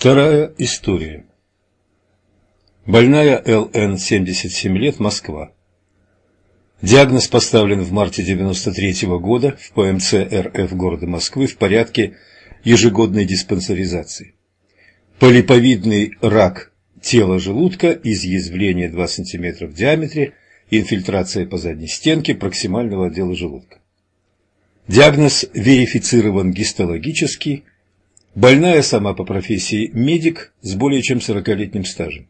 Вторая история. Больная ЛН, 77 лет, Москва. Диагноз поставлен в марте 93 -го года в ПМЦ РФ города Москвы в порядке ежегодной диспансеризации. Полиповидный рак тела желудка, изъязвление 2 см в диаметре, инфильтрация по задней стенке проксимального отдела желудка. Диагноз верифицирован гистологически. Больная сама по профессии медик с более чем 40-летним стажем.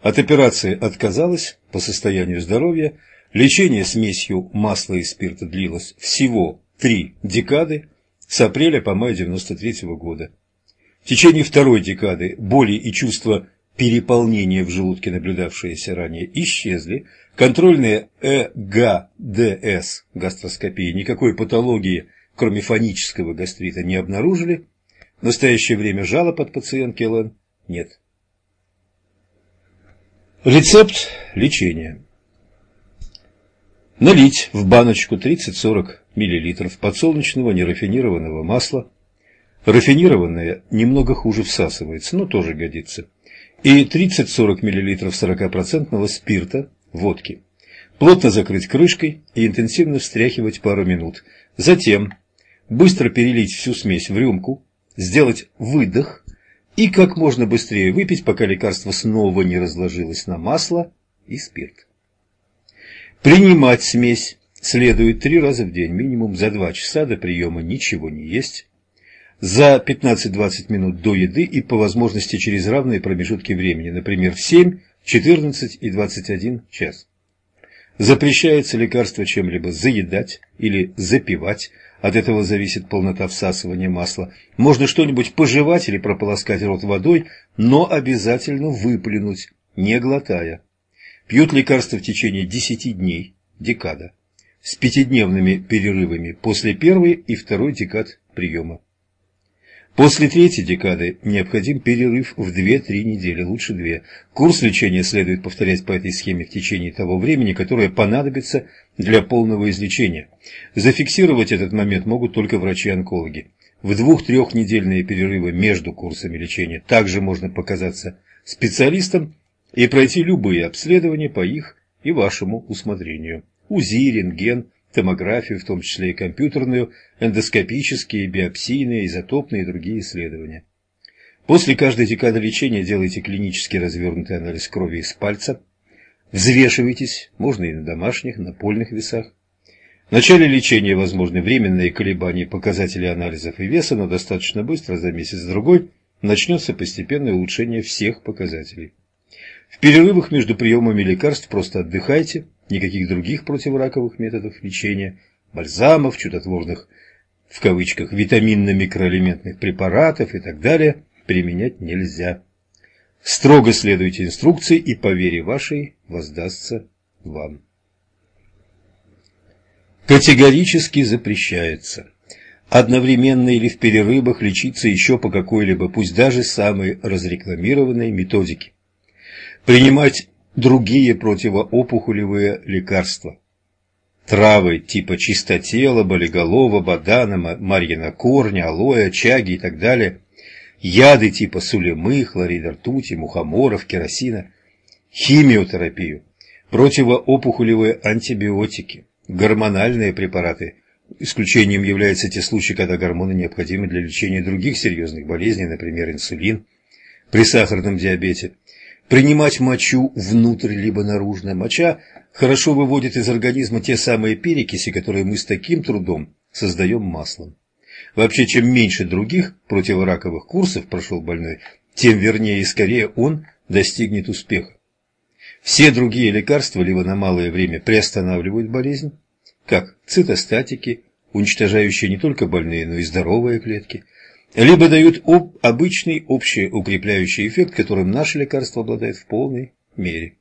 От операции отказалась по состоянию здоровья. Лечение смесью масла и спирта длилось всего три декады с апреля по май 93 -го года. В течение второй декады боли и чувства переполнения в желудке, наблюдавшиеся ранее, исчезли. Контрольные ЭГДС гастроскопии никакой патологии, кроме фонического гастрита, не обнаружили. В настоящее время жалоб от пациентки ЛН нет. Рецепт лечения. Налить в баночку 30-40 мл подсолнечного нерафинированного масла. Рафинированное немного хуже всасывается, но тоже годится. И 30-40 мл 40% спирта, водки. Плотно закрыть крышкой и интенсивно встряхивать пару минут. Затем быстро перелить всю смесь в рюмку, сделать выдох и как можно быстрее выпить, пока лекарство снова не разложилось на масло и спирт. Принимать смесь следует три раза в день, минимум за два часа до приема ничего не есть, за 15-20 минут до еды и по возможности через равные промежутки времени, например, в 7, 14 и 21 час. Запрещается лекарство чем-либо заедать или запивать, от этого зависит полнота всасывания масла. Можно что-нибудь пожевать или прополоскать рот водой, но обязательно выплюнуть, не глотая. Пьют лекарства в течение 10 дней, декада, с пятидневными перерывами после первой и второй декад приема. После третьей декады необходим перерыв в 2-3 недели, лучше 2. Курс лечения следует повторять по этой схеме в течение того времени, которое понадобится для полного излечения. Зафиксировать этот момент могут только врачи-онкологи. В двух-трехнедельные перерывы между курсами лечения также можно показаться специалистам и пройти любые обследования по их и вашему усмотрению. УЗИ, рентген, томографию, в том числе и компьютерную, эндоскопические, биопсийные, изотопные и другие исследования. После каждой декады лечения делайте клинически развернутый анализ крови из пальца, взвешивайтесь, можно и на домашних, напольных весах. В начале лечения возможны временные колебания показателей анализов и веса, но достаточно быстро, за месяц-другой, начнется постепенное улучшение всех показателей. В перерывах между приемами лекарств просто отдыхайте, никаких других противораковых методов лечения, бальзамов, чудотворных в кавычках витаминно-микроэлементных препаратов и так далее применять нельзя. Строго следуйте инструкции, и по вере вашей воздастся вам. Категорически запрещается одновременно или в перерывах лечиться еще по какой-либо, пусть даже самой разрекламированной методике. Принимать другие противоопухолевые лекарства. Травы типа чистотела, болиголова, бадана, марьина корня, алоэ, чаги и так далее. Яды типа сулемы, хлорида ртути, мухоморов, керосина. Химиотерапию. Противоопухолевые антибиотики. Гормональные препараты. Исключением являются те случаи, когда гормоны необходимы для лечения других серьезных болезней, например, инсулин при сахарном диабете принимать мочу внутрь либо наружно. Моча хорошо выводит из организма те самые перекиси, которые мы с таким трудом создаем маслом. Вообще, чем меньше других противораковых курсов прошел больной, тем вернее и скорее он достигнет успеха. Все другие лекарства либо на малое время приостанавливают болезнь, как цитостатики, уничтожающие не только больные, но и здоровые клетки, либо дают об, обычный общеукрепляющий эффект, которым наше лекарство обладает в полной мере.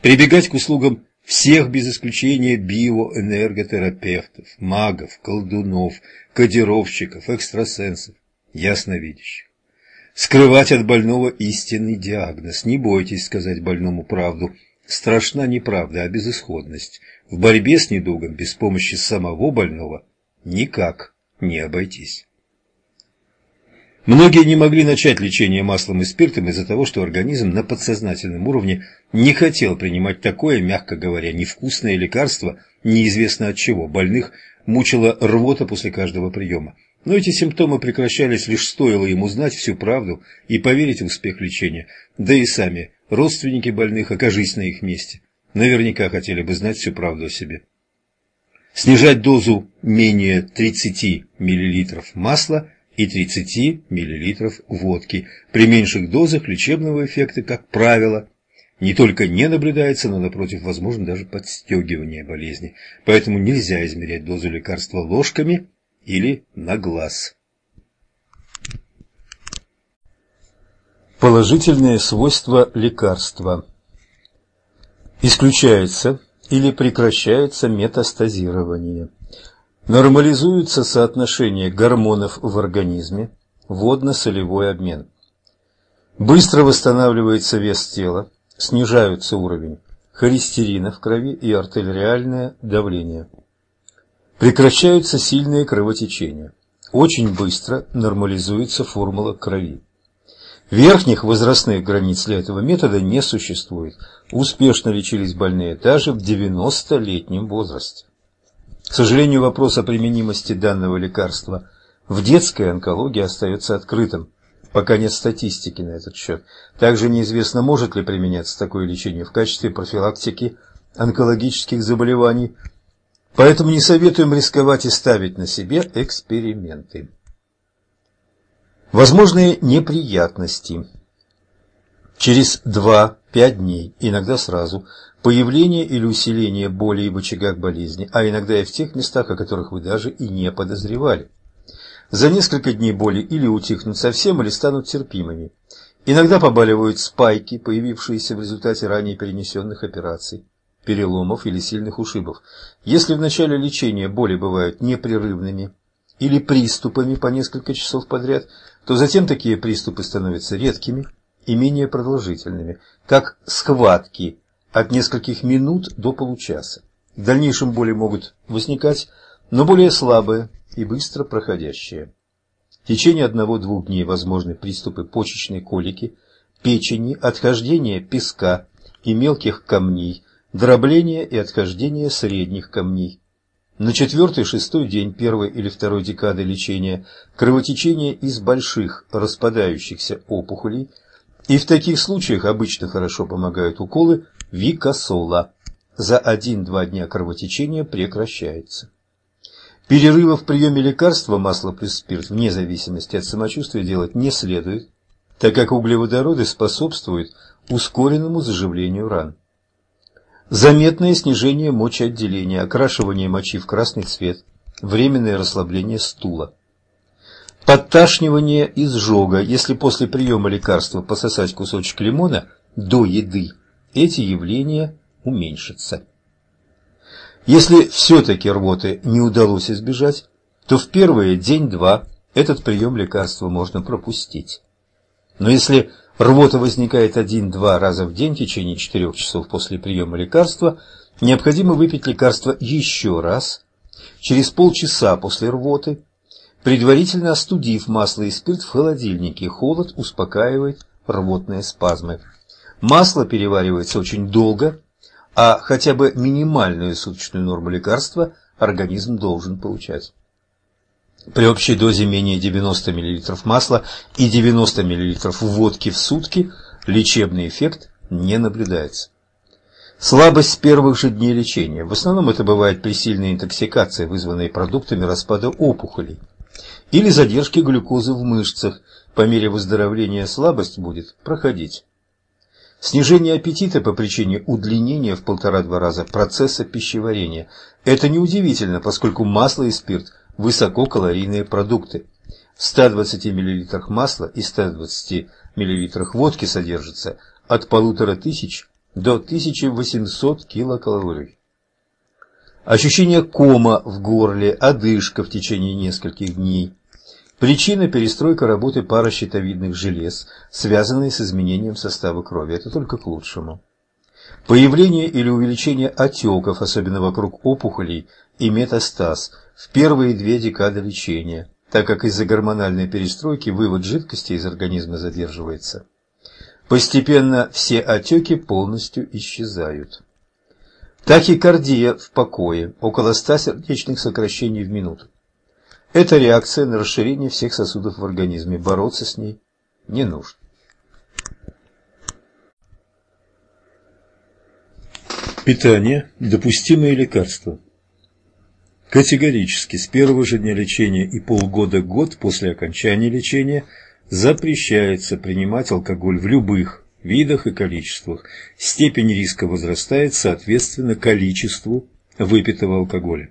Прибегать к услугам всех без исключения биоэнерготерапевтов, магов, колдунов, кодировщиков, экстрасенсов, ясновидящих. Скрывать от больного истинный диагноз. Не бойтесь сказать больному правду. Страшна не правда, а безысходность. В борьбе с недугом без помощи самого больного никак не обойтись. Многие не могли начать лечение маслом и спиртом из-за того, что организм на подсознательном уровне не хотел принимать такое, мягко говоря, невкусное лекарство, неизвестно от чего. Больных мучила рвота после каждого приема. Но эти симптомы прекращались лишь стоило ему знать всю правду и поверить в успех лечения. Да и сами родственники больных, окажись на их месте, наверняка хотели бы знать всю правду о себе. Снижать дозу менее 30 мл масла и 30 мл водки. При меньших дозах лечебного эффекта, как правило, не только не наблюдается, но, напротив, возможно даже подстегивание болезни. Поэтому нельзя измерять дозу лекарства ложками или на глаз. Положительные свойства лекарства. Исключается или прекращается метастазирование. Нормализуется соотношение гормонов в организме, водно-солевой обмен. Быстро восстанавливается вес тела, снижаются уровень холестерина в крови и артериальное давление. Прекращаются сильные кровотечения. Очень быстро нормализуется формула крови. Верхних возрастных границ для этого метода не существует. Успешно лечились больные даже в 90-летнем возрасте. К сожалению, вопрос о применимости данного лекарства в детской онкологии остается открытым, пока нет статистики на этот счет. Также неизвестно, может ли применяться такое лечение в качестве профилактики онкологических заболеваний, поэтому не советуем рисковать и ставить на себе эксперименты. Возможные неприятности. Через 2-5 дней, иногда сразу, появление или усиление боли в очагах болезни, а иногда и в тех местах, о которых вы даже и не подозревали. За несколько дней боли или утихнут совсем, или станут терпимыми. Иногда побаливают спайки, появившиеся в результате ранее перенесенных операций, переломов или сильных ушибов. Если в начале лечения боли бывают непрерывными или приступами по несколько часов подряд, то затем такие приступы становятся редкими и менее продолжительными, как схватки от нескольких минут до получаса. В дальнейшем боли могут возникать, но более слабые и быстро проходящие. В течение одного-двух дней возможны приступы почечной колики, печени, отхождения песка и мелких камней, дробления и отхождения средних камней. На четвертый-шестой день первой или второй декады лечения кровотечение из больших распадающихся опухолей, и в таких случаях обычно хорошо помогают уколы викосола. За один-два дня кровотечение прекращается. Перерыва в приеме лекарства масло плюс спирт вне зависимости от самочувствия делать не следует, так как углеводороды способствуют ускоренному заживлению ран. Заметное снижение мочеотделения, окрашивание мочи в красный цвет, временное расслабление стула. Подташнивание изжога, если после приема лекарства пососать кусочек лимона до еды, эти явления уменьшатся. Если все-таки рвоты не удалось избежать, то в первые день-два этот прием лекарства можно пропустить. Но если рвота возникает один-два раза в день в течение четырех часов после приема лекарства, необходимо выпить лекарство еще раз, через полчаса после рвоты, предварительно остудив масло и спирт в холодильнике. Холод успокаивает рвотные спазмы. Масло переваривается очень долго, а хотя бы минимальную суточную норму лекарства организм должен получать. При общей дозе менее 90 мл масла и 90 мл водки в сутки лечебный эффект не наблюдается. Слабость первых же дней лечения. В основном это бывает при сильной интоксикации, вызванной продуктами распада опухолей, или задержке глюкозы в мышцах. По мере выздоровления слабость будет проходить. Снижение аппетита по причине удлинения в полтора-два раза процесса пищеварения. Это неудивительно, поскольку масло и спирт высококалорийные продукты. В 120 мл масла и 120 мл водки содержится от 1500 до 1800 килокалорий. Ощущение кома в горле, одышка в течение нескольких дней. Причина – перестройка работы паращитовидных желез, связанные с изменением состава крови. Это только к лучшему. Появление или увеличение отеков, особенно вокруг опухолей, и метастаз в первые две декады лечения. так как из-за гормональной перестройки вывод жидкости из организма задерживается. Постепенно все отеки полностью исчезают. Тахикардия в покое, около 100 сердечных сокращений в минуту. Это реакция на расширение всех сосудов в организме. Бороться с ней не нужно. Питание. Допустимые лекарства. Категорически с первого же дня лечения и полгода-год после окончания лечения запрещается принимать алкоголь в любых видах и количествах. Степень риска возрастает соответственно количеству выпитого алкоголя.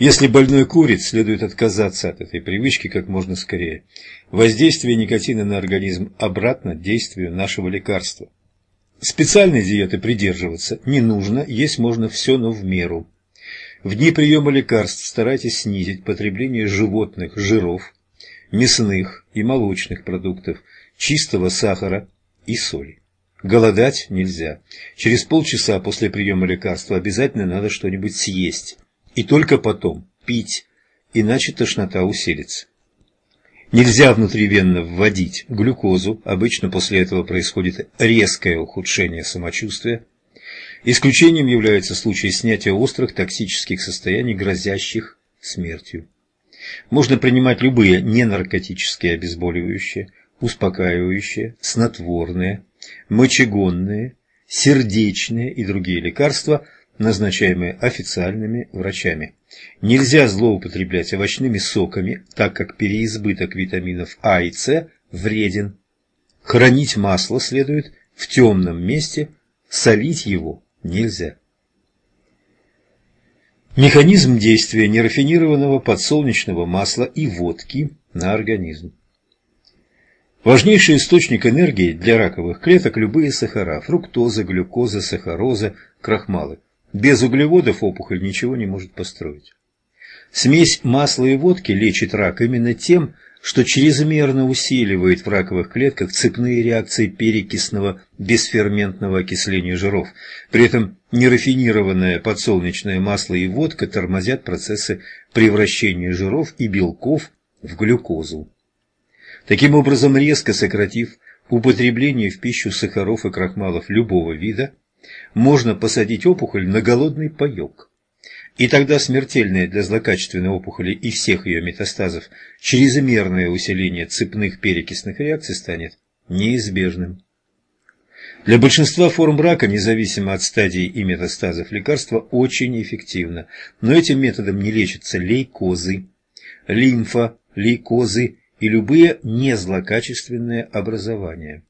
Если больной курит, следует отказаться от этой привычки как можно скорее. Воздействие никотина на организм обратно действию нашего лекарства. Специальной диеты придерживаться не нужно, есть можно все, но в меру. В дни приема лекарств старайтесь снизить потребление животных жиров, мясных и молочных продуктов, чистого сахара и соли. Голодать нельзя. Через полчаса после приема лекарства обязательно надо что-нибудь съесть и только потом пить, иначе тошнота усилится. Нельзя внутривенно вводить глюкозу, обычно после этого происходит резкое ухудшение самочувствия. Исключением являются случаи снятия острых токсических состояний, грозящих смертью. Можно принимать любые ненаркотические обезболивающие, успокаивающие, снотворные, мочегонные, сердечные и другие лекарства – назначаемые официальными врачами. Нельзя злоупотреблять овощными соками, так как переизбыток витаминов А и С вреден. Хранить масло следует в темном месте, солить его нельзя. Механизм действия нерафинированного подсолнечного масла и водки на организм. Важнейший источник энергии для раковых клеток – любые сахара – фруктоза, глюкоза, сахароза, крахмалы – без углеводов опухоль ничего не может построить. Смесь масла и водки лечит рак именно тем, что чрезмерно усиливает в раковых клетках цепные реакции перекисного бесферментного окисления жиров. При этом нерафинированное подсолнечное масло и водка тормозят процессы превращения жиров и белков в глюкозу. Таким образом, резко сократив употребление в пищу сахаров и крахмалов любого вида, можно посадить опухоль на голодный паек. И тогда смертельное для злокачественной опухоли и всех ее метастазов чрезмерное усиление цепных перекисных реакций станет неизбежным. Для большинства форм рака, независимо от стадии и метастазов, лекарство очень эффективно, но этим методом не лечатся лейкозы, лимфа, лейкозы и любые незлокачественные образования.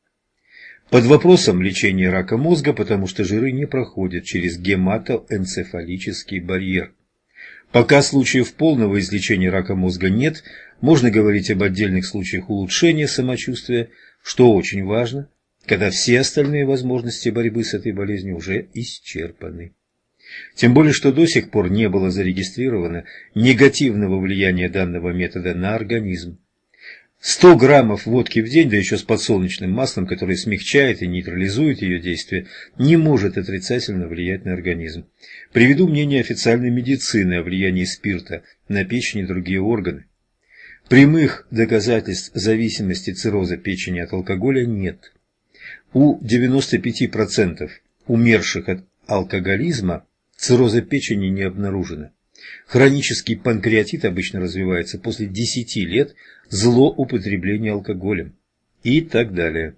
Под вопросом лечения рака мозга, потому что жиры не проходят через гематоэнцефалический барьер. Пока случаев полного излечения рака мозга нет, можно говорить об отдельных случаях улучшения самочувствия, что очень важно, когда все остальные возможности борьбы с этой болезнью уже исчерпаны. Тем более, что до сих пор не было зарегистрировано негативного влияния данного метода на организм. 100 граммов водки в день, да еще с подсолнечным маслом, которое смягчает и нейтрализует ее действие, не может отрицательно влиять на организм. Приведу мнение официальной медицины о влиянии спирта на печень и другие органы. Прямых доказательств зависимости цирроза печени от алкоголя нет. У 95% умерших от алкоголизма цирроза печени не обнаружено. Хронический панкреатит обычно развивается после 10 лет злоупотребления алкоголем и так далее.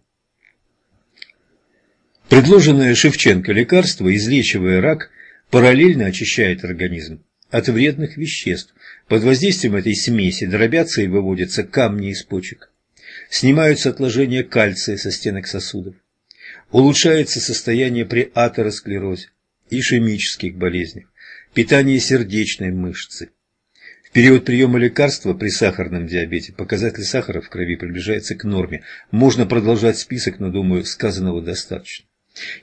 Предложенное Шевченко лекарство, излечивая рак, параллельно очищает организм от вредных веществ. Под воздействием этой смеси дробятся и выводятся камни из почек. Снимаются отложения кальция со стенок сосудов. Улучшается состояние при атеросклерозе, ишемических болезнях питание сердечной мышцы. В период приема лекарства при сахарном диабете показатель сахара в крови приближается к норме. Можно продолжать список, но, думаю, сказанного достаточно.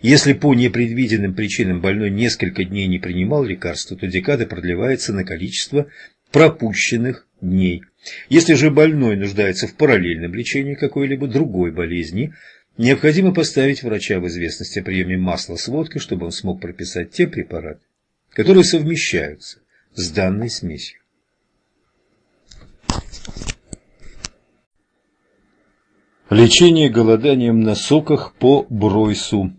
Если по непредвиденным причинам больной несколько дней не принимал лекарства, то декада продлевается на количество пропущенных дней. Если же больной нуждается в параллельном лечении какой-либо другой болезни, необходимо поставить врача в известность о приеме масла с водкой, чтобы он смог прописать те препараты, которые совмещаются с данной смесью. Лечение голоданием на соках по Бройсу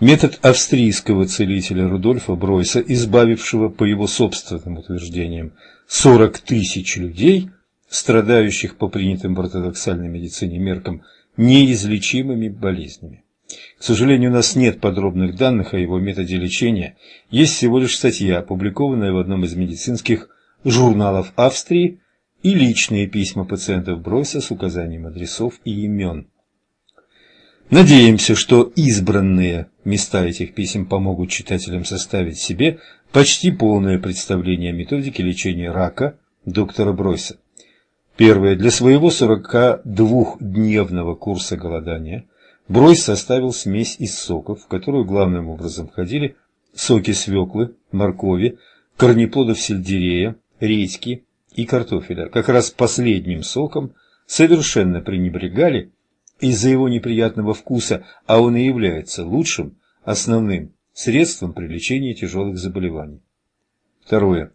Метод австрийского целителя Рудольфа Бройса, избавившего, по его собственным утверждениям, 40 тысяч людей, страдающих по принятым в ортодоксальной медицине меркам неизлечимыми болезнями. К сожалению, у нас нет подробных данных о его методе лечения, есть всего лишь статья, опубликованная в одном из медицинских журналов Австрии, и личные письма пациентов Бройса с указанием адресов и имен. Надеемся, что избранные места этих писем помогут читателям составить себе почти полное представление о методике лечения рака доктора Бройса. Первое. Для своего 42-дневного курса голодания Бройс составил смесь из соков, в которую главным образом входили соки свеклы, моркови, корнеплодов сельдерея, редьки, и картофеля. Как раз последним соком совершенно пренебрегали из-за его неприятного вкуса, а он и является лучшим, основным средством при лечении тяжелых заболеваний. Второе.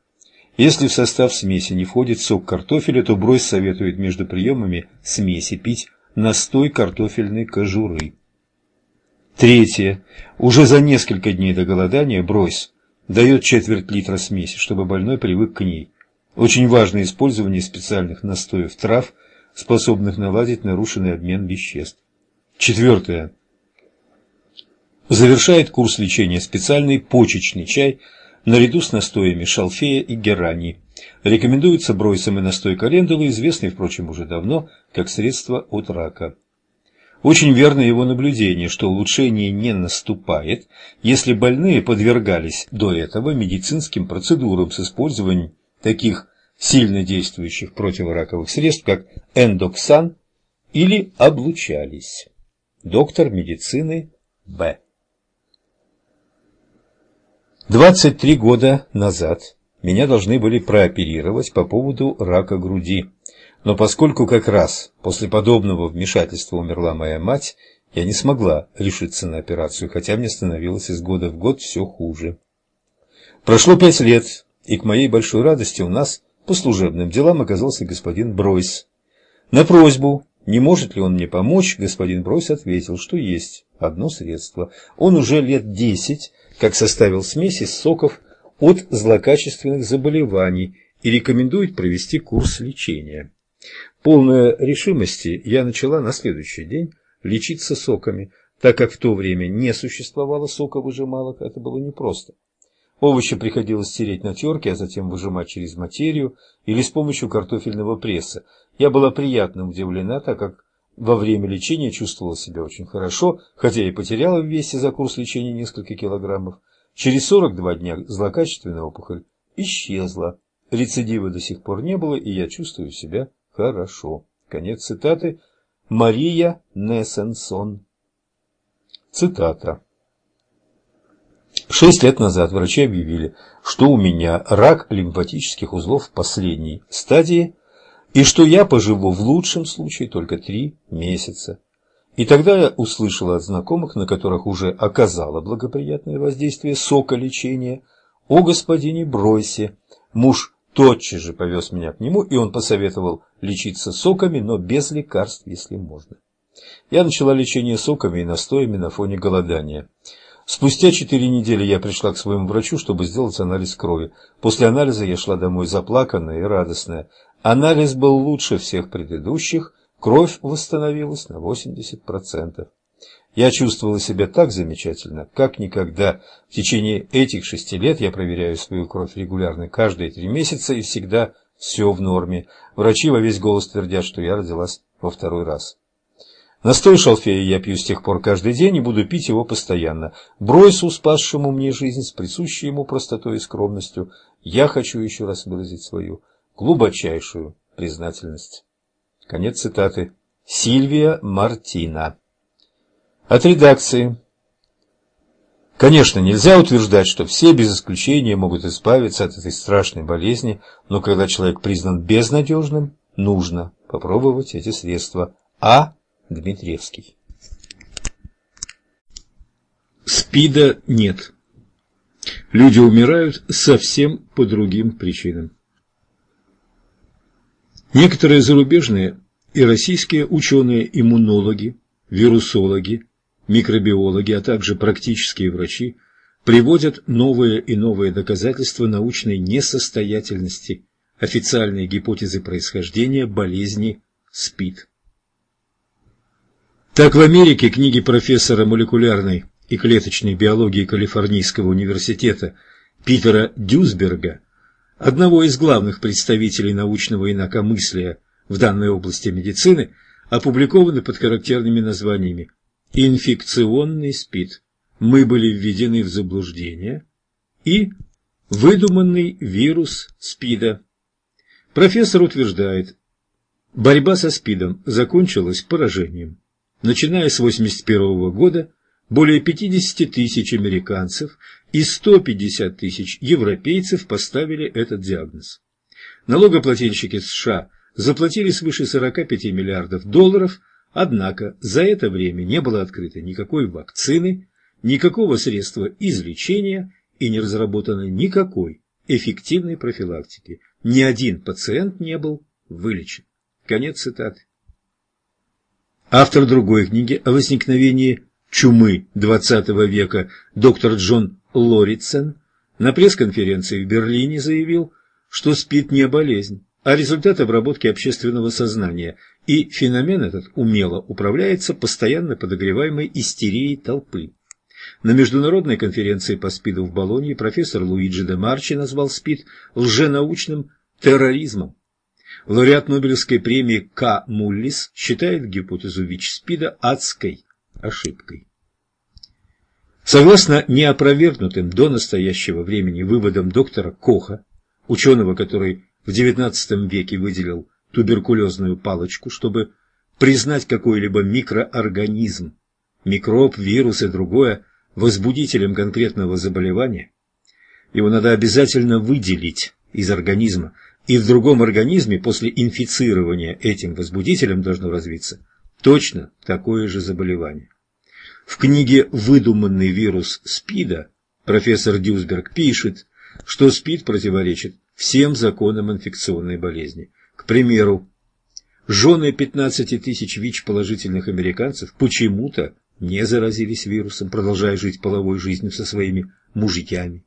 Если в состав смеси не входит сок картофеля, то Бройс советует между приемами смеси пить настой картофельной кожуры. Третье. Уже за несколько дней до голодания Бройс дает четверть литра смеси, чтобы больной привык к ней. Очень важно использование специальных настоев трав, способных наладить нарушенный обмен веществ. Четвертое. Завершает курс лечения специальный почечный чай наряду с настоями шалфея и герани. Рекомендуется бройсом и настой календулы, известный, впрочем, уже давно, как средство от рака. Очень верно его наблюдение, что улучшение не наступает, если больные подвергались до этого медицинским процедурам с использованием таких сильно действующих противораковых средств, как эндоксан, или облучались. Доктор медицины Б. 23 года назад меня должны были прооперировать по поводу рака груди, но поскольку как раз после подобного вмешательства умерла моя мать, я не смогла решиться на операцию, хотя мне становилось из года в год все хуже. Прошло пять лет, и к моей большой радости у нас по служебным делам оказался господин Бройс. На просьбу, не может ли он мне помочь, господин Бройс ответил, что есть одно средство. Он уже лет десять, как составил смесь из соков от злокачественных заболеваний и рекомендует провести курс лечения. Полная решимости я начала на следующий день лечиться соками, так как в то время не существовало соковыжималок, это было непросто. Овощи приходилось тереть на терке, а затем выжимать через материю или с помощью картофельного пресса. Я была приятно удивлена, так как во время лечения чувствовала себя очень хорошо, хотя и потеряла в весе за курс лечения несколько килограммов. Через 42 дня злокачественная опухоль исчезла. Рецидива до сих пор не было, и я чувствую себя хорошо. Конец цитаты. Мария Несенсон. Цитата. Шесть лет назад врачи объявили, что у меня рак лимфатических узлов в последней стадии и что я поживу в лучшем случае только три месяца. И тогда я услышала от знакомых, на которых уже оказало благоприятное воздействие сока лечения, о господине Бройсе. Муж тотчас же повез меня к нему, и он посоветовал лечиться соками, но без лекарств, если можно. Я начала лечение соками и настоями на фоне голодания. Спустя четыре недели я пришла к своему врачу, чтобы сделать анализ крови. После анализа я шла домой заплаканная и радостная. Анализ был лучше всех предыдущих, кровь восстановилась на 80%. Я чувствовала себя так замечательно, как никогда. В течение этих шести лет я проверяю свою кровь регулярно каждые три месяца и всегда все в норме. Врачи во весь голос твердят, что я родилась во второй раз. Настой шалфея я пью с тех пор каждый день и буду пить его постоянно. Бройсу, спасшему мне жизнь, с присущей ему простотой и скромностью, я хочу еще раз выразить свою глубочайшую признательность. Конец цитаты. Сильвия Мартина. От редакции. Конечно, нельзя утверждать, что все без исключения могут избавиться от этой страшной болезни, но когда человек признан безнадежным, нужно попробовать эти средства. А. Дмитриевский. СПИДа нет. Люди умирают совсем по другим причинам. Некоторые зарубежные и российские ученые-иммунологи, вирусологи, микробиологи, а также практические врачи приводят новые и новые доказательства научной несостоятельности официальной гипотезы происхождения болезни СПИД. Так в Америке книги профессора молекулярной и клеточной биологии Калифорнийского университета Питера Дюсберга, одного из главных представителей научного инакомыслия в данной области медицины, опубликованы под характерными названиями «Инфекционный СПИД», «Мы были введены в заблуждение» и «Выдуманный вирус СПИДа». Профессор утверждает, борьба со СПИДом закончилась поражением. Начиная с 1981 года более 50 тысяч американцев и 150 тысяч европейцев поставили этот диагноз. Налогоплательщики США заплатили свыше 45 миллиардов долларов, однако за это время не было открыто никакой вакцины, никакого средства излечения и не разработано никакой эффективной профилактики. Ни один пациент не был вылечен. Конец цитаты. Автор другой книги о возникновении чумы XX века доктор Джон Лорицен на пресс-конференции в Берлине заявил, что СПИД не болезнь, а результат обработки общественного сознания, и феномен этот умело управляется постоянно подогреваемой истерией толпы. На международной конференции по СПИДу в Болонье профессор Луиджи де Марчи назвал СПИД лженаучным терроризмом. Лауреат Нобелевской премии К. Муллис считает гипотезу ВИЧ-СПИДа адской ошибкой. Согласно неопровергнутым до настоящего времени выводам доктора Коха, ученого, который в XIX веке выделил туберкулезную палочку, чтобы признать какой-либо микроорганизм, микроб, вирус и другое возбудителем конкретного заболевания, его надо обязательно выделить из организма, и в другом организме после инфицирования этим возбудителем должно развиться точно такое же заболевание. В книге «Выдуманный вирус СПИДа» профессор Дюсберг пишет, что СПИД противоречит всем законам инфекционной болезни. К примеру, жены 15 тысяч ВИЧ-положительных американцев почему-то не заразились вирусом, продолжая жить половой жизнью со своими мужьями.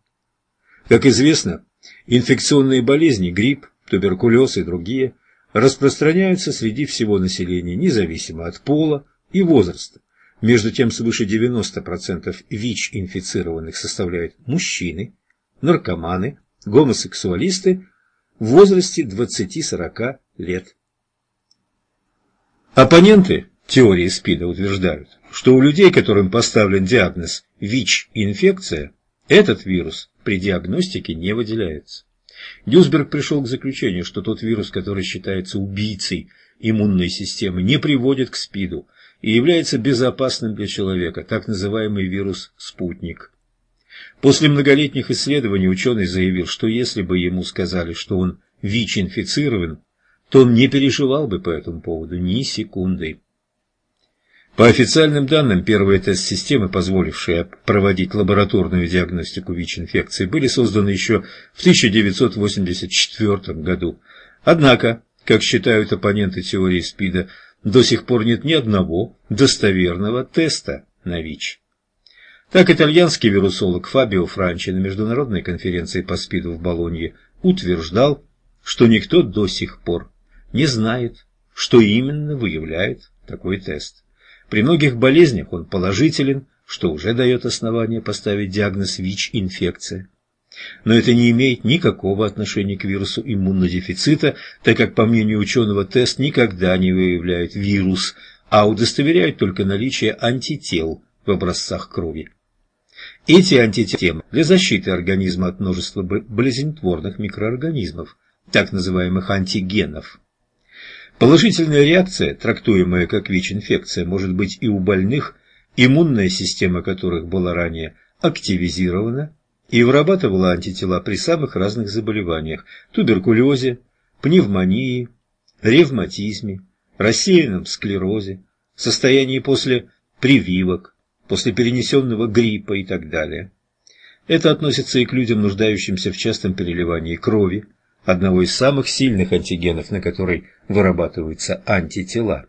Как известно, инфекционные болезни, грипп, туберкулез и другие распространяются среди всего населения, независимо от пола и возраста. Между тем, свыше 90% ВИЧ-инфицированных составляют мужчины, наркоманы, гомосексуалисты в возрасте 20-40 лет. Оппоненты теории СПИДа утверждают, что у людей, которым поставлен диагноз ВИЧ-инфекция, этот вирус при диагностике не выделяется. Дюсберг пришел к заключению, что тот вирус, который считается убийцей иммунной системы, не приводит к СПИДу и является безопасным для человека, так называемый вирус-спутник. После многолетних исследований ученый заявил, что если бы ему сказали, что он ВИЧ-инфицирован, то он не переживал бы по этому поводу ни секунды. По официальным данным, первые тест-системы, позволившие проводить лабораторную диагностику ВИЧ-инфекции, были созданы еще в 1984 году. Однако, как считают оппоненты теории СПИДа, до сих пор нет ни одного достоверного теста на ВИЧ. Так итальянский вирусолог Фабио Франчи на международной конференции по СПИДу в Болонье утверждал, что никто до сих пор не знает, что именно выявляет такой тест. При многих болезнях он положителен, что уже дает основание поставить диагноз ВИЧ-инфекция. Но это не имеет никакого отношения к вирусу иммунодефицита, так как, по мнению ученого, тест никогда не выявляет вирус, а удостоверяет только наличие антител в образцах крови. Эти антитела для защиты организма от множества болезнетворных микроорганизмов, так называемых антигенов. Положительная реакция, трактуемая как ВИЧ-инфекция, может быть и у больных, иммунная система которых была ранее активизирована и вырабатывала антитела при самых разных заболеваниях – туберкулезе, пневмонии, ревматизме, рассеянном склерозе, состоянии после прививок, после перенесенного гриппа и так далее. Это относится и к людям, нуждающимся в частом переливании крови, одного из самых сильных антигенов, на который вырабатываются антитела.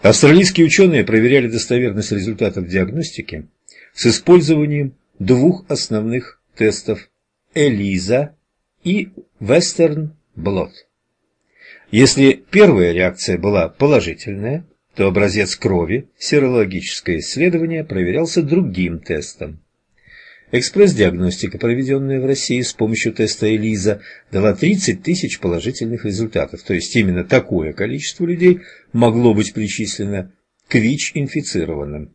Австралийские ученые проверяли достоверность результатов диагностики с использованием двух основных тестов – ELISA и Western Blot. Если первая реакция была положительная, то образец крови, серологическое исследование, проверялся другим тестом. Экспресс-диагностика, проведенная в России с помощью теста ЭЛИЗА, дала 30 тысяч положительных результатов, то есть именно такое количество людей могло быть причислено к ВИЧ-инфицированным.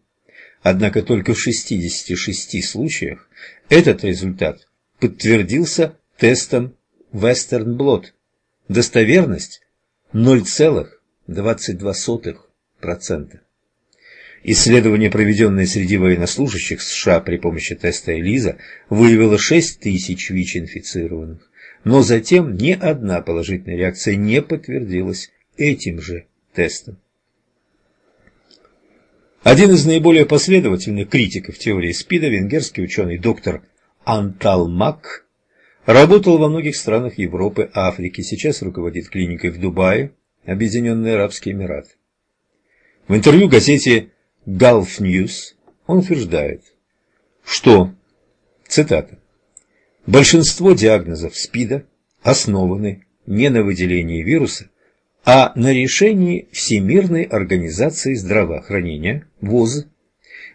Однако только в 66 случаях этот результат подтвердился тестом Western Blot. Достоверность 0,22%. Исследование, проведенное среди военнослужащих США при помощи теста Элиза, выявило 6 тысяч ВИЧ-инфицированных, но затем ни одна положительная реакция не подтвердилась этим же тестом. Один из наиболее последовательных критиков теории СПИДа, венгерский ученый доктор Антал Мак, работал во многих странах Европы, Африки, сейчас руководит клиникой в Дубае, Объединенные Арабские Эмираты. В интервью газете Gulf News он утверждает, что, цитата, «большинство диагнозов СПИДа основаны не на выделении вируса, а на решении Всемирной организации здравоохранения ВОЗ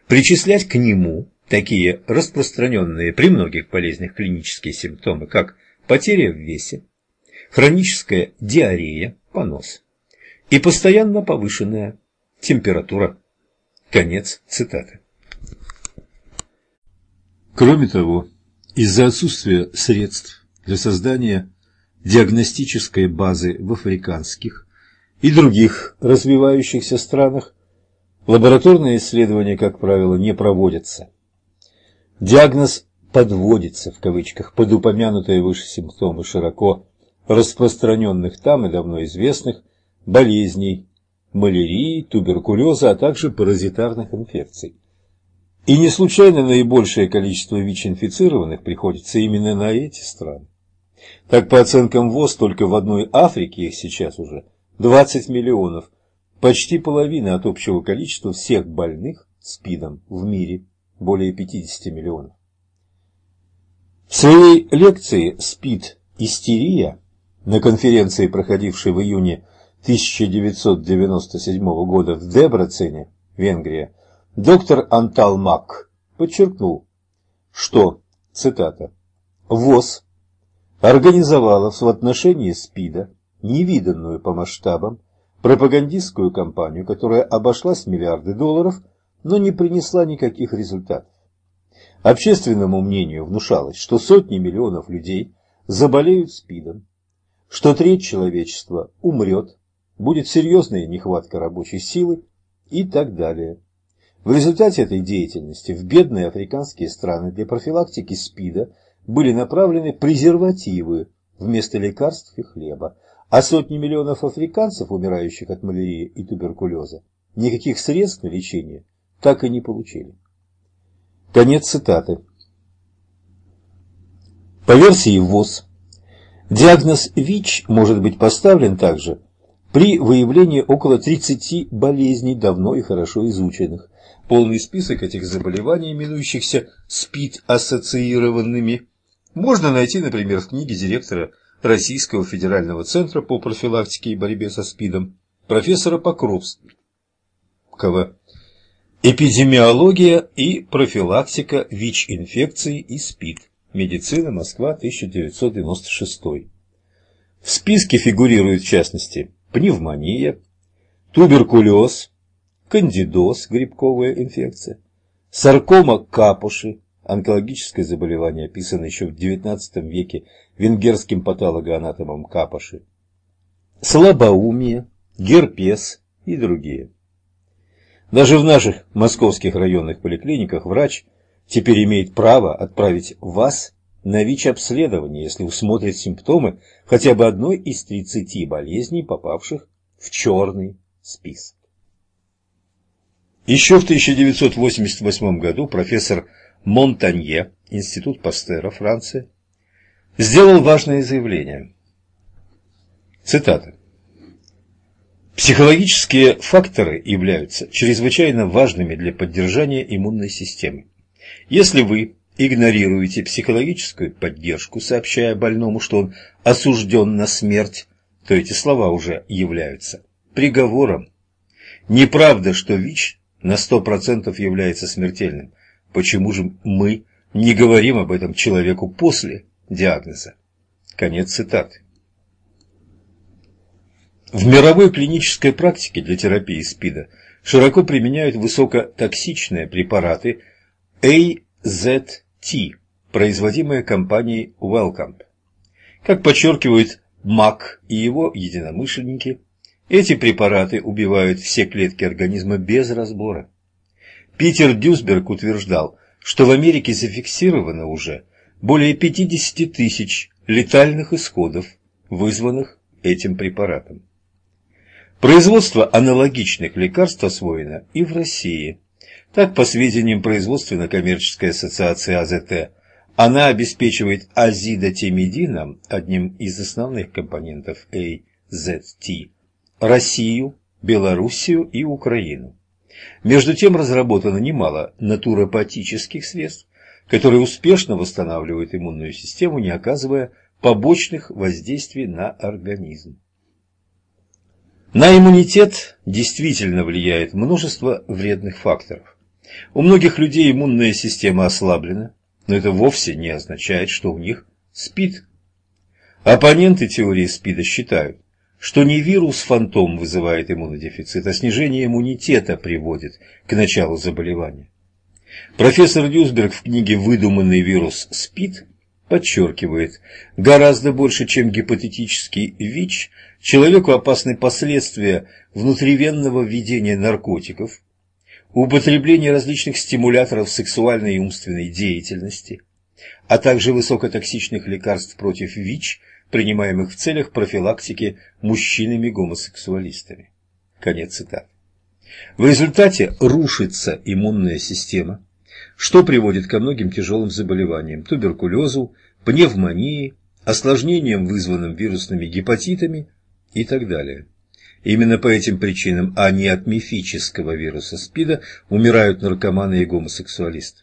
причислять к нему такие распространенные при многих болезнях клинические симптомы, как потеря в весе, хроническая диарея, понос и постоянно повышенная температура Конец цитаты. Кроме того, из-за отсутствия средств для создания диагностической базы в африканских и других развивающихся странах лабораторные исследования, как правило, не проводятся. Диагноз «подводится» в кавычках под упомянутые выше симптомы широко распространенных там и давно известных болезней малярии, туберкулеза, а также паразитарных инфекций. И не случайно наибольшее количество ВИЧ-инфицированных приходится именно на эти страны. Так, по оценкам ВОЗ, только в одной Африке их сейчас уже 20 миллионов, почти половина от общего количества всех больных СПИДом в мире, более 50 миллионов. В своей лекции «СПИД. Истерия» на конференции, проходившей в июне 1997 года в Дебрацене, Венгрия, доктор Антал Мак подчеркнул, что, цитата, ВОЗ организовала в отношении СПИДа невиданную по масштабам пропагандистскую кампанию, которая обошлась миллиарды долларов, но не принесла никаких результатов. Общественному мнению внушалось, что сотни миллионов людей заболеют СПИДом, что треть человечества умрет, будет серьезная нехватка рабочей силы и так далее. В результате этой деятельности в бедные африканские страны для профилактики СПИДа были направлены презервативы вместо лекарств и хлеба, а сотни миллионов африканцев, умирающих от малярии и туберкулеза, никаких средств на лечение так и не получили. Конец цитаты. По версии ВОЗ, диагноз ВИЧ может быть поставлен также при выявлении около 30 болезней, давно и хорошо изученных. Полный список этих заболеваний, именующихся СПИД-ассоциированными, можно найти, например, в книге директора Российского федерального центра по профилактике и борьбе со СПИДом профессора Покровского «Эпидемиология и профилактика ВИЧ-инфекции и СПИД. Медицина. Москва. 1996». В списке фигурируют в частности пневмония, туберкулез, кандидоз, грибковая инфекция, саркома капуши, онкологическое заболевание, описанное еще в XIX веке венгерским патологоанатомом Капоши, слабоумие, герпес и другие. Даже в наших московских районных поликлиниках врач теперь имеет право отправить вас на ВИЧ-обследование, если усмотрит симптомы хотя бы одной из 30 болезней, попавших в черный список. Еще в 1988 году профессор Монтанье, Институт Пастера, Франция, сделал важное заявление. Цитата. Психологические факторы являются чрезвычайно важными для поддержания иммунной системы. Если вы игнорируете психологическую поддержку, сообщая больному, что он осужден на смерть, то эти слова уже являются приговором. Неправда, что ВИЧ на 100% является смертельным. Почему же мы не говорим об этом человеку после диагноза? Конец цитаты. В мировой клинической практике для терапии СПИДа широко применяют высокотоксичные препараты AZT, производимые компанией Wellcome. Как подчеркивает МАК и его единомышленники, эти препараты убивают все клетки организма без разбора. Питер Дюсберг утверждал, что в Америке зафиксировано уже более 50 тысяч летальных исходов, вызванных этим препаратом. Производство аналогичных лекарств освоено и в России. Так, по сведениям производственно-коммерческой ассоциации АЗТ, она обеспечивает азидотимидином, одним из основных компонентов AZT, Россию, Белоруссию и Украину. Между тем разработано немало натуропатических средств, которые успешно восстанавливают иммунную систему, не оказывая побочных воздействий на организм. На иммунитет действительно влияет множество вредных факторов. У многих людей иммунная система ослаблена, но это вовсе не означает, что у них СПИД. Оппоненты теории СПИДа считают, что не вирус-фантом вызывает иммунодефицит, а снижение иммунитета приводит к началу заболевания. Профессор Дюсберг в книге «Выдуманный вирус СПИД» подчеркивает, гораздо больше, чем гипотетический ВИЧ, человеку опасны последствия внутривенного введения наркотиков, употребления различных стимуляторов сексуальной и умственной деятельности, а также высокотоксичных лекарств против ВИЧ, принимаемых в целях профилактики мужчинами-гомосексуалистами. Конец цитаты. В результате рушится иммунная система, что приводит ко многим тяжелым заболеваниям, туберкулезу, пневмонии, осложнениям, вызванным вирусными гепатитами и так далее. Именно по этим причинам, а не от мифического вируса СПИДа, умирают наркоманы и гомосексуалисты.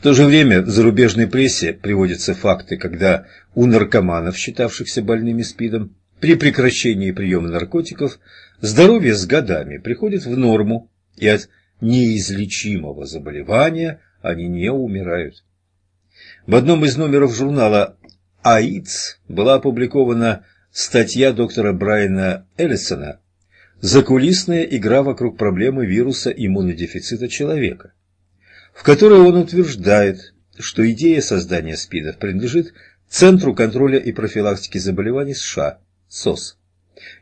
В то же время в зарубежной прессе приводятся факты, когда у наркоманов, считавшихся больными СПИДом, при прекращении приема наркотиков здоровье с годами приходит в норму, и от неизлечимого заболевания они не умирают. В одном из номеров журнала «АИДС» была опубликована статья доктора Брайана Эллисона «Закулисная игра вокруг проблемы вируса иммунодефицита человека» в которой он утверждает, что идея создания СПИДов принадлежит Центру контроля и профилактики заболеваний США, СОС.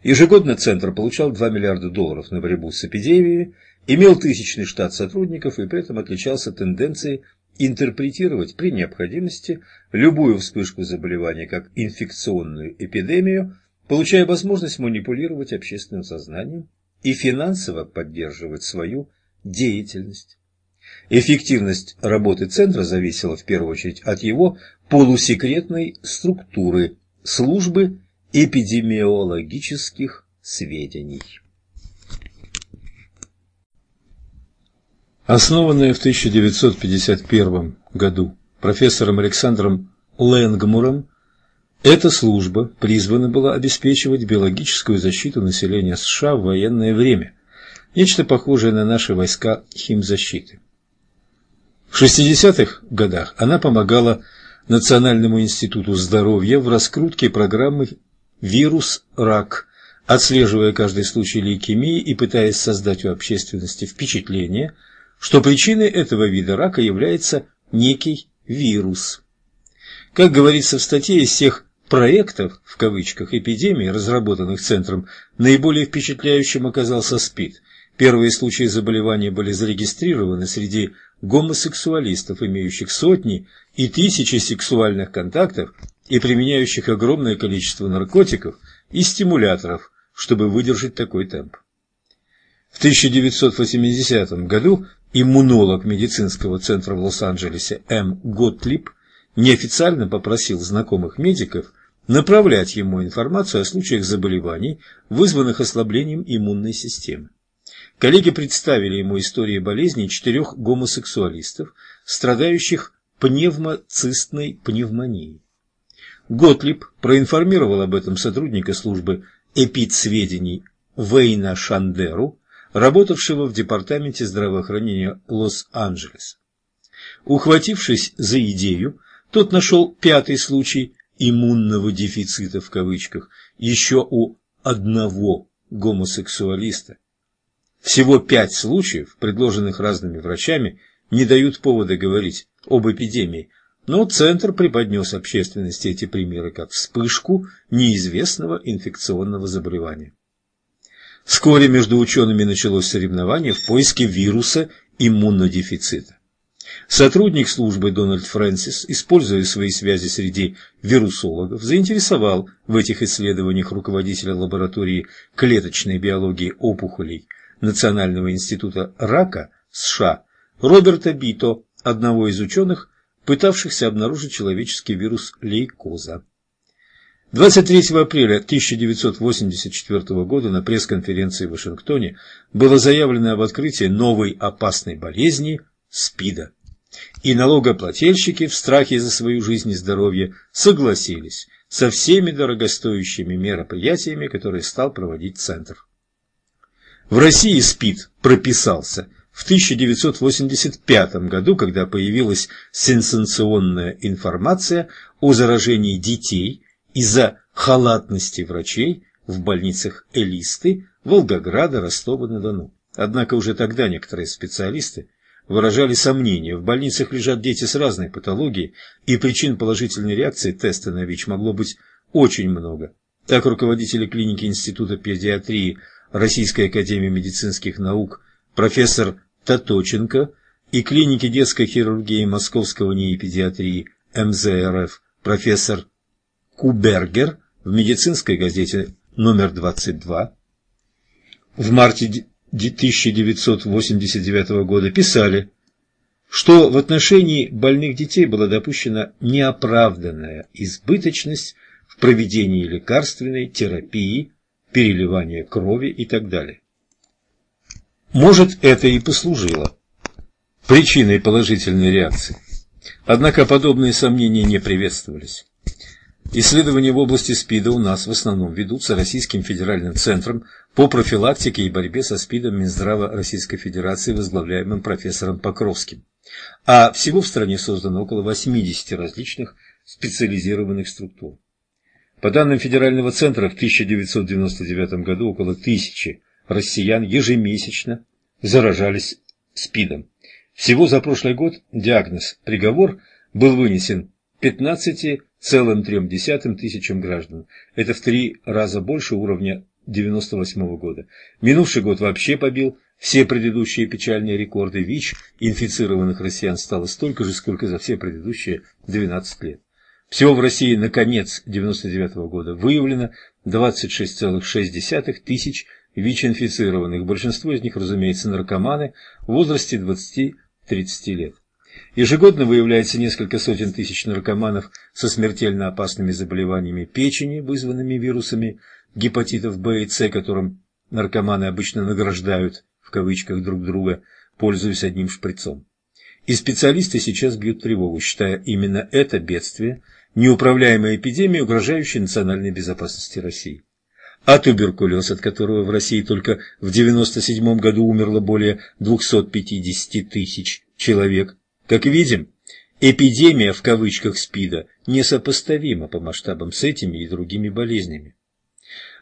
Ежегодно Центр получал 2 миллиарда долларов на борьбу с эпидемией, имел тысячный штат сотрудников и при этом отличался тенденцией интерпретировать при необходимости любую вспышку заболевания как инфекционную эпидемию, получая возможность манипулировать общественным сознанием и финансово поддерживать свою деятельность. Эффективность работы Центра зависела в первую очередь от его полусекретной структуры службы эпидемиологических сведений. Основанная в 1951 году профессором Александром Лэнгмуром, эта служба призвана была обеспечивать биологическую защиту населения США в военное время, нечто похожее на наши войска химзащиты. В 60-х годах она помогала Национальному институту здоровья в раскрутке программы «Вирус-рак», отслеживая каждый случай лейкемии и пытаясь создать у общественности впечатление, что причиной этого вида рака является некий вирус. Как говорится в статье, из всех проектов, в кавычках, эпидемии, разработанных Центром, наиболее впечатляющим оказался СПИД. Первые случаи заболевания были зарегистрированы среди гомосексуалистов, имеющих сотни и тысячи сексуальных контактов и применяющих огромное количество наркотиков и стимуляторов, чтобы выдержать такой темп. В 1980 году иммунолог медицинского центра в Лос-Анджелесе М. Готлиб неофициально попросил знакомых медиков направлять ему информацию о случаях заболеваний, вызванных ослаблением иммунной системы. Коллеги представили ему истории болезней четырех гомосексуалистов, страдающих пневмоцистной пневмонией. Готлиб проинформировал об этом сотрудника службы эпидсведений Вейна Шандеру, работавшего в департаменте здравоохранения Лос-Анджелес. Ухватившись за идею, тот нашел пятый случай «иммунного дефицита» в кавычках еще у одного гомосексуалиста. Всего пять случаев, предложенных разными врачами, не дают повода говорить об эпидемии, но Центр преподнес общественности эти примеры как вспышку неизвестного инфекционного заболевания. Вскоре между учеными началось соревнование в поиске вируса иммунодефицита. Сотрудник службы Дональд Фрэнсис, используя свои связи среди вирусологов, заинтересовал в этих исследованиях руководителя лаборатории клеточной биологии опухолей Национального института рака США Роберта Бито, одного из ученых, пытавшихся обнаружить человеческий вирус лейкоза. 23 апреля 1984 года на пресс-конференции в Вашингтоне было заявлено об открытии новой опасной болезни – СПИДа. И налогоплательщики в страхе за свою жизнь и здоровье согласились со всеми дорогостоящими мероприятиями, которые стал проводить Центр. В России СПИД прописался в 1985 году, когда появилась сенсационная информация о заражении детей из-за халатности врачей в больницах Элисты, Волгограда, Ростова-на-Дону. Однако уже тогда некоторые специалисты выражали сомнения. В больницах лежат дети с разной патологией, и причин положительной реакции теста на ВИЧ могло быть очень много. Так руководители клиники Института педиатрии Российской академии медицинских наук профессор Таточенко и клиники детской хирургии Московского НИИ педиатрии МЗРФ профессор Кубергер в медицинской газете номер 22 в марте 1989 года писали, что в отношении больных детей была допущена неоправданная избыточность в проведении лекарственной терапии, переливания крови и так далее. Может, это и послужило причиной положительной реакции. Однако подобные сомнения не приветствовались. Исследования в области СПИДа у нас в основном ведутся Российским федеральным центром по профилактике и борьбе со СПИДом Минздрава Российской Федерации, возглавляемым профессором Покровским. А всего в стране создано около 80 различных специализированных структур. По данным Федерального центра, в 1999 году около тысячи россиян ежемесячно заражались СПИДом. Всего за прошлый год диагноз «приговор» был вынесен 15 целым трем десятым тысячам граждан. Это в три раза больше уровня 98 года. Минувший год вообще побил все предыдущие печальные рекорды ВИЧ, инфицированных россиян стало столько же, сколько за все предыдущие 12 лет. Всего в России на конец 1999 года выявлено 26,6 тысяч ВИЧ-инфицированных. Большинство из них, разумеется, наркоманы в возрасте 20-30 лет. Ежегодно выявляется несколько сотен тысяч наркоманов со смертельно опасными заболеваниями печени, вызванными вирусами гепатитов В и С, которым наркоманы обычно награждают, в кавычках, друг друга, пользуясь одним шприцом. И специалисты сейчас бьют тревогу, считая именно это бедствие неуправляемой эпидемией, угрожающей национальной безопасности России. А туберкулез, от которого в России только в 1997 году умерло более 250 тысяч человек, как видим, эпидемия в кавычках СПИДа несопоставима по масштабам с этими и другими болезнями.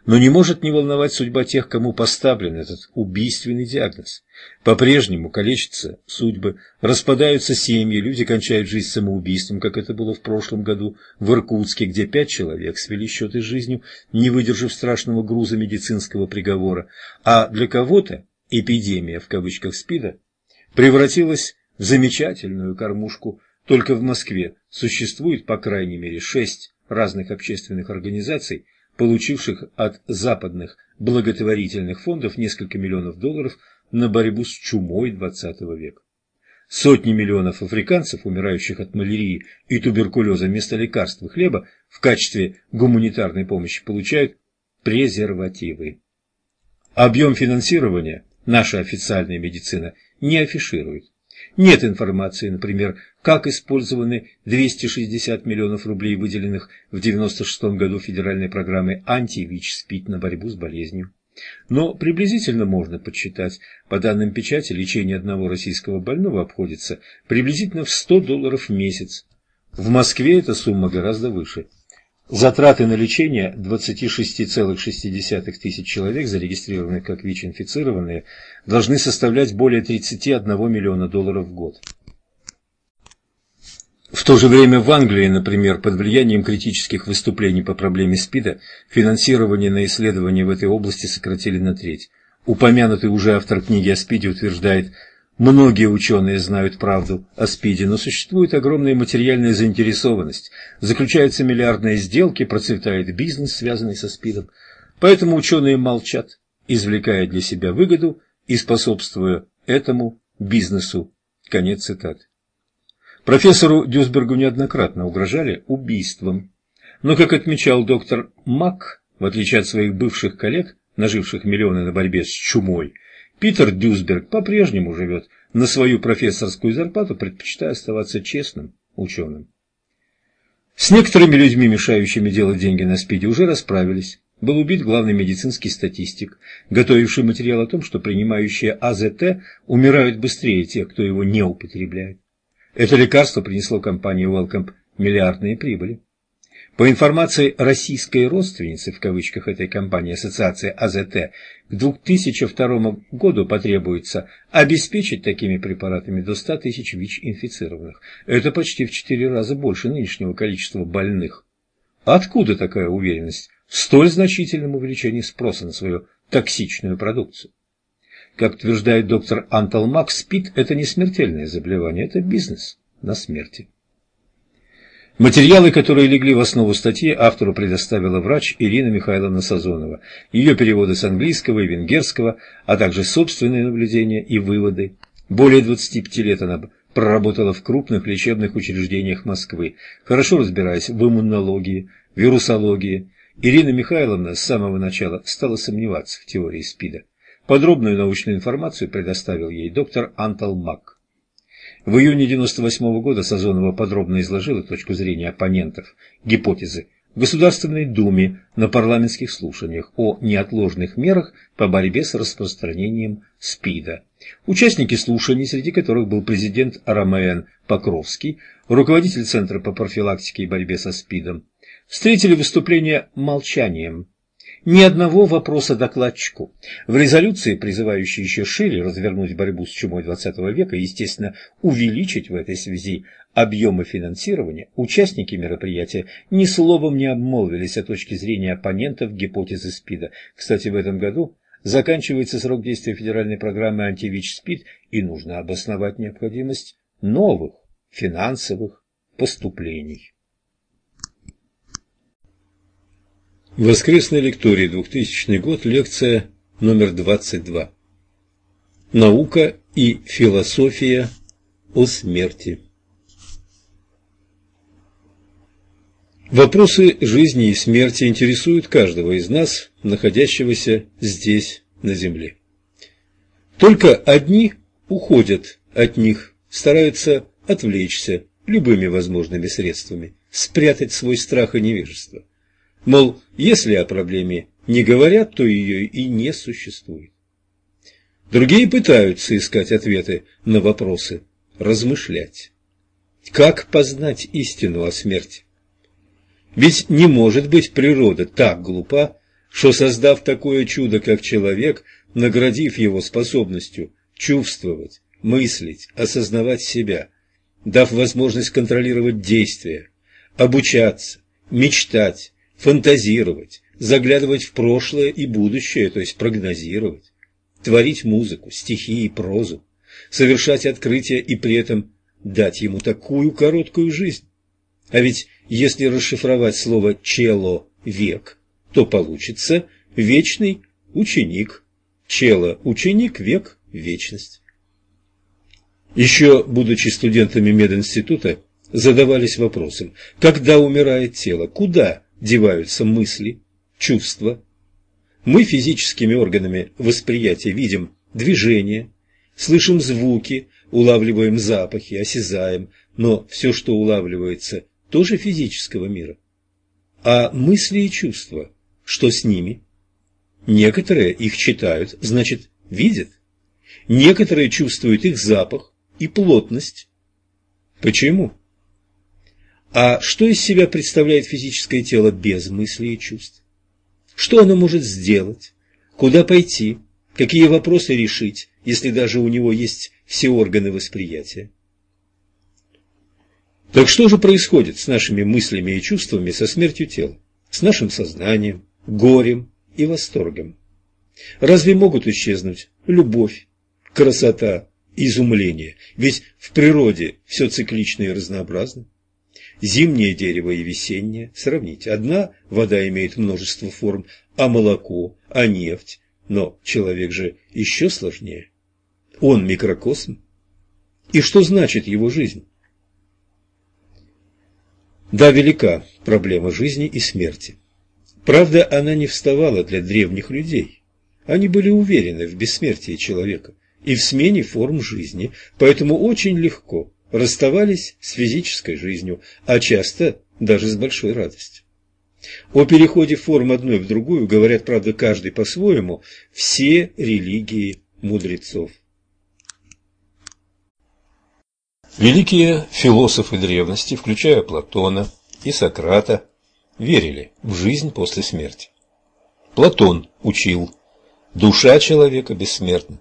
Но не может не волновать судьба тех, кому поставлен этот убийственный диагноз. По-прежнему калечатся судьбы, распадаются семьи, люди кончают жизнь самоубийством, как это было в прошлом году в Иркутске, где пять человек свели счеты с жизнью, не выдержав страшного груза медицинского приговора. А для кого-то эпидемия в кавычках СПИДа превратилась в замечательную кормушку. Только в Москве существует по крайней мере шесть разных общественных организаций, получивших от западных благотворительных фондов несколько миллионов долларов на борьбу с чумой XX века. Сотни миллионов африканцев, умирающих от малярии и туберкулеза вместо лекарств и хлеба, в качестве гуманитарной помощи получают презервативы. Объем финансирования наша официальная медицина не афиширует. Нет информации, например, как использованы 260 миллионов рублей, выделенных в 1996 году федеральной программой «Анти-ВИЧ-СПИД» на борьбу с болезнью. Но приблизительно можно подсчитать, по данным печати, лечение одного российского больного обходится приблизительно в 100 долларов в месяц. В Москве эта сумма гораздо выше. Затраты на лечение 26,6 тысяч человек, зарегистрированных как ВИЧ-инфицированные, должны составлять более 31 миллиона долларов в год. В то же время в Англии, например, под влиянием критических выступлений по проблеме СПИДа, финансирование на исследования в этой области сократили на треть. Упомянутый уже автор книги о СПИДе утверждает, многие ученые знают правду о СПИДе, но существует огромная материальная заинтересованность, заключаются миллиардные сделки, процветает бизнес, связанный со СПИДом. Поэтому ученые молчат, извлекая для себя выгоду и способствуя этому бизнесу. Конец цитаты. Профессору Дюсбергу неоднократно угрожали убийством. Но, как отмечал доктор Мак, в отличие от своих бывших коллег, наживших миллионы на борьбе с чумой, Питер Дюсберг по-прежнему живет на свою профессорскую зарплату, предпочитая оставаться честным ученым. С некоторыми людьми, мешающими делать деньги на СПИДе, уже расправились. Был убит главный медицинский статистик, готовивший материал о том, что принимающие АЗТ умирают быстрее тех, кто его не употребляет. Это лекарство принесло компании Wellcome миллиардные прибыли. По информации российской родственницы, в кавычках этой компании Ассоциации АЗТ, к 2002 году потребуется обеспечить такими препаратами до 100 тысяч ВИЧ-инфицированных. Это почти в 4 раза больше нынешнего количества больных. Откуда такая уверенность в столь значительном увеличении спроса на свою токсичную продукцию? Как утверждает доктор Анталмак, СПИД – это не смертельное заболевание, это бизнес на смерти. Материалы, которые легли в основу статьи, автору предоставила врач Ирина Михайловна Сазонова. Ее переводы с английского и венгерского, а также собственные наблюдения и выводы. Более 25 лет она проработала в крупных лечебных учреждениях Москвы, хорошо разбираясь в иммунологии, вирусологии. Ирина Михайловна с самого начала стала сомневаться в теории СПИДа. Подробную научную информацию предоставил ей доктор Антал Мак. В июне 1998 года Сазонова подробно изложила точку зрения оппонентов гипотезы в Государственной Думе на парламентских слушаниях о неотложных мерах по борьбе с распространением СПИДа. Участники слушаний, среди которых был президент Ромеен Покровский, руководитель Центра по профилактике и борьбе со СПИДом, встретили выступление молчанием ни одного вопроса докладчику. В резолюции, призывающей еще шире развернуть борьбу с чумой XX века и, естественно, увеличить в этой связи объемы финансирования, участники мероприятия ни словом не обмолвились о точке зрения оппонентов гипотезы СПИДа. Кстати, в этом году заканчивается срок действия федеральной программы «Антивич-СПИД» и нужно обосновать необходимость новых финансовых поступлений. Воскресной лектории, 2000 год, лекция номер 22. Наука и философия о смерти. Вопросы жизни и смерти интересуют каждого из нас, находящегося здесь, на Земле. Только одни уходят от них, стараются отвлечься любыми возможными средствами, спрятать свой страх и невежество – Мол, если о проблеме не говорят, то ее и не существует. Другие пытаются искать ответы на вопросы, размышлять. Как познать истину о смерти? Ведь не может быть природа так глупа, что, создав такое чудо, как человек, наградив его способностью чувствовать, мыслить, осознавать себя, дав возможность контролировать действия, обучаться, мечтать, фантазировать, заглядывать в прошлое и будущее, то есть прогнозировать, творить музыку, стихи и прозу, совершать открытия и при этом дать ему такую короткую жизнь. А ведь если расшифровать слово «чело» – «век», то получится «вечный ученик». Чело – ученик, век – вечность. еще будучи студентами мединститута, задавались вопросом, когда умирает тело, куда деваются мысли, чувства. Мы физическими органами восприятия видим движение, слышим звуки, улавливаем запахи, осязаем, но все, что улавливается, тоже физического мира. А мысли и чувства, что с ними? Некоторые их читают, значит, видят. Некоторые чувствуют их запах и плотность. Почему? А что из себя представляет физическое тело без мыслей и чувств? Что оно может сделать? Куда пойти? Какие вопросы решить, если даже у него есть все органы восприятия? Так что же происходит с нашими мыслями и чувствами со смертью тела? С нашим сознанием, горем и восторгом? Разве могут исчезнуть любовь, красота, изумление? Ведь в природе все циклично и разнообразно. Зимнее дерево и весеннее. Сравните. Одна вода имеет множество форм, а молоко, а нефть. Но человек же еще сложнее. Он микрокосм. И что значит его жизнь? Да, велика проблема жизни и смерти. Правда, она не вставала для древних людей. Они были уверены в бессмертии человека и в смене форм жизни, поэтому очень легко расставались с физической жизнью, а часто даже с большой радостью. О переходе форм одной в другую говорят, правда, каждый по-своему, все религии мудрецов. Великие философы древности, включая Платона и Сократа, верили в жизнь после смерти. Платон учил, душа человека бессмертна.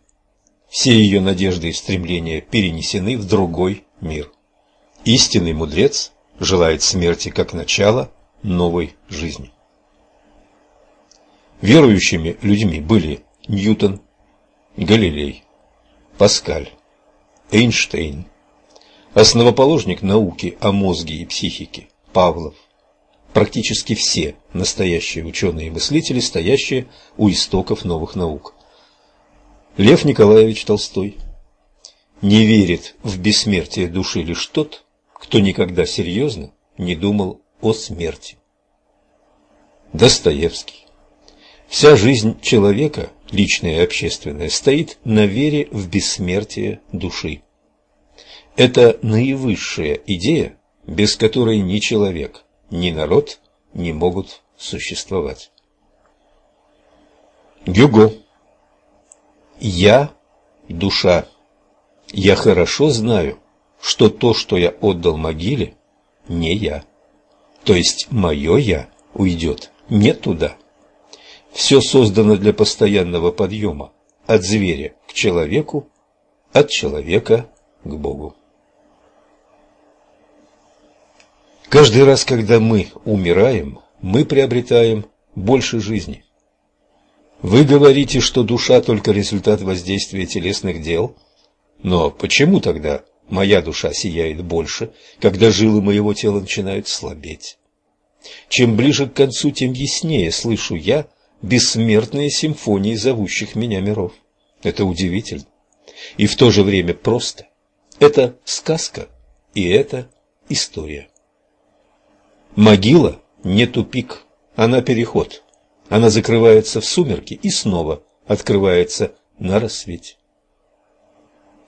Все ее надежды и стремления перенесены в другой мир. Истинный мудрец желает смерти как начала новой жизни. Верующими людьми были Ньютон, Галилей, Паскаль, Эйнштейн, основоположник науки о мозге и психике Павлов, практически все настоящие ученые и мыслители, стоящие у истоков новых наук. Лев Николаевич Толстой, не верит в бессмертие души лишь тот, кто никогда серьезно не думал о смерти. Достоевский. Вся жизнь человека, личная и общественная, стоит на вере в бессмертие души. Это наивысшая идея, без которой ни человек, ни народ не могут существовать. Гюго. Я – душа. Я хорошо знаю, что то, что я отдал могиле, не я. То есть мое «я» уйдет не туда. Все создано для постоянного подъема от зверя к человеку, от человека к Богу. Каждый раз, когда мы умираем, мы приобретаем больше жизни. Вы говорите, что душа только результат воздействия телесных дел – но почему тогда моя душа сияет больше, когда жилы моего тела начинают слабеть? Чем ближе к концу, тем яснее слышу я бессмертные симфонии зовущих меня миров. Это удивительно. И в то же время просто. Это сказка, и это история. Могила не тупик, она переход. Она закрывается в сумерки и снова открывается на рассвете.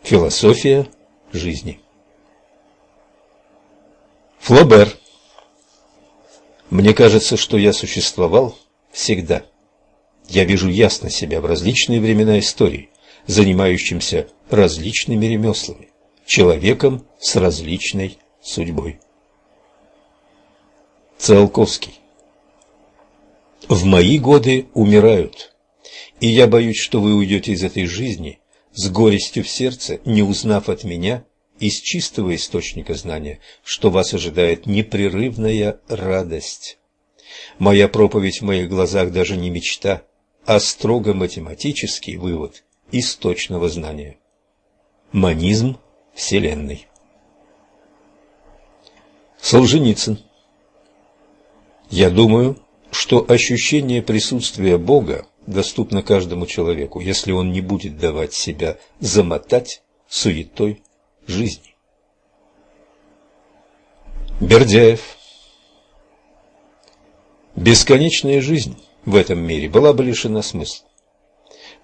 Философия жизни. Флобер. Мне кажется, что я существовал всегда. Я вижу ясно себя в различные времена истории, занимающимся различными ремеслами, человеком с различной судьбой. Циолковский. В мои годы умирают, и я боюсь, что вы уйдете из этой жизни – с горестью в сердце, не узнав от меня из чистого источника знания, что вас ожидает непрерывная радость. Моя проповедь в моих глазах даже не мечта, а строго математический вывод источного знания. Манизм Вселенной. Солженицын. Я думаю, что ощущение присутствия Бога доступна каждому человеку, если он не будет давать себя замотать суетой жизни. Бердяев Бесконечная жизнь в этом мире была бы лишена смысла.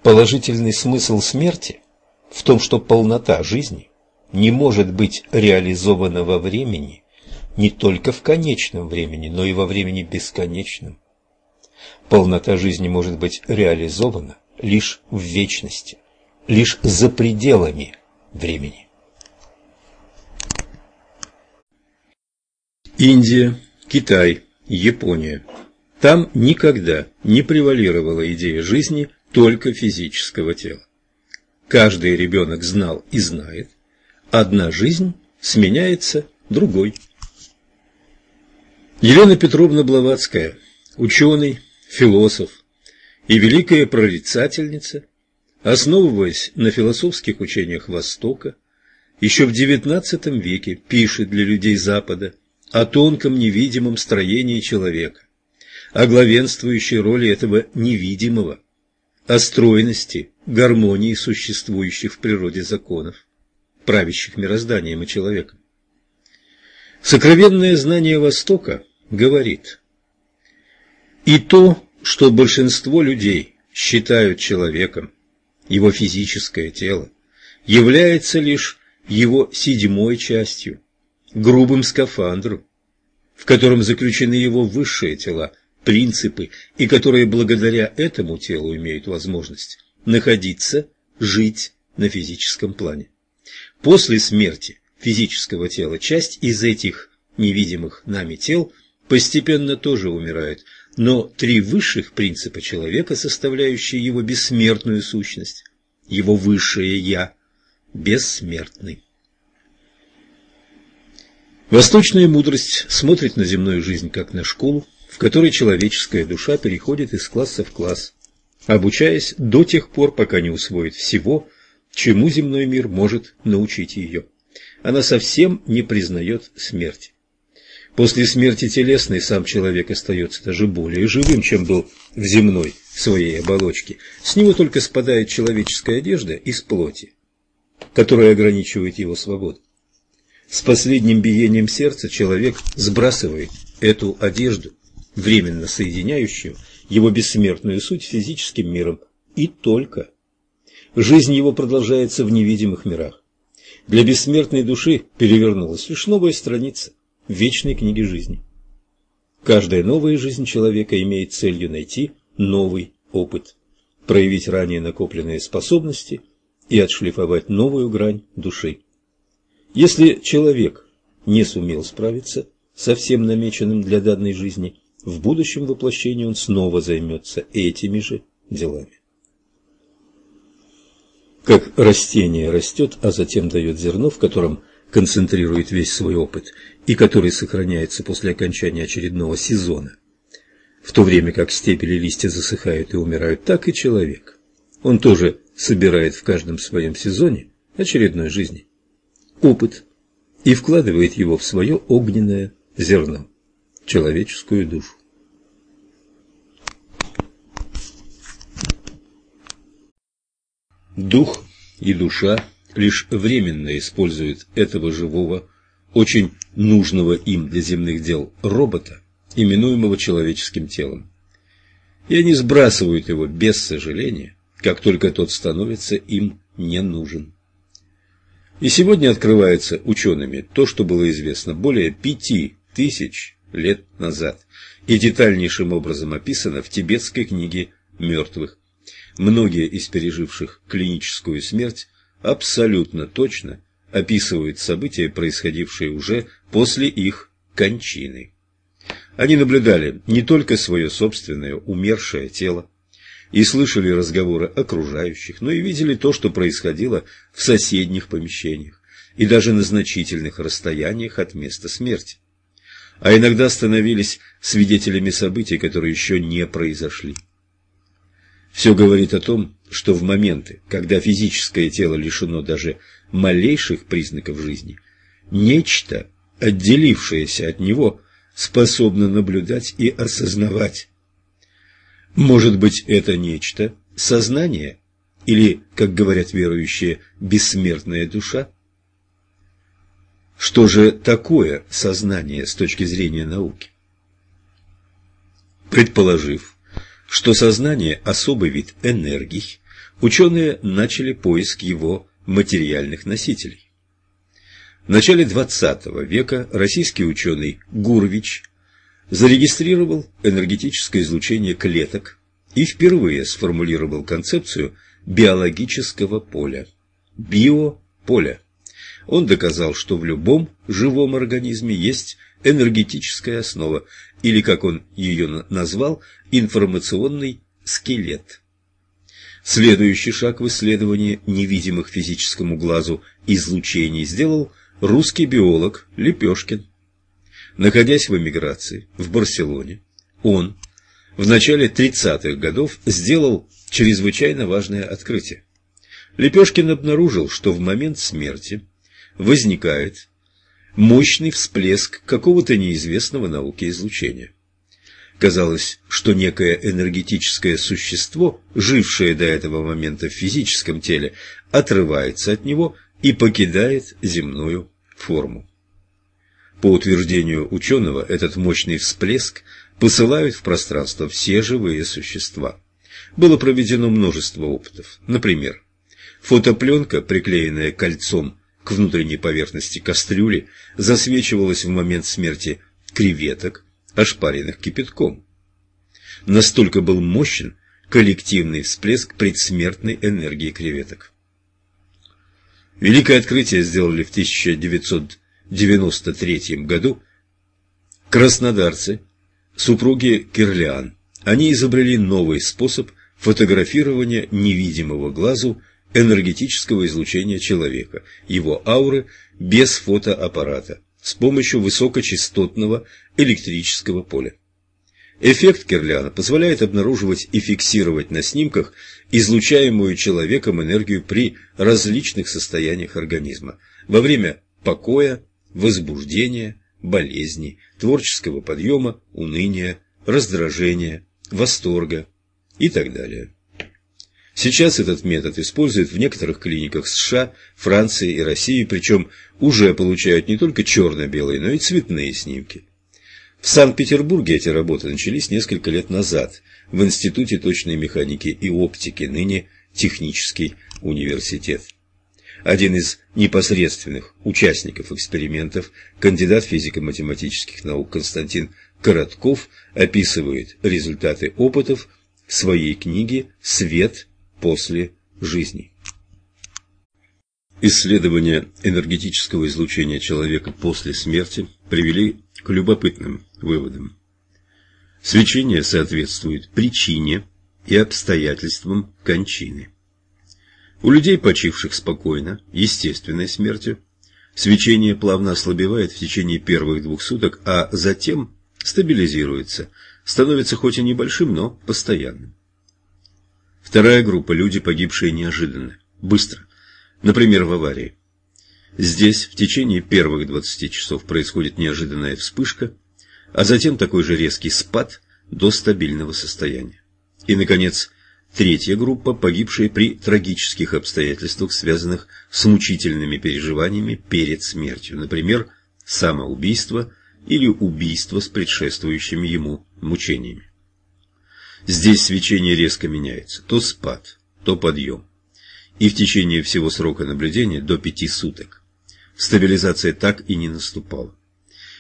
Положительный смысл смерти в том, что полнота жизни не может быть реализована во времени, не только в конечном времени, но и во времени бесконечном. Полнота жизни может быть реализована лишь в вечности, лишь за пределами времени. Индия, Китай, Япония. Там никогда не превалировала идея жизни только физического тела. Каждый ребенок знал и знает, одна жизнь сменяется другой. Елена Петровна Блаватская, ученый, философ и великая прорицательница, основываясь на философских учениях Востока, еще в XIX веке пишет для людей Запада о тонком невидимом строении человека, о главенствующей роли этого невидимого, о стройности, гармонии существующих в природе законов, правящих мирозданием и человеком. Сокровенное знание Востока говорит, и то, что большинство людей считают человеком, его физическое тело, является лишь его седьмой частью, грубым скафандром, в котором заключены его высшие тела, принципы, и которые благодаря этому телу имеют возможность находиться, жить на физическом плане. После смерти физического тела часть из этих невидимых нами тел постепенно тоже умирает, но три высших принципа человека, составляющие его бессмертную сущность, его высшее «я», бессмертны. Восточная мудрость смотрит на земную жизнь как на школу, в которой человеческая душа переходит из класса в класс, обучаясь до тех пор, пока не усвоит всего, чему земной мир может научить ее. Она совсем не признает смерти. После смерти телесной сам человек остается даже более живым, чем был в земной своей оболочке. С него только спадает человеческая одежда из плоти, которая ограничивает его свободу. С последним биением сердца человек сбрасывает эту одежду, временно соединяющую его бессмертную суть физическим миром, и только. Жизнь его продолжается в невидимых мирах. Для бессмертной души перевернулась лишь новая страница – вечной книги жизни. Каждая новая жизнь человека имеет целью найти новый опыт, проявить ранее накопленные способности и отшлифовать новую грань души. Если человек не сумел справиться со всем намеченным для данной жизни, в будущем воплощении он снова займется этими же делами. Как растение растет, а затем дает зерно, в котором концентрирует весь свой опыт и который сохраняется после окончания очередного сезона. В то время как стебели листья засыхают и умирают, так и человек. Он тоже собирает в каждом своем сезоне очередной жизни опыт и вкладывает его в свое огненное зерно, человеческую душу. Дух и душа лишь временно используют этого живого, очень нужного им для земных дел робота, именуемого человеческим телом. И они сбрасывают его без сожаления, как только тот становится им не нужен. И сегодня открывается учеными то, что было известно более пяти тысяч лет назад и детальнейшим образом описано в тибетской книге мертвых. Многие из переживших клиническую смерть абсолютно точно описывают события, происходившие уже после их кончины. Они наблюдали не только свое собственное умершее тело и слышали разговоры окружающих, но и видели то, что происходило в соседних помещениях и даже на значительных расстояниях от места смерти. А иногда становились свидетелями событий, которые еще не произошли. Все говорит о том, что в моменты, когда физическое тело лишено даже малейших признаков жизни, нечто, отделившееся от него, способно наблюдать и осознавать. Может быть, это нечто – сознание или, как говорят верующие, бессмертная душа? Что же такое сознание с точки зрения науки? Предположив, что сознание – особый вид энергий, ученые начали поиск его материальных носителей. В начале XX века российский ученый Гурвич зарегистрировал энергетическое излучение клеток и впервые сформулировал концепцию биологического поля – биополя. Он доказал, что в любом живом организме есть энергетическая основа, или, как он ее назвал, информационный скелет. Следующий шаг в исследовании невидимых физическому глазу излучений сделал русский биолог Лепешкин. Находясь в эмиграции в Барселоне, он в начале 30-х годов сделал чрезвычайно важное открытие. Лепешкин обнаружил, что в момент смерти возникает мощный всплеск какого-то неизвестного науке излучения. Казалось, что некое энергетическое существо, жившее до этого момента в физическом теле, отрывается от него и покидает земную форму. По утверждению ученого, этот мощный всплеск посылают в пространство все живые существа. Было проведено множество опытов. Например, фотопленка, приклеенная кольцом к внутренней поверхности кастрюли, засвечивалась в момент смерти креветок, ошпаренных кипятком. Настолько был мощен коллективный всплеск предсмертной энергии креветок. Великое открытие сделали в 1993 году краснодарцы, супруги Кирлиан. Они изобрели новый способ фотографирования невидимого глазу энергетического излучения человека, его ауры без фотоаппарата, с помощью высокочастотного электрического поля. Эффект Кирляна позволяет обнаруживать и фиксировать на снимках излучаемую человеком энергию при различных состояниях организма во время покоя, возбуждения, болезни, творческого подъема, уныния, раздражения, восторга и так далее. Сейчас этот метод используют в некоторых клиниках США, Франции и России, причем уже получают не только черно-белые, но и цветные снимки. В Санкт-Петербурге эти работы начались несколько лет назад в Институте точной механики и оптики, ныне Технический университет. Один из непосредственных участников экспериментов, кандидат физико-математических наук Константин Коротков, описывает результаты опытов в своей книге «Свет после жизни». Исследования энергетического излучения человека после смерти привели к любопытным выводам. Свечение соответствует причине и обстоятельствам кончины. У людей, почивших спокойно, естественной смертью, свечение плавно ослабевает в течение первых двух суток, а затем стабилизируется, становится хоть и небольшим, но постоянным. Вторая группа – люди, погибшие неожиданно, быстро, например, в аварии. Здесь в течение первых 20 часов происходит неожиданная вспышка, а затем такой же резкий спад до стабильного состояния. И, наконец, Третья группа – погибшие при трагических обстоятельствах, связанных с мучительными переживаниями перед смертью, например, самоубийство или убийство с предшествующими ему мучениями. Здесь свечение резко меняется, то спад, то подъем. И в течение всего срока наблюдения до пяти суток. Стабилизация так и не наступала.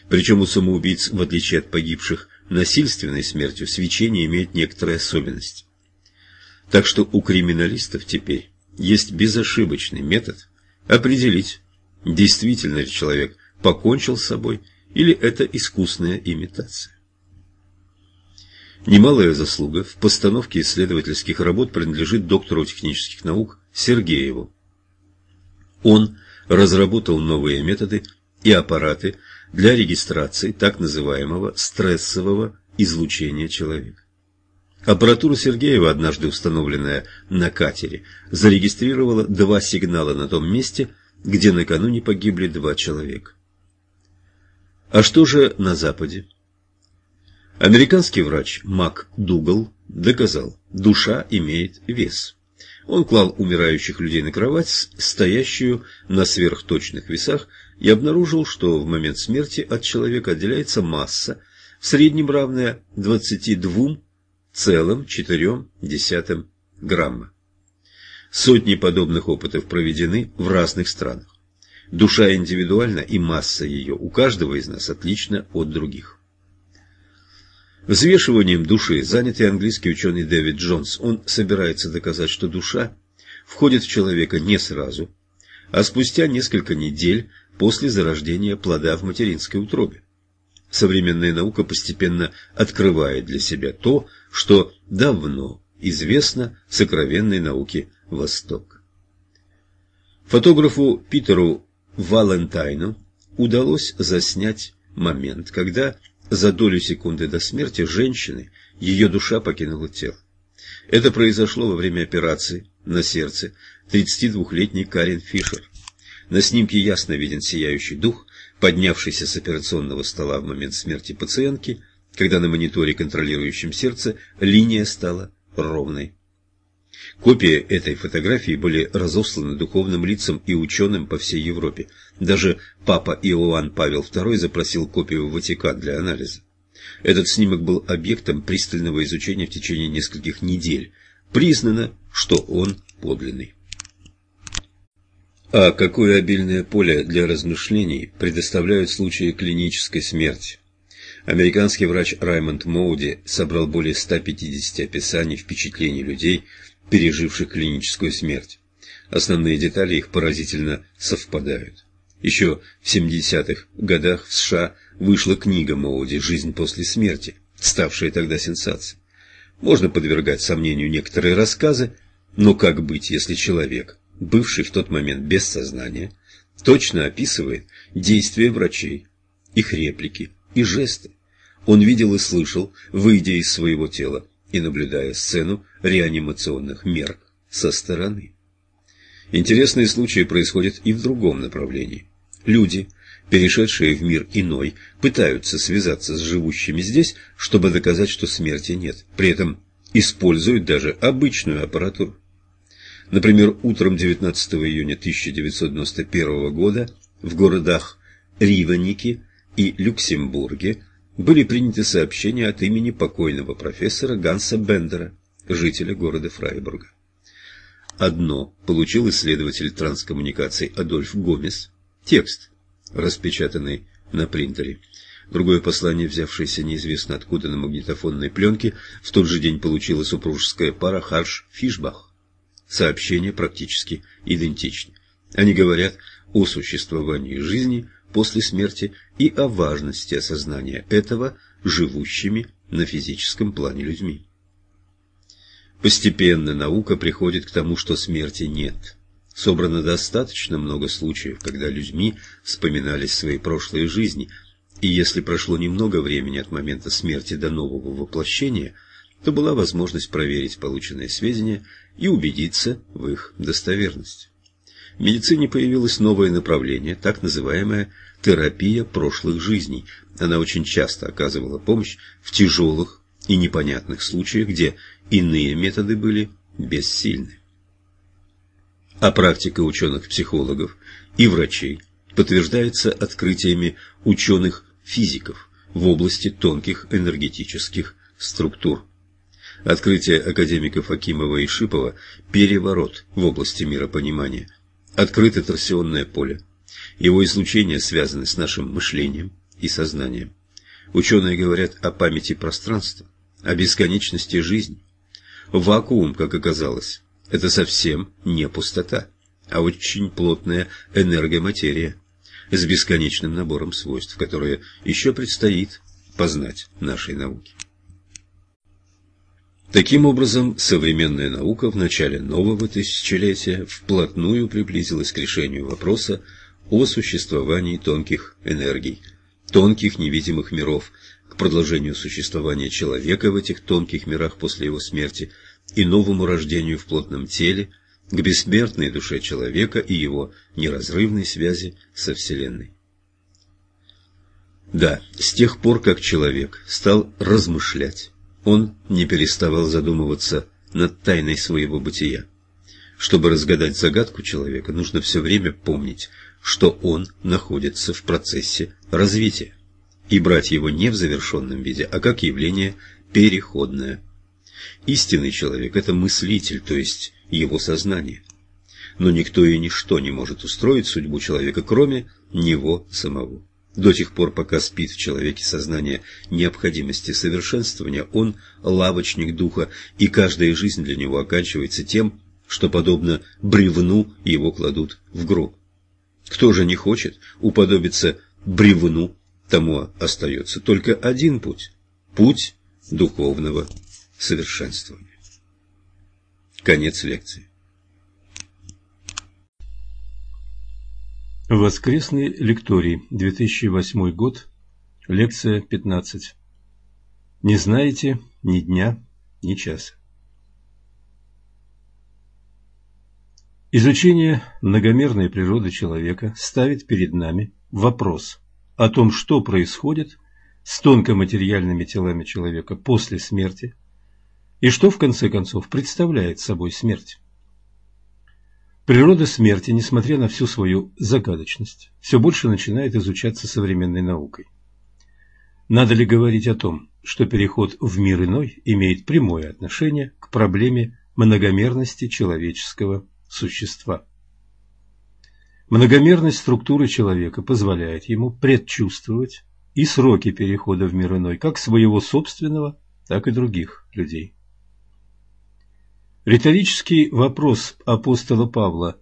Причем у самоубийц, в отличие от погибших насильственной смертью, свечение имеет некоторые особенности. Так что у криминалистов теперь есть безошибочный метод определить, действительно ли человек покончил с собой или это искусная имитация. Немалая заслуга в постановке исследовательских работ принадлежит доктору технических наук Сергееву. Он разработал новые методы и аппараты для регистрации так называемого стрессового излучения человека. Аппаратура Сергеева, однажды установленная на катере, зарегистрировала два сигнала на том месте, где накануне погибли два человека. А что же на Западе? Американский врач Мак Дугал доказал, душа имеет вес. Он клал умирающих людей на кровать, стоящую на сверхточных весах, и обнаружил, что в момент смерти от человека отделяется масса, в среднем равная 22,4 грамма. Сотни подобных опытов проведены в разных странах. Душа индивидуальна, и масса ее у каждого из нас отлична от других. Взвешиванием души занятый английский ученый Дэвид Джонс. Он собирается доказать, что душа входит в человека не сразу, а спустя несколько недель после зарождения плода в материнской утробе. Современная наука постепенно открывает для себя то, что давно известно сокровенной науке Востока. Фотографу Питеру Валентайну удалось заснять момент, когда за долю секунды до смерти женщины ее душа покинула тело. Это произошло во время операции на сердце 32-летней Карен Фишер. На снимке ясно виден сияющий дух, поднявшийся с операционного стола в момент смерти пациентки, когда на мониторе, контролирующем сердце, линия стала ровной. Копии этой фотографии были разосланы духовным лицам и ученым по всей Европе. Даже папа Иоанн Павел II запросил копию в Ватикан для анализа. Этот снимок был объектом пристального изучения в течение нескольких недель. Признано, что он подлинный. А какое обильное поле для размышлений предоставляют случаи клинической смерти? Американский врач Раймонд Моуди собрал более 150 описаний впечатлений людей, переживших клиническую смерть. Основные детали их поразительно совпадают. Еще в 70-х годах в США вышла книга Моуди «Жизнь после смерти», ставшая тогда сенсацией. Можно подвергать сомнению некоторые рассказы, но как быть, если человек, бывший в тот момент без сознания, точно описывает действия врачей, их реплики и жесты. Он видел и слышал, выйдя из своего тела, и наблюдая сцену реанимационных мер со стороны. Интересные случаи происходят и в другом направлении. Люди, перешедшие в мир иной, пытаются связаться с живущими здесь, чтобы доказать, что смерти нет. При этом используют даже обычную аппаратуру. Например, утром 19 июня 1991 года в городах Ривеннике и Люксембурге были приняты сообщения от имени покойного профессора Ганса Бендера, жителя города Фрайбурга. Одно получил исследователь транскоммуникаций Адольф Гомес, текст, распечатанный на принтере. Другое послание, взявшееся неизвестно откуда на магнитофонной пленке, в тот же день получила супружеская пара Харш-Фишбах. Сообщения практически идентичны. Они говорят о существовании жизни после смерти и о важности осознания этого живущими на физическом плане людьми. Постепенно наука приходит к тому, что смерти нет. Собрано достаточно много случаев, когда людьми вспоминались свои прошлые жизни, и если прошло немного времени от момента смерти до нового воплощения, то была возможность проверить полученные сведения и убедиться в их достоверности. В медицине появилось новое направление, так называемая терапия прошлых жизней. Она очень часто оказывала помощь в тяжелых и непонятных случаях, где иные методы были бессильны. А практика ученых-психологов и врачей подтверждается открытиями ученых-физиков в области тонких энергетических структур. Открытие академиков Акимова и Шипова – переворот в области миропонимания – Открыто торсионное поле. Его излучение связано с нашим мышлением и сознанием. Ученые говорят о памяти пространства, о бесконечности жизни. Вакуум, как оказалось, это совсем не пустота, а очень плотная энергоматерия с бесконечным набором свойств, которые еще предстоит познать нашей науке. Таким образом, современная наука в начале нового тысячелетия вплотную приблизилась к решению вопроса о существовании тонких энергий, тонких невидимых миров, к продолжению существования человека в этих тонких мирах после его смерти и новому рождению в плотном теле, к бессмертной душе человека и его неразрывной связи со Вселенной. Да, с тех пор, как человек стал размышлять, он не переставал задумываться над тайной своего бытия. Чтобы разгадать загадку человека, нужно все время помнить, что он находится в процессе развития, и брать его не в завершенном виде, а как явление переходное. Истинный человек – это мыслитель, то есть его сознание. Но никто и ничто не может устроить судьбу человека, кроме него самого. До тех пор, пока спит в человеке сознание необходимости совершенствования, он лавочник духа, и каждая жизнь для него оканчивается тем, что, подобно бревну, его кладут в гроб. Кто же не хочет уподобиться бревну, тому остается только один путь – путь духовного совершенствования. Конец лекции. Воскресный лекторий, 2008 год, лекция 15. Не знаете ни дня, ни часа. Изучение многомерной природы человека ставит перед нами вопрос о том, что происходит с тонкоматериальными телами человека после смерти и что в конце концов представляет собой смерть. Природа смерти, несмотря на всю свою загадочность, все больше начинает изучаться современной наукой. Надо ли говорить о том, что переход в мир иной имеет прямое отношение к проблеме многомерности человеческого существа? Многомерность структуры человека позволяет ему предчувствовать и сроки перехода в мир иной, как своего собственного, так и других людей. Риторический вопрос апостола Павла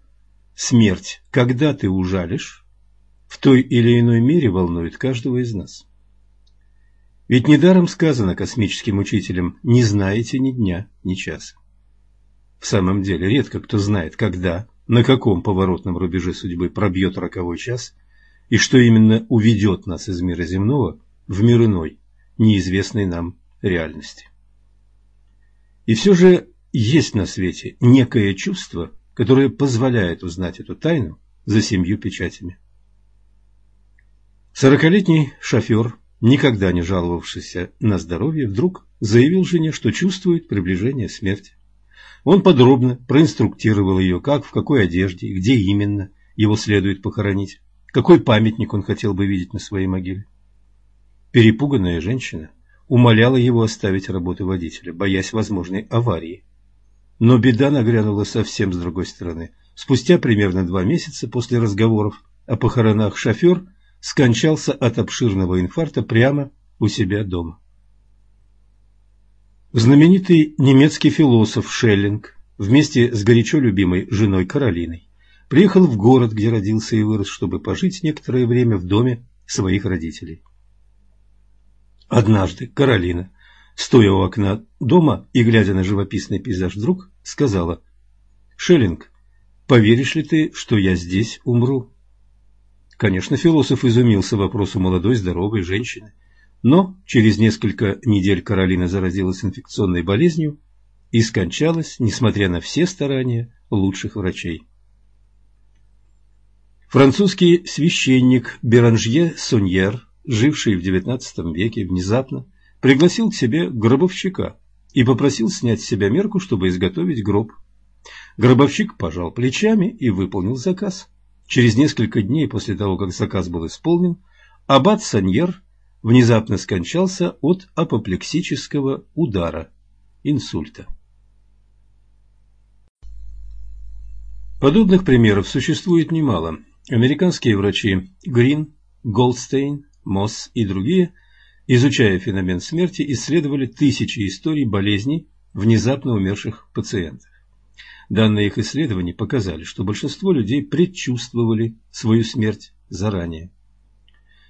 «Смерть, когда ты ужалишь?» в той или иной мере волнует каждого из нас. Ведь недаром сказано космическим учителям «не знаете ни дня, ни часа». В самом деле, редко кто знает, когда, на каком поворотном рубеже судьбы пробьет роковой час, и что именно уведет нас из мира земного в мир иной, неизвестной нам реальности. И все же есть на свете некое чувство, которое позволяет узнать эту тайну за семью печатями. Сорокалетний шофер, никогда не жаловавшийся на здоровье, вдруг заявил жене, что чувствует приближение смерти. Он подробно проинструктировал ее, как, в какой одежде и где именно его следует похоронить, какой памятник он хотел бы видеть на своей могиле. Перепуганная женщина умоляла его оставить работу водителя, боясь возможной аварии. Но беда нагрянула совсем с другой стороны. Спустя примерно два месяца после разговоров о похоронах шофер скончался от обширного инфаркта прямо у себя дома. Знаменитый немецкий философ Шеллинг вместе с горячо любимой женой Каролиной приехал в город, где родился и вырос, чтобы пожить некоторое время в доме своих родителей. Однажды Каролина стоя у окна дома и глядя на живописный пейзаж, вдруг сказала «Шеллинг, поверишь ли ты, что я здесь умру?» Конечно, философ изумился вопросу молодой здоровой женщины, но через несколько недель Каролина заразилась инфекционной болезнью и скончалась, несмотря на все старания лучших врачей. Французский священник Беранжье Соньер, живший в XIX веке, внезапно пригласил к себе гробовщика и попросил снять с себя мерку, чтобы изготовить гроб. Гробовщик пожал плечами и выполнил заказ. Через несколько дней после того, как заказ был исполнен, аббат Саньер внезапно скончался от апоплексического удара, инсульта. Подобных примеров существует немало. Американские врачи Грин, Голдстейн, Мосс и другие изучая феномен смерти, исследовали тысячи историй болезней внезапно умерших пациентов. Данные их исследований показали, что большинство людей предчувствовали свою смерть заранее.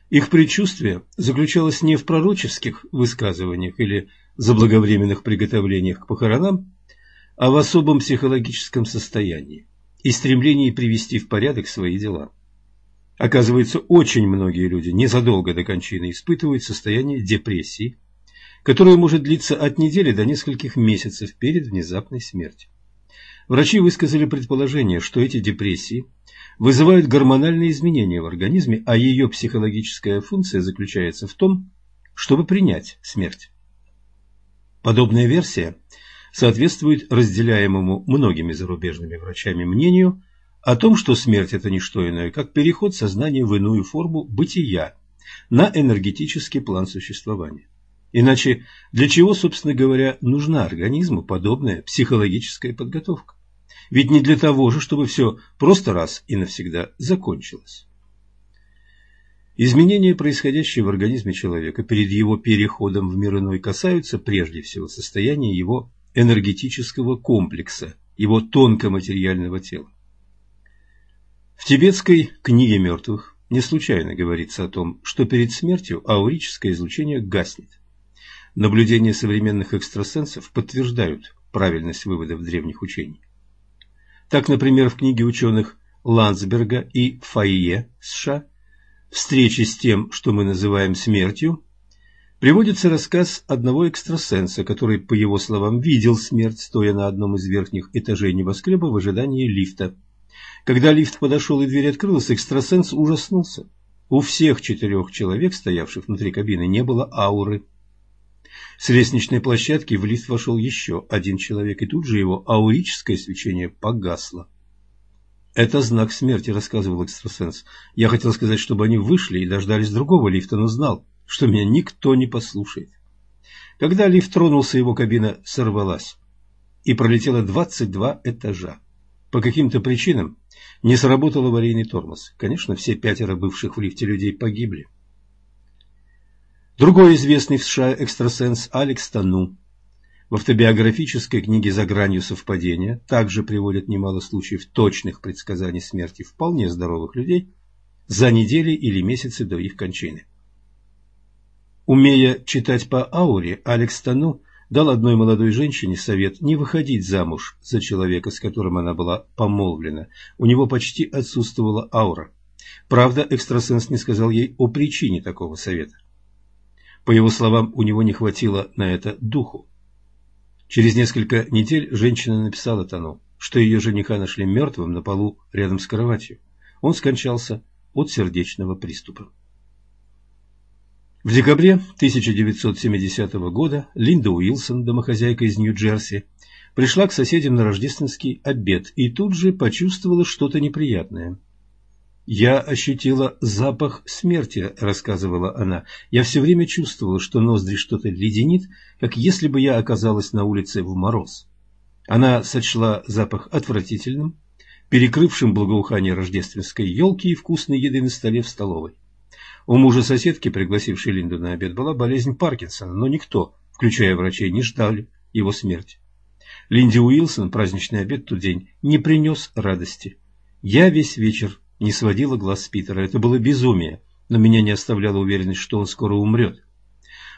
Их предчувствие заключалось не в пророческих высказываниях или заблаговременных приготовлениях к похоронам, а в особом психологическом состоянии и стремлении привести в порядок свои дела. Оказывается, очень многие люди незадолго до кончины испытывают состояние депрессии, которое может длиться от недели до нескольких месяцев перед внезапной смертью. Врачи высказали предположение, что эти депрессии вызывают гормональные изменения в организме, а ее психологическая функция заключается в том, чтобы принять смерть. Подобная версия соответствует разделяемому многими зарубежными врачами мнению о том, что смерть – это не что иное, как переход сознания в иную форму бытия на энергетический план существования. Иначе для чего, собственно говоря, нужна организму подобная психологическая подготовка? Ведь не для того же, чтобы все просто раз и навсегда закончилось. Изменения, происходящие в организме человека перед его переходом в мир иной, касаются прежде всего состояния его энергетического комплекса, его тонкоматериального тела. В тибетской книге мертвых не случайно говорится о том, что перед смертью аурическое излучение гаснет. Наблюдения современных экстрасенсов подтверждают правильность выводов древних учений. Так, например, в книге ученых Ландсберга и Файе США «Встречи с тем, что мы называем смертью» приводится рассказ одного экстрасенса, который, по его словам, видел смерть, стоя на одном из верхних этажей небоскреба в ожидании лифта. Когда лифт подошел и дверь открылась, экстрасенс ужаснулся. У всех четырех человек, стоявших внутри кабины, не было ауры. С лестничной площадки в лифт вошел еще один человек, и тут же его аурическое свечение погасло. «Это знак смерти», — рассказывал экстрасенс. «Я хотел сказать, чтобы они вышли и дождались другого лифта, но знал, что меня никто не послушает». Когда лифт тронулся, его кабина сорвалась и пролетела 22 этажа. По каким-то причинам не сработал аварийный тормоз. Конечно, все пятеро бывших в лифте людей погибли. Другой известный в США экстрасенс Алекс Тану в автобиографической книге «За гранью совпадения» также приводит немало случаев точных предсказаний смерти вполне здоровых людей за недели или месяцы до их кончины. Умея читать по ауре, Алекс Тану дал одной молодой женщине совет не выходить замуж за человека, с которым она была помолвлена. У него почти отсутствовала аура. Правда, экстрасенс не сказал ей о причине такого совета. По его словам, у него не хватило на это духу. Через несколько недель женщина написала Тану, что ее жениха нашли мертвым на полу рядом с кроватью. Он скончался от сердечного приступа. В декабре 1970 года Линда Уилсон, домохозяйка из Нью-Джерси, пришла к соседям на рождественский обед и тут же почувствовала что-то неприятное – «Я ощутила запах смерти», — рассказывала она. «Я все время чувствовала, что ноздри что-то леденит, как если бы я оказалась на улице в мороз». Она сочла запах отвратительным, перекрывшим благоухание рождественской елки и вкусной еды на столе в столовой. У мужа соседки, пригласившей Линду на обед, была болезнь Паркинсона, но никто, включая врачей, не ждали его смерти. Линди Уилсон праздничный обед тот день не принес радости. Я весь вечер не сводила глаз с Питера. Это было безумие, но меня не оставляла уверенность, что он скоро умрет.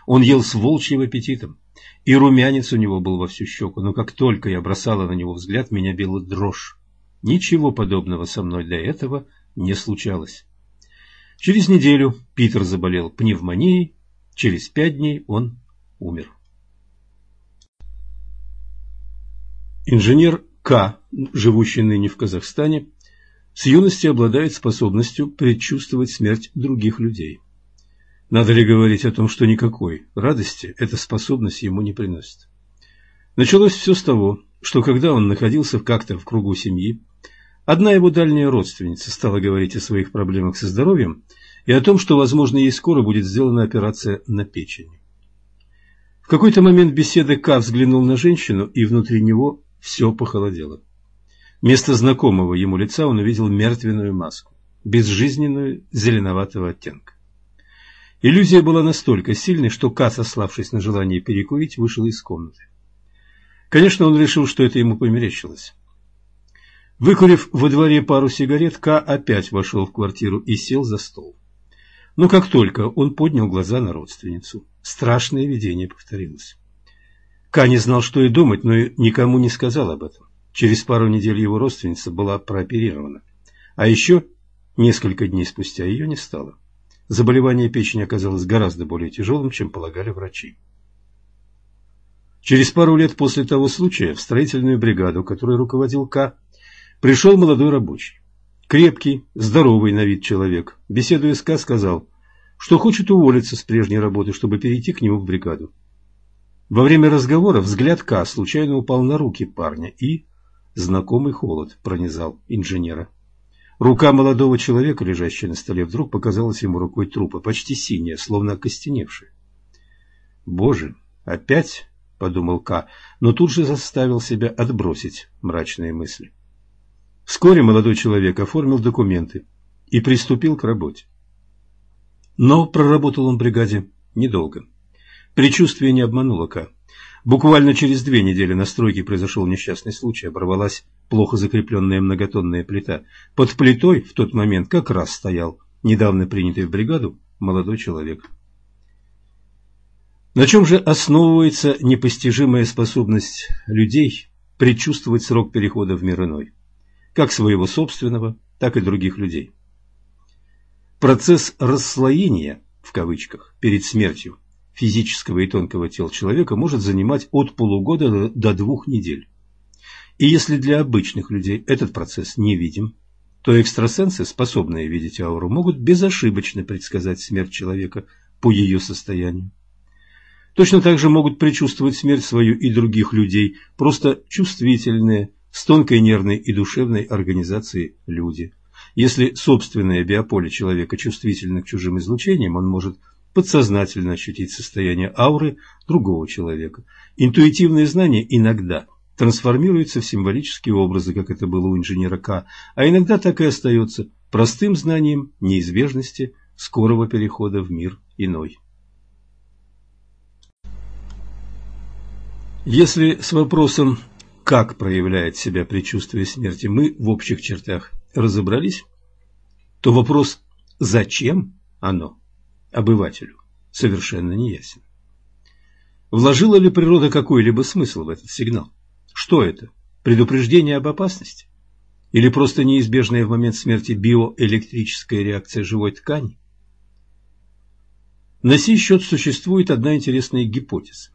Он ел с волчьим аппетитом, и румянец у него был во всю щеку, но как только я бросала на него взгляд, меня била дрожь. Ничего подобного со мной до этого не случалось. Через неделю Питер заболел пневмонией, через пять дней он умер. Инженер К, живущий ныне в Казахстане, с юности обладает способностью предчувствовать смерть других людей. Надо ли говорить о том, что никакой радости эта способность ему не приносит? Началось все с того, что когда он находился как-то в кругу семьи, одна его дальняя родственница стала говорить о своих проблемах со здоровьем и о том, что, возможно, ей скоро будет сделана операция на печени. В какой-то момент беседы Ка взглянул на женщину, и внутри него все похолодело. Вместо знакомого ему лица он увидел мертвенную маску, безжизненную, зеленоватого оттенка. Иллюзия была настолько сильной, что Касс, сославшись на желание перекурить, вышел из комнаты. Конечно, он решил, что это ему померещилось. Выкурив во дворе пару сигарет, Ка опять вошел в квартиру и сел за стол. Но как только он поднял глаза на родственницу, страшное видение повторилось. Ка не знал, что и думать, но никому не сказал об этом. Через пару недель его родственница была прооперирована. А еще несколько дней спустя ее не стало. Заболевание печени оказалось гораздо более тяжелым, чем полагали врачи. Через пару лет после того случая в строительную бригаду, которой руководил К, пришел молодой рабочий. Крепкий, здоровый на вид человек, беседуя с К, сказал, что хочет уволиться с прежней работы, чтобы перейти к нему в бригаду. Во время разговора взгляд К случайно упал на руки парня и... Знакомый холод пронизал инженера. Рука молодого человека, лежащая на столе, вдруг показалась ему рукой трупа, почти синяя, словно окостеневшая. «Боже, опять?» — подумал К, но тут же заставил себя отбросить мрачные мысли. Вскоре молодой человек оформил документы и приступил к работе. Но проработал он в бригаде недолго. Предчувствие не обмануло К. Буквально через две недели на стройке произошел несчастный случай, оборвалась плохо закрепленная многотонная плита. Под плитой в тот момент как раз стоял недавно принятый в бригаду молодой человек. На чем же основывается непостижимая способность людей предчувствовать срок перехода в мир иной, как своего собственного, так и других людей? Процесс «расслоения» в кавычках перед смертью физического и тонкого тела человека может занимать от полугода до двух недель. И если для обычных людей этот процесс не видим, то экстрасенсы, способные видеть ауру, могут безошибочно предсказать смерть человека по ее состоянию. Точно так же могут предчувствовать смерть свою и других людей, просто чувствительные, с тонкой нервной и душевной организацией люди. Если собственное биополе человека чувствительно к чужим излучениям, он может подсознательно ощутить состояние ауры другого человека. Интуитивные знания иногда трансформируются в символические образы, как это было у инженера К, а иногда так и остается простым знанием неизбежности скорого перехода в мир иной. Если с вопросом, как проявляет себя предчувствие смерти, мы в общих чертах разобрались, то вопрос «зачем оно?» обывателю совершенно не ясен. Вложила ли природа какой-либо смысл в этот сигнал? Что это? Предупреждение об опасности? Или просто неизбежная в момент смерти биоэлектрическая реакция живой ткани? На сей счет существует одна интересная гипотеза.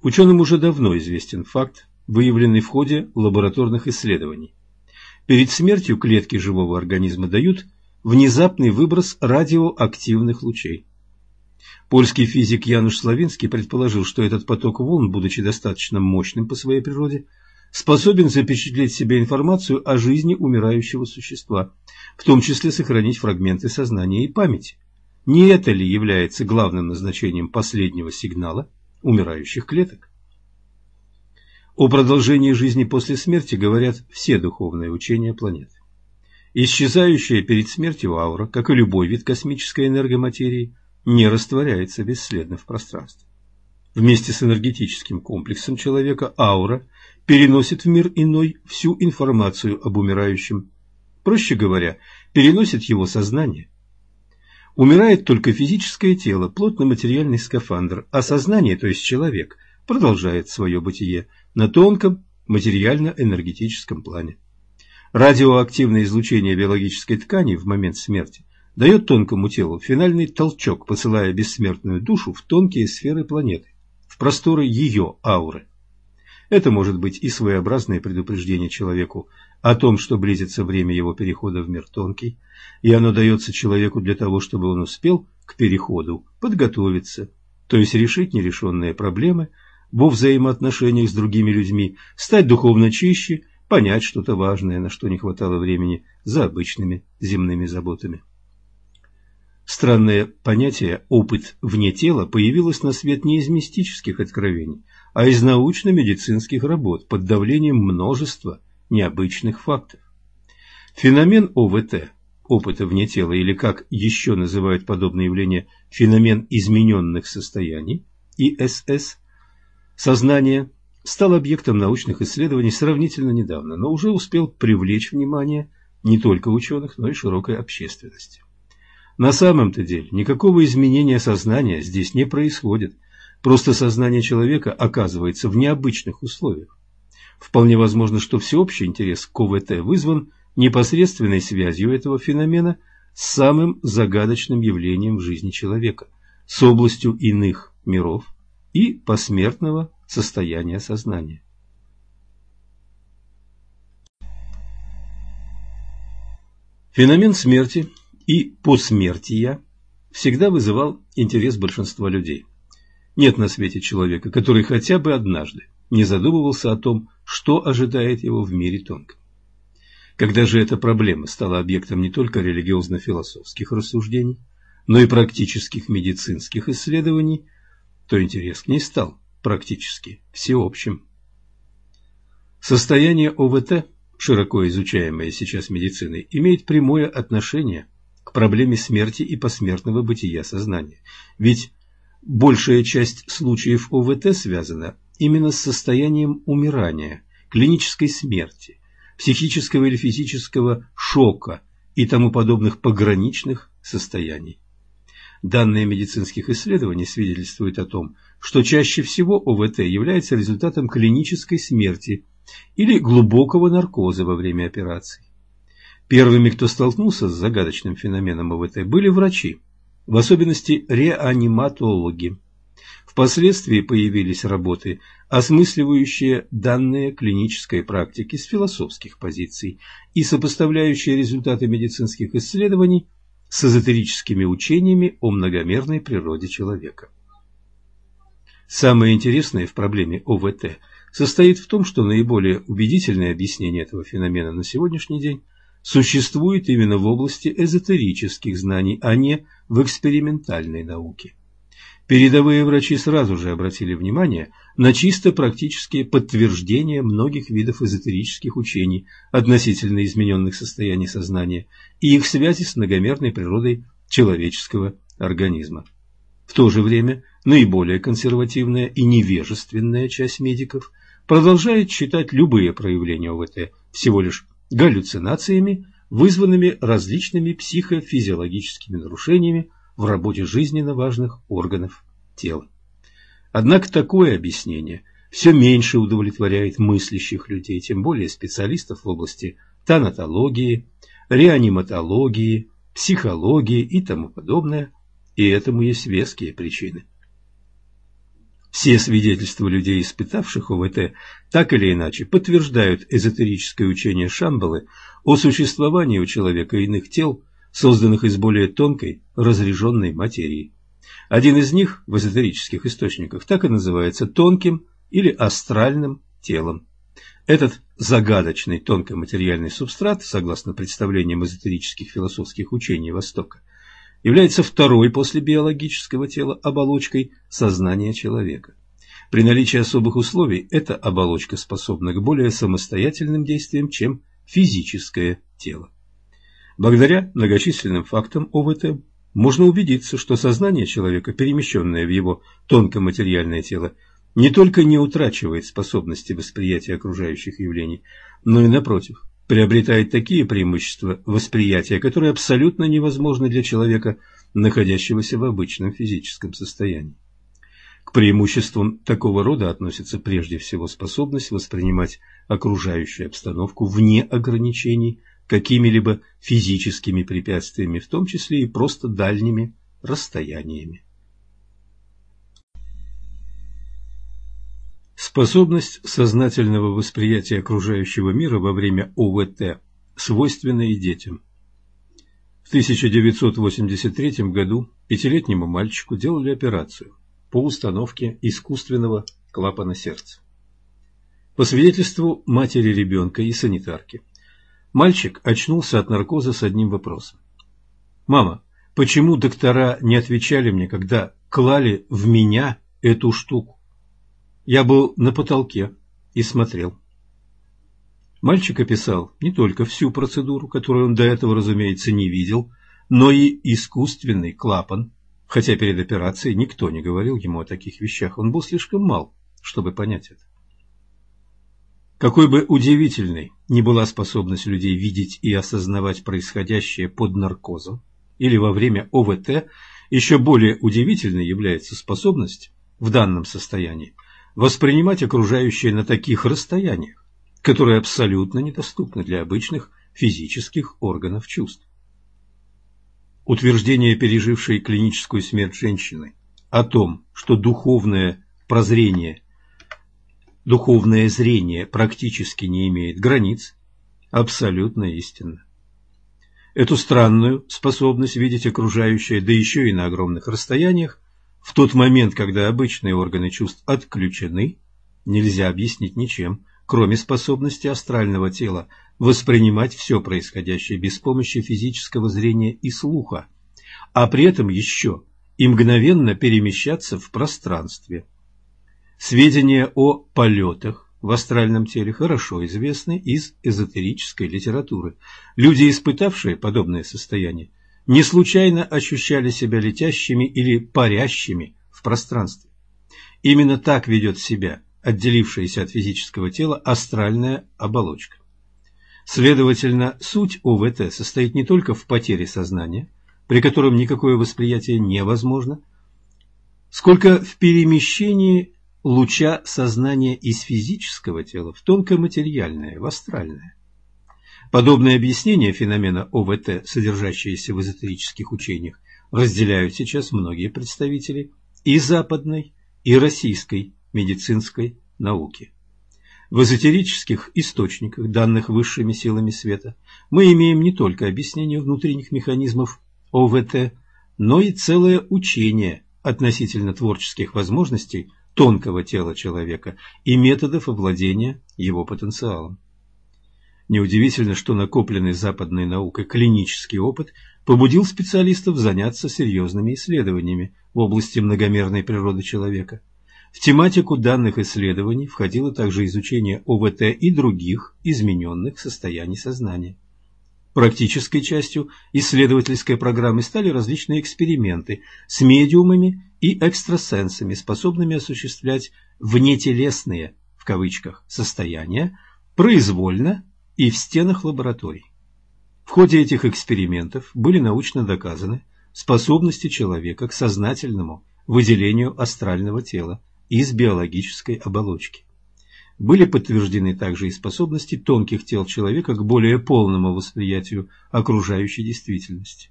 Ученым уже давно известен факт, выявленный в ходе лабораторных исследований. Перед смертью клетки живого организма дают внезапный выброс радиоактивных лучей. Польский физик Януш Славинский предположил, что этот поток волн, будучи достаточно мощным по своей природе, способен запечатлеть в себе информацию о жизни умирающего существа, в том числе сохранить фрагменты сознания и памяти. Не это ли является главным назначением последнего сигнала умирающих клеток? О продолжении жизни после смерти говорят все духовные учения планеты. Исчезающая перед смертью аура, как и любой вид космической энергоматерии, не растворяется бесследно в пространстве. Вместе с энергетическим комплексом человека аура переносит в мир иной всю информацию об умирающем. Проще говоря, переносит его сознание. Умирает только физическое тело, плотно-материальный скафандр, а сознание, то есть человек, продолжает свое бытие на тонком материально-энергетическом плане. Радиоактивное излучение биологической ткани в момент смерти дает тонкому телу финальный толчок, посылая бессмертную душу в тонкие сферы планеты, в просторы ее ауры. Это может быть и своеобразное предупреждение человеку о том, что близится время его перехода в мир тонкий, и оно дается человеку для того, чтобы он успел к переходу подготовиться, то есть решить нерешенные проблемы во взаимоотношениях с другими людьми, стать духовно чище – понять что-то важное, на что не хватало времени за обычными земными заботами. Странное понятие «опыт вне тела» появилось на свет не из мистических откровений, а из научно-медицинских работ под давлением множества необычных фактов. Феномен ОВТ – опыта вне тела, или как еще называют подобное явление феномен измененных состояний, ИСС, сознание стал объектом научных исследований сравнительно недавно, но уже успел привлечь внимание не только ученых, но и широкой общественности. На самом-то деле никакого изменения сознания здесь не происходит, просто сознание человека оказывается в необычных условиях. Вполне возможно, что всеобщий интерес к ОВТ вызван непосредственной связью этого феномена с самым загадочным явлением в жизни человека, с областью иных миров и посмертного состояния сознания. Феномен смерти и посмертия всегда вызывал интерес большинства людей. Нет на свете человека, который хотя бы однажды не задумывался о том, что ожидает его в мире тонком. Когда же эта проблема стала объектом не только религиозно-философских рассуждений, но и практических медицинских исследований, то интерес к ней стал практически всеобщим. Состояние ОВТ, широко изучаемое сейчас медициной, имеет прямое отношение к проблеме смерти и посмертного бытия сознания. Ведь большая часть случаев ОВТ связана именно с состоянием умирания, клинической смерти, психического или физического шока и тому подобных пограничных состояний. Данные медицинских исследований свидетельствуют о том, что чаще всего ОВТ является результатом клинической смерти или глубокого наркоза во время операции. Первыми, кто столкнулся с загадочным феноменом ОВТ, были врачи, в особенности реаниматологи. Впоследствии появились работы, осмысливающие данные клинической практики с философских позиций и сопоставляющие результаты медицинских исследований с эзотерическими учениями о многомерной природе человека. Самое интересное в проблеме ОВТ состоит в том, что наиболее убедительное объяснение этого феномена на сегодняшний день существует именно в области эзотерических знаний, а не в экспериментальной науке. Передовые врачи сразу же обратили внимание на чисто практические подтверждения многих видов эзотерических учений относительно измененных состояний сознания и их связи с многомерной природой человеческого организма. В то же время наиболее консервативная и невежественная часть медиков продолжает считать любые проявления ОВТ всего лишь галлюцинациями, вызванными различными психофизиологическими нарушениями в работе жизненно важных органов тела. Однако такое объяснение все меньше удовлетворяет мыслящих людей, тем более специалистов в области тонатологии, реаниматологии, психологии и тому подобное, и этому есть веские причины. Все свидетельства людей, испытавших ОВТ, так или иначе подтверждают эзотерическое учение Шамбалы о существовании у человека иных тел, созданных из более тонкой, разряженной материи. Один из них в эзотерических источниках так и называется тонким или астральным телом. Этот загадочный тонкоматериальный субстрат, согласно представлениям эзотерических философских учений Востока, является второй после биологического тела оболочкой сознания человека. При наличии особых условий эта оболочка способна к более самостоятельным действиям, чем физическое тело. Благодаря многочисленным фактам ОВТ можно убедиться, что сознание человека, перемещенное в его тонкоматериальное тело, не только не утрачивает способности восприятия окружающих явлений, но и, напротив, приобретает такие преимущества восприятия, которые абсолютно невозможны для человека, находящегося в обычном физическом состоянии. К преимуществам такого рода относится прежде всего способность воспринимать окружающую обстановку вне ограничений какими-либо физическими препятствиями, в том числе и просто дальними расстояниями. Способность сознательного восприятия окружающего мира во время ОВТ свойственна и детям. В 1983 году пятилетнему мальчику делали операцию по установке искусственного клапана сердца. По свидетельству матери ребенка и санитарки, Мальчик очнулся от наркоза с одним вопросом. «Мама, почему доктора не отвечали мне, когда клали в меня эту штуку? Я был на потолке и смотрел». Мальчик описал не только всю процедуру, которую он до этого, разумеется, не видел, но и искусственный клапан, хотя перед операцией никто не говорил ему о таких вещах, он был слишком мал, чтобы понять это. Какой бы удивительной ни была способность людей видеть и осознавать происходящее под наркозом или во время ОВТ, еще более удивительной является способность в данном состоянии воспринимать окружающее на таких расстояниях, которые абсолютно недоступны для обычных физических органов чувств. Утверждение пережившей клиническую смерть женщины о том, что духовное прозрение духовное зрение практически не имеет границ, абсолютно истинно. Эту странную способность видеть окружающее, да еще и на огромных расстояниях, В тот момент, когда обычные органы чувств отключены, нельзя объяснить ничем, кроме способности астрального тела воспринимать все происходящее без помощи физического зрения и слуха, а при этом еще и мгновенно перемещаться в пространстве. Сведения о полетах в астральном теле хорошо известны из эзотерической литературы. Люди, испытавшие подобное состояние, не случайно ощущали себя летящими или парящими в пространстве. Именно так ведет себя отделившаяся от физического тела астральная оболочка. Следовательно, суть ОВТ состоит не только в потере сознания, при котором никакое восприятие невозможно, сколько в перемещении луча сознания из физического тела в тонкоматериальное, в астральное. Подобное объяснение феномена ОВТ, содержащееся в эзотерических учениях, разделяют сейчас многие представители и западной, и российской медицинской науки. В эзотерических источниках, данных высшими силами света, мы имеем не только объяснение внутренних механизмов ОВТ, но и целое учение относительно творческих возможностей тонкого тела человека и методов овладения его потенциалом. Неудивительно, что накопленный западной наукой клинический опыт побудил специалистов заняться серьезными исследованиями в области многомерной природы человека – в тематику данных исследований входило также изучение ОВТ и других измененных состояний сознания. Практической частью исследовательской программы стали различные эксперименты с медиумами и экстрасенсами, способными осуществлять «внетелесные» в кавычках состояния произвольно и в стенах лабораторий. В ходе этих экспериментов были научно доказаны способности человека к сознательному выделению астрального тела, из биологической оболочки. Были подтверждены также и способности тонких тел человека к более полному восприятию окружающей действительности.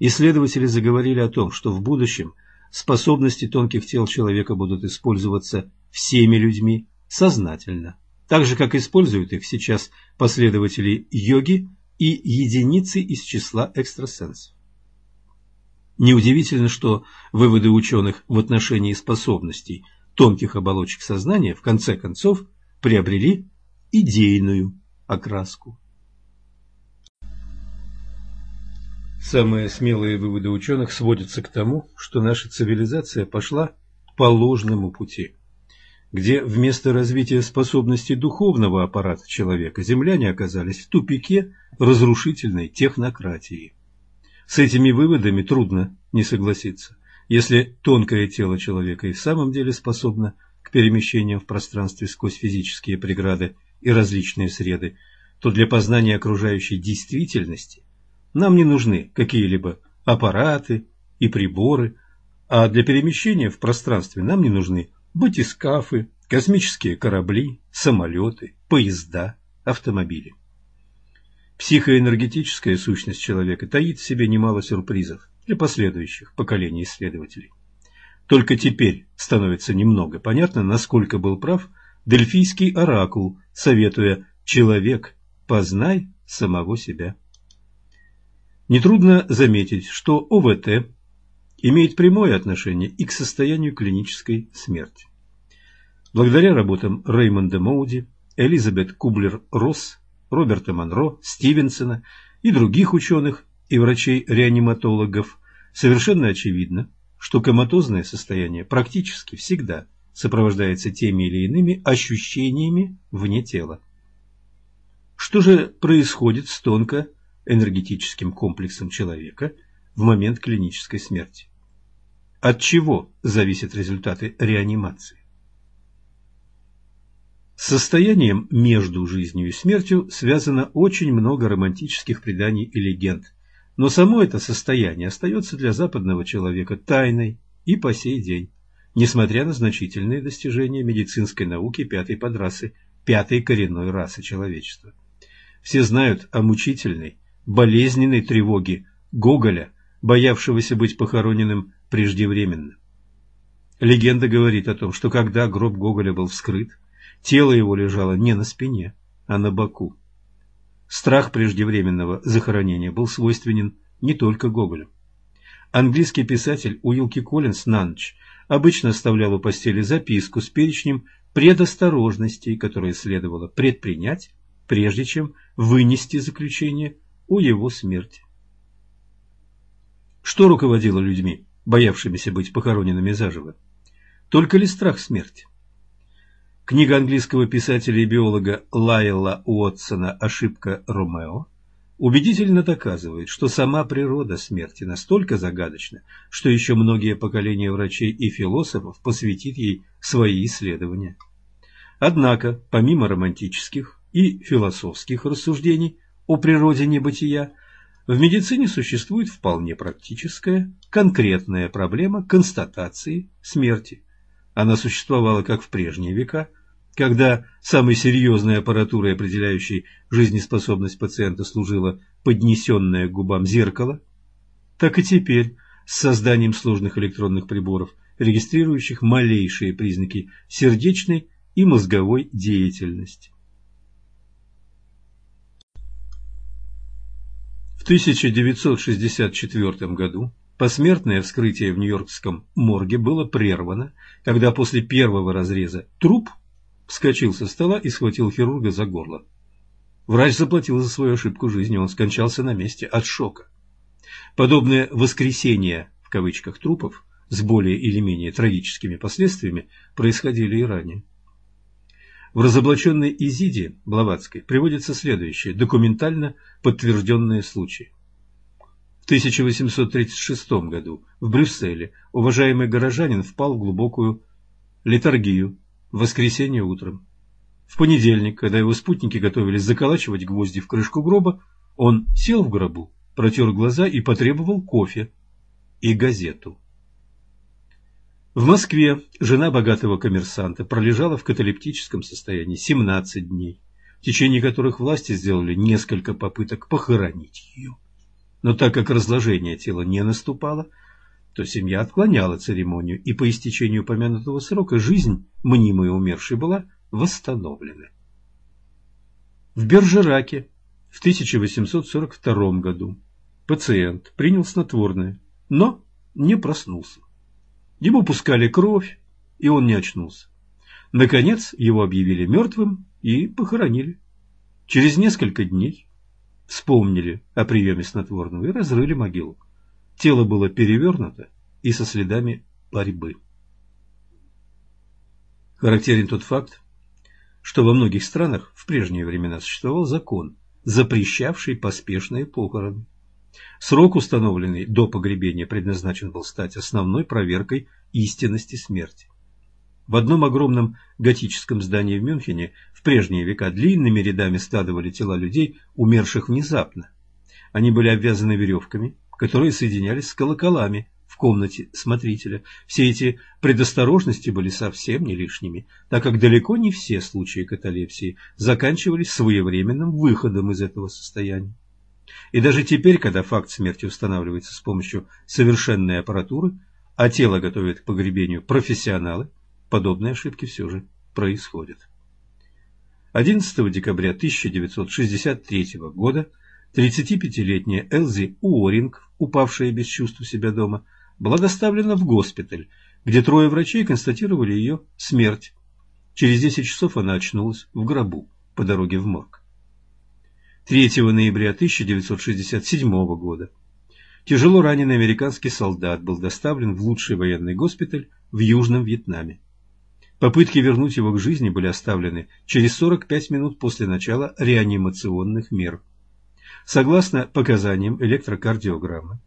Исследователи заговорили о том, что в будущем способности тонких тел человека будут использоваться всеми людьми сознательно, так же, как используют их сейчас последователи йоги и единицы из числа экстрасенсов. Неудивительно, что выводы ученых в отношении способностей – тонких оболочек сознания в конце концов приобрели идейную окраску. Самые смелые выводы ученых сводятся к тому, что наша цивилизация пошла по ложному пути, где вместо развития способностей духовного аппарата человека земляне оказались в тупике разрушительной технократии. С этими выводами трудно не согласиться. Если тонкое тело человека и в самом деле способно к перемещениям в пространстве сквозь физические преграды и различные среды, то для познания окружающей действительности нам не нужны какие-либо аппараты и приборы, а для перемещения в пространстве нам не нужны батискафы, космические корабли, самолеты, поезда, автомобили. Психоэнергетическая сущность человека таит в себе немало сюрпризов для последующих поколений исследователей. Только теперь становится немного понятно, насколько был прав дельфийский оракул, советуя «человек, познай самого себя». Нетрудно заметить, что ОВТ имеет прямое отношение и к состоянию клинической смерти. Благодаря работам Реймонда Моуди, Элизабет Кублер-Росс, Роберта Монро, Стивенсона и других ученых и врачей-реаниматологов, совершенно очевидно, что коматозное состояние практически всегда сопровождается теми или иными ощущениями вне тела. Что же происходит с тонко-энергетическим комплексом человека в момент клинической смерти? От чего зависят результаты реанимации? С состоянием между жизнью и смертью связано очень много романтических преданий и легенд, но само это состояние остается для западного человека тайной и по сей день, несмотря на значительные достижения медицинской науки пятой подрасы, пятой коренной расы человечества. Все знают о мучительной, болезненной тревоге Гоголя, боявшегося быть похороненным преждевременно. Легенда говорит о том, что когда гроб Гоголя был вскрыт, тело его лежало не на спине, а на боку. Страх преждевременного захоронения был свойственен не только Гоголю. Английский писатель Уилки Коллинс на ночь обычно оставлял у постели записку с перечнем предосторожностей, которые следовало предпринять, прежде чем вынести заключение о его смерти. Что руководило людьми, боявшимися быть похороненными заживо? Только ли страх смерти? Книга английского писателя и биолога Лайла Уотсона «Ошибка Ромео» убедительно доказывает, что сама природа смерти настолько загадочна, что еще многие поколения врачей и философов посвятит ей свои исследования. Однако, помимо романтических и философских рассуждений о природе небытия, в медицине существует вполне практическая, конкретная проблема констатации смерти. Она существовала как в прежние века, когда самой серьезной аппаратурой, определяющей жизнеспособность пациента, служило поднесенное к губам зеркало, так и теперь с созданием сложных электронных приборов, регистрирующих малейшие признаки сердечной и мозговой деятельности. В 1964 году посмертное вскрытие в Нью-Йоркском морге было прервано, когда после первого разреза труп вскочил со стола и схватил хирурга за горло. Врач заплатил за свою ошибку жизни, он скончался на месте от шока. Подобное «воскресение» в кавычках трупов с более или менее трагическими последствиями происходили и ранее. В разоблаченной Изиде Блаватской приводится следующее документально подтвержденные случаи. В 1836 году в Брюсселе уважаемый горожанин впал в глубокую летаргию воскресенье утром. В понедельник, когда его спутники готовились заколачивать гвозди в крышку гроба, он сел в гробу, протер глаза и потребовал кофе и газету. В Москве жена богатого коммерсанта пролежала в каталептическом состоянии 17 дней, в течение которых власти сделали несколько попыток похоронить ее. Но так как разложение тела не наступало, то семья отклоняла церемонию, и по истечению упомянутого срока жизнь мнимой умершей была восстановлена. В Бержераке в 1842 году пациент принял снотворное, но не проснулся. Ему пускали кровь, и он не очнулся. Наконец его объявили мертвым и похоронили. Через несколько дней вспомнили о приеме снотворного и разрыли могилу. Тело было перевернуто и со следами борьбы. Характерен тот факт, что во многих странах в прежние времена существовал закон, запрещавший поспешные похороны. Срок, установленный до погребения, предназначен был стать основной проверкой истинности смерти. В одном огромном готическом здании в Мюнхене в прежние века длинными рядами складывали тела людей, умерших внезапно. Они были обвязаны веревками, которые соединялись с колоколами в комнате смотрителя. Все эти предосторожности были совсем не лишними, так как далеко не все случаи каталепсии заканчивались своевременным выходом из этого состояния. И даже теперь, когда факт смерти устанавливается с помощью совершенной аппаратуры, а тело готовят к погребению профессионалы, подобные ошибки все же происходят. 11 декабря 1963 года 35-летняя Элзи Уоринг, упавшая без чувств у себя дома, была доставлена в госпиталь, где трое врачей констатировали ее смерть. Через 10 часов она очнулась в гробу по дороге в морг. 3 ноября 1967 года тяжело раненый американский солдат был доставлен в лучший военный госпиталь в Южном Вьетнаме. Попытки вернуть его к жизни были оставлены через 45 минут после начала реанимационных мер. Согласно показаниям электрокардиограммы,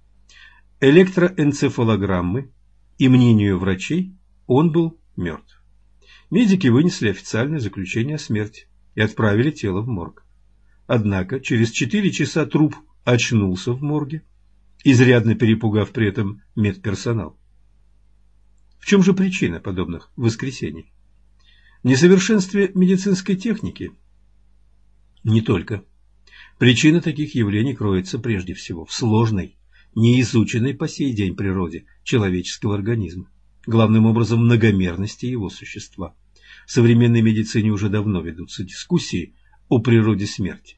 электроэнцефалограммы и мнению врачей, он был мертв. Медики вынесли официальное заключение о смерти и отправили тело в морг. Однако через 4 часа труп очнулся в морге, изрядно перепугав при этом медперсонал. В чем же причина подобных воскресений? Несовершенстве медицинской техники? Не только. Причина таких явлений кроется прежде всего в сложной, неизученной по сей день природе человеческого организма, главным образом многомерности его существа. В современной медицине уже давно ведутся дискуссии о природе смерти.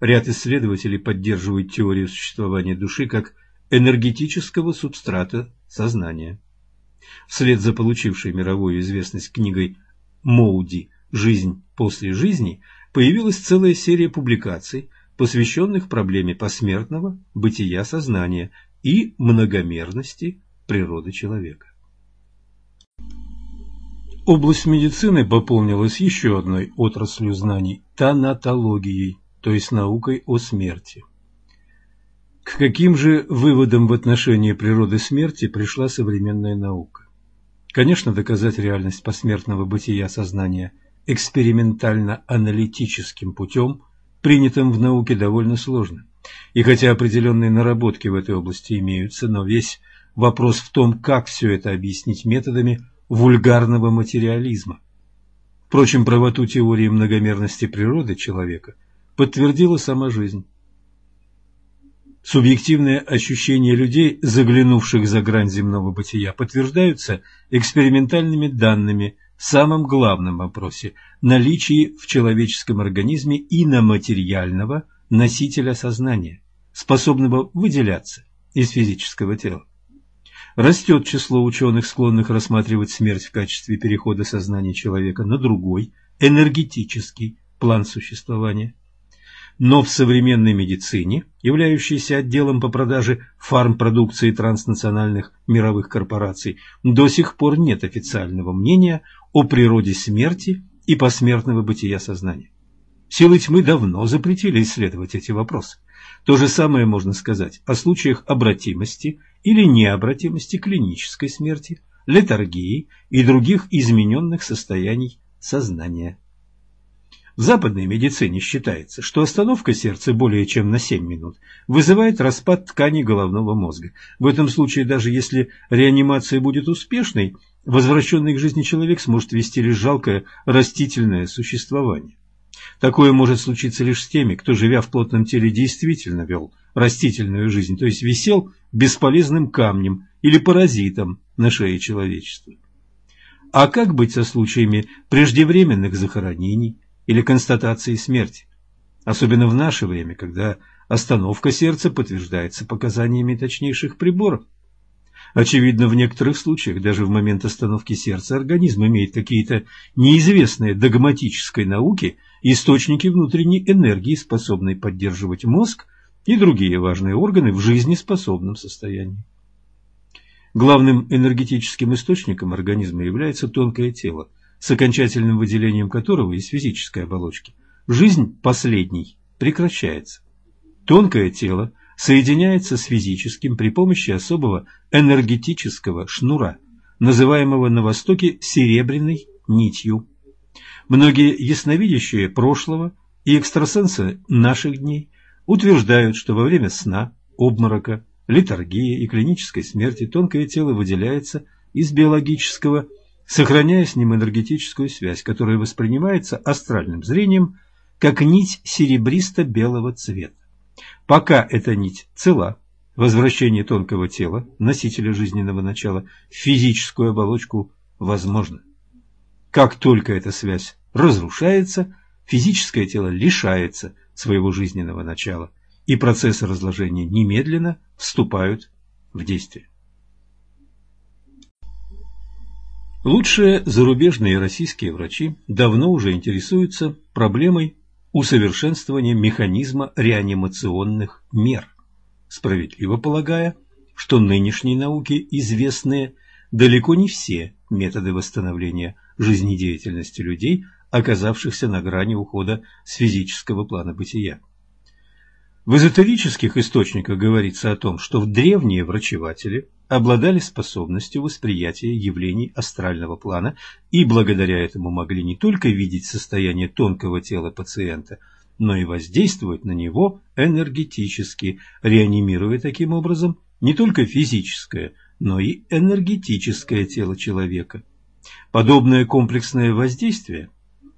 Ряд исследователей поддерживает теорию существования души как энергетического субстрата сознания. Вслед за получившей мировую известность книгой Моуди «Жизнь после жизни» появилась целая серия публикаций, посвященных проблеме посмертного бытия сознания и многомерности природы человека. Область медицины пополнилась еще одной отраслью знаний – тонатологией, то есть наукой о смерти. К каким же выводам в отношении природы смерти пришла современная наука? Конечно, доказать реальность посмертного бытия сознания экспериментально-аналитическим путем, принятым в науке, довольно сложно. И хотя определенные наработки в этой области имеются, но весь вопрос в том, как все это объяснить методами – вульгарного материализма. Впрочем, правоту теории многомерности природы человека подтвердила сама жизнь. Субъективные ощущения людей, заглянувших за грань земного бытия, подтверждаются экспериментальными данными самом главном вопросе – наличии в человеческом организме иноматериального носителя сознания, способного выделяться из физического тела. Растет число ученых, склонных рассматривать смерть в качестве перехода сознания человека на другой, энергетический план существования. Но в современной медицине, являющейся отделом по продаже фармпродукции транснациональных мировых корпораций, до сих пор нет официального мнения о природе смерти и посмертного бытия сознания. Силы тьмы давно запретили исследовать эти вопросы. То же самое можно сказать о случаях обратимости или необратимости клинической смерти, летаргии и других измененных состояний сознания. В западной медицине считается, что остановка сердца более чем на 7 минут вызывает распад тканей головного мозга. В этом случае, даже если реанимация будет успешной, возвращенный к жизни человек сможет вести лишь жалкое растительное существование. Такое может случиться лишь с теми, кто, живя в плотном теле, действительно вел растительную жизнь, то есть висел бесполезным камнем или паразитом на шее человечества. А как быть со случаями преждевременных захоронений или констатации смерти? Особенно в наше время, когда остановка сердца подтверждается показаниями точнейших приборов. Очевидно, в некоторых случаях, даже в момент остановки сердца, организм имеет какие-то неизвестные догматической науке источники внутренней энергии, способные поддерживать мозг и другие важные органы в жизнеспособном состоянии. Главным энергетическим источником организма является тонкое тело, с окончательным выделением которого из физической оболочки жизнь последней прекращается. Тонкое тело – соединяется с физическим при помощи особого энергетического шнура, называемого на Востоке серебряной нитью. Многие ясновидящие прошлого и экстрасенсы наших дней утверждают, что во время сна, обморока, литургии и клинической смерти тонкое тело выделяется из биологического, сохраняя с ним энергетическую связь, которая воспринимается астральным зрением как нить серебристо-белого цвета. Пока эта нить цела, возвращение тонкого тела, носителя жизненного начала, в физическую оболочку возможно. Как только эта связь разрушается, физическое тело лишается своего жизненного начала, и процессы разложения немедленно вступают в действие. Лучшие зарубежные и российские врачи давно уже интересуются проблемой усовершенствования механизма реанимационных мер, справедливо полагая, что нынешней науке известны далеко не все методы восстановления жизнедеятельности людей, оказавшихся на грани ухода с физического плана бытия. В эзотерических источниках говорится о том, что в древние врачеватели обладали способностью восприятия явлений астрального плана и благодаря этому могли не только видеть состояние тонкого тела пациента, но и воздействовать на него энергетически, реанимируя таким образом не только физическое, но и энергетическое тело человека. Подобное комплексное воздействие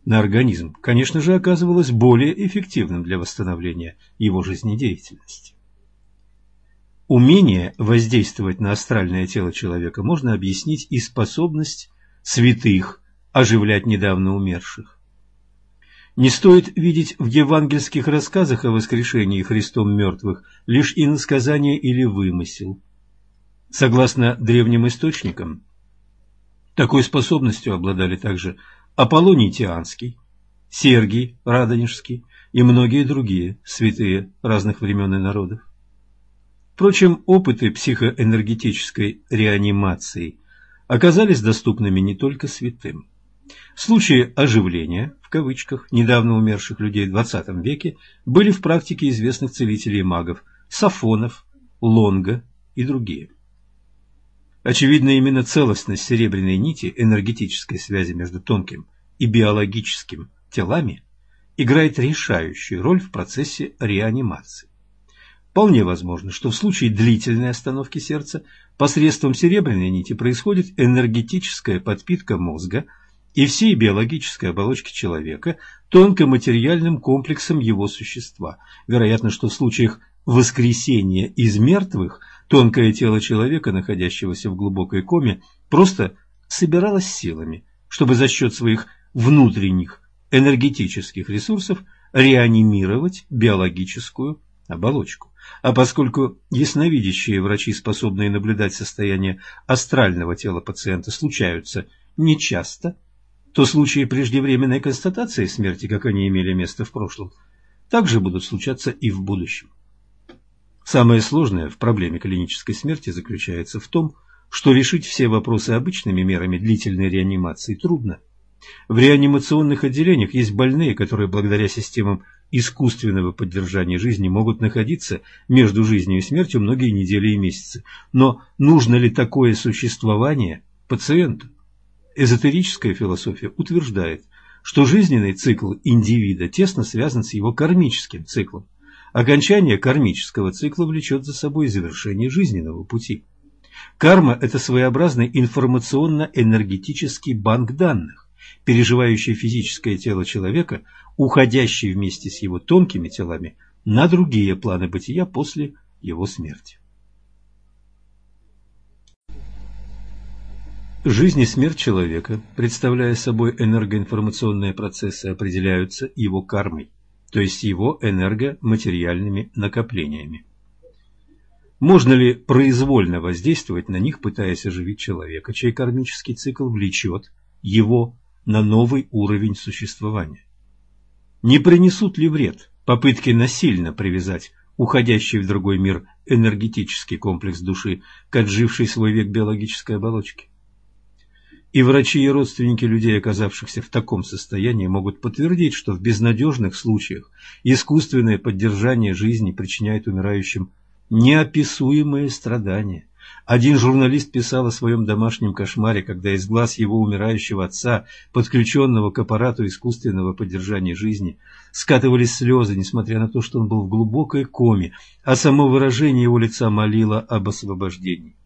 на организм, конечно же, оказывалось более эффективным для восстановления его жизнедеятельности. Умение воздействовать на астральное тело человека можно объяснить и способность святых оживлять недавно умерших. Не стоит видеть в евангельских рассказах о воскрешении Христом мертвых лишь иносказание или вымысел. Согласно древним источникам, такой способностью обладали также Аполлоний Тианский, Сергий Радонежский и многие другие святые разных времен и народов. Впрочем, опыты психоэнергетической реанимации оказались доступными не только святым. Случаи «оживления» в кавычках недавно умерших людей в XX веке были в практике известных целителей и магов Сафонов, Лонга и другие. Очевидно, именно целостность серебряной нити энергетической связи между тонким и биологическим телами играет решающую роль в процессе реанимации. Вполне возможно, что в случае длительной остановки сердца посредством серебряной нити происходит энергетическая подпитка мозга – и всей биологической оболочки человека тонкоматериальным комплексом его существа. Вероятно, что в случаях воскресения из мертвых тонкое тело человека, находящегося в глубокой коме, просто собиралось силами, чтобы за счет своих внутренних энергетических ресурсов реанимировать биологическую оболочку. А поскольку ясновидящие врачи, способные наблюдать состояние астрального тела пациента, случаются нечасто, то случаи преждевременной констатации смерти, как они имели место в прошлом, также будут случаться и в будущем. Самое сложное в проблеме клинической смерти заключается в том, что решить все вопросы обычными мерами длительной реанимации трудно. В реанимационных отделениях есть больные, которые благодаря системам искусственного поддержания жизни могут находиться между жизнью и смертью многие недели и месяцы. Но нужно ли такое существование пациенту? Эзотерическая философия утверждает, что жизненный цикл индивида тесно связан с его кармическим циклом. Окончание кармического цикла влечет за собой завершение жизненного пути. Карма – это своеобразный информационно-энергетический банк данных, переживающий физическое тело человека, уходящий вместе с его тонкими телами на другие планы бытия после его смерти. Жизнь и смерть человека, представляя собой энергоинформационные процессы, определяются его кармой, то есть его энергоматериальными накоплениями. Можно ли произвольно воздействовать на них, пытаясь оживить человека, чей кармический цикл влечет его на новый уровень существования? Не принесут ли вред попытки насильно привязать уходящий в другой мир энергетический комплекс души к отжившей свой век биологической оболочке? И врачи и родственники людей, оказавшихся в таком состоянии, могут подтвердить, что в безнадежных случаях искусственное поддержание жизни причиняет умирающим неописуемые страдания. Один журналист писал о своем домашнем кошмаре, когда из глаз его умирающего отца, подключенного к аппарату искусственного поддержания жизни, скатывались слезы, несмотря на то, что он был в глубокой коме, а само выражение его лица молило об освобождении.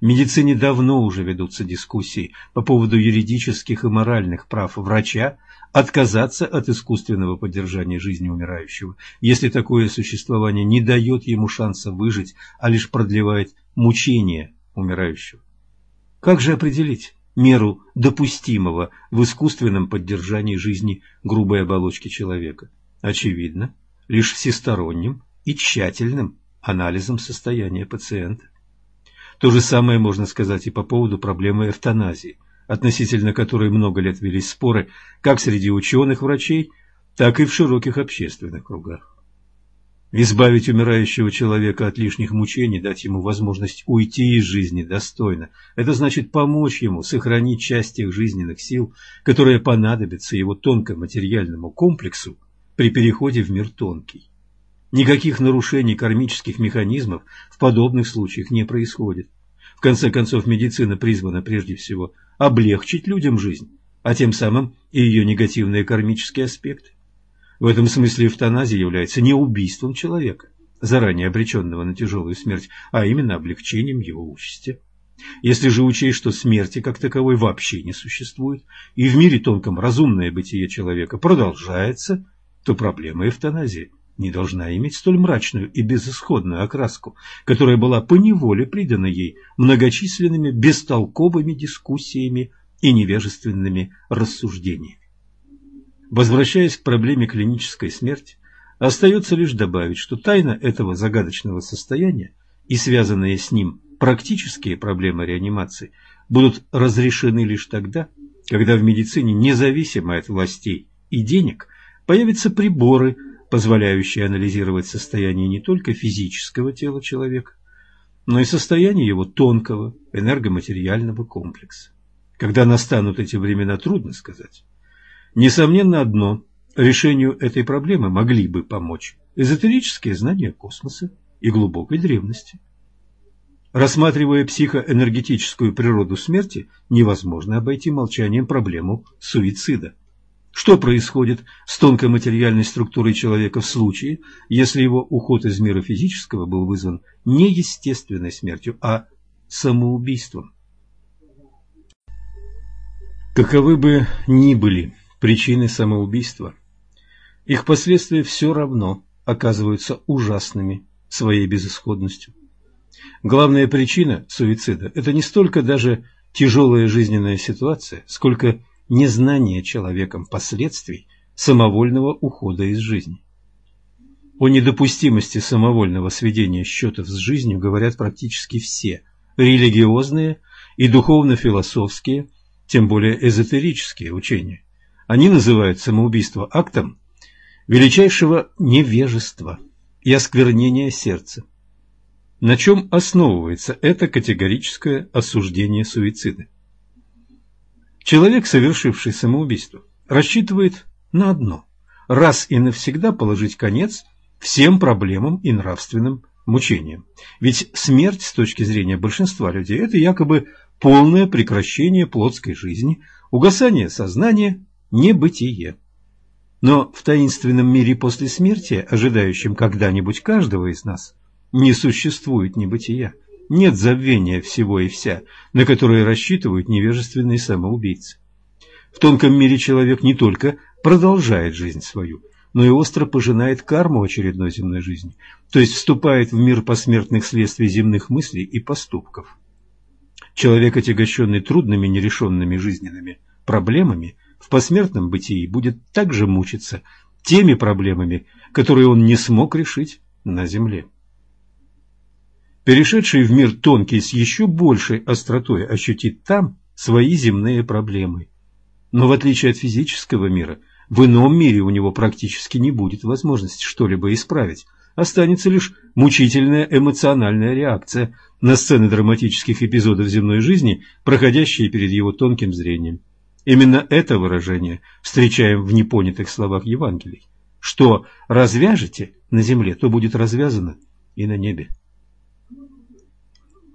В медицине давно уже ведутся дискуссии по поводу юридических и моральных прав врача отказаться от искусственного поддержания жизни умирающего, если такое существование не дает ему шанса выжить, а лишь продлевает мучения умирающего. Как же определить меру допустимого в искусственном поддержании жизни грубой оболочки человека? Очевидно, лишь всесторонним и тщательным анализом состояния пациента. То же самое можно сказать и по поводу проблемы эвтаназии, относительно которой много лет велись споры как среди ученых-врачей, так и в широких общественных кругах. Избавить умирающего человека от лишних мучений, дать ему возможность уйти из жизни достойно – это значит помочь ему сохранить часть тех жизненных сил, которые понадобятся его тонкоматериальному комплексу при переходе в мир тонкий. Никаких нарушений кармических механизмов в подобных случаях не происходит. В конце концов, медицина призвана прежде всего облегчить людям жизнь, а тем самым и ее негативные кармические аспекты. В этом смысле эвтаназия является не убийством человека, заранее обреченного на тяжелую смерть, а именно облегчением его участи. Если же учесть, что смерти как таковой вообще не существует, и в мире тонком разумное бытие человека продолжается, то проблема эвтаназии – не должна иметь столь мрачную и безысходную окраску, которая была поневоле придана ей многочисленными бестолковыми дискуссиями и невежественными рассуждениями. Возвращаясь к проблеме клинической смерти, остается лишь добавить, что тайна этого загадочного состояния и связанные с ним практические проблемы реанимации будут разрешены лишь тогда, когда в медицине, независимо от властей и денег, появятся приборы, позволяющие анализировать состояние не только физического тела человека, но и состояние его тонкого энергоматериального комплекса. Когда настанут эти времена, трудно сказать. Несомненно одно – решению этой проблемы могли бы помочь эзотерические знания космоса и глубокой древности. Рассматривая психоэнергетическую природу смерти, невозможно обойти молчанием проблему суицида. Что происходит с тонкоматериальной структурой человека в случае, если его уход из мира физического был вызван не естественной смертью, а самоубийством? Каковы бы ни были причины самоубийства, их последствия все равно оказываются ужасными своей безысходностью. Главная причина суицида – это не столько даже тяжелая жизненная ситуация, сколько незнание человеком последствий самовольного ухода из жизни. О недопустимости самовольного сведения счетов с жизнью говорят практически все религиозные и духовно-философские, тем более эзотерические учения. Они называют самоубийство актом величайшего невежества и осквернения сердца. На чем основывается это категорическое осуждение суицида? Человек, совершивший самоубийство, рассчитывает на одно – раз и навсегда положить конец всем проблемам и нравственным мучениям. Ведь смерть, с точки зрения большинства людей, это якобы полное прекращение плотской жизни, угасание сознания, небытие. Но в таинственном мире после смерти, ожидающем когда-нибудь каждого из нас, не существует небытия. Нет забвения всего и вся, на которое рассчитывают невежественные самоубийцы. В тонком мире человек не только продолжает жизнь свою, но и остро пожинает карму очередной земной жизни, то есть вступает в мир посмертных следствий земных мыслей и поступков. Человек, отягощенный трудными нерешенными жизненными проблемами, в посмертном бытии будет также мучиться теми проблемами, которые он не смог решить на земле. Перешедший в мир тонкий с еще большей остротой ощутит там свои земные проблемы. Но в отличие от физического мира, в ином мире у него практически не будет возможности что-либо исправить. Останется лишь мучительная эмоциональная реакция на сцены драматических эпизодов земной жизни, проходящие перед его тонким зрением. Именно это выражение встречаем в непонятых словах Евангелий. Что развяжете на земле, то будет развязано и на небе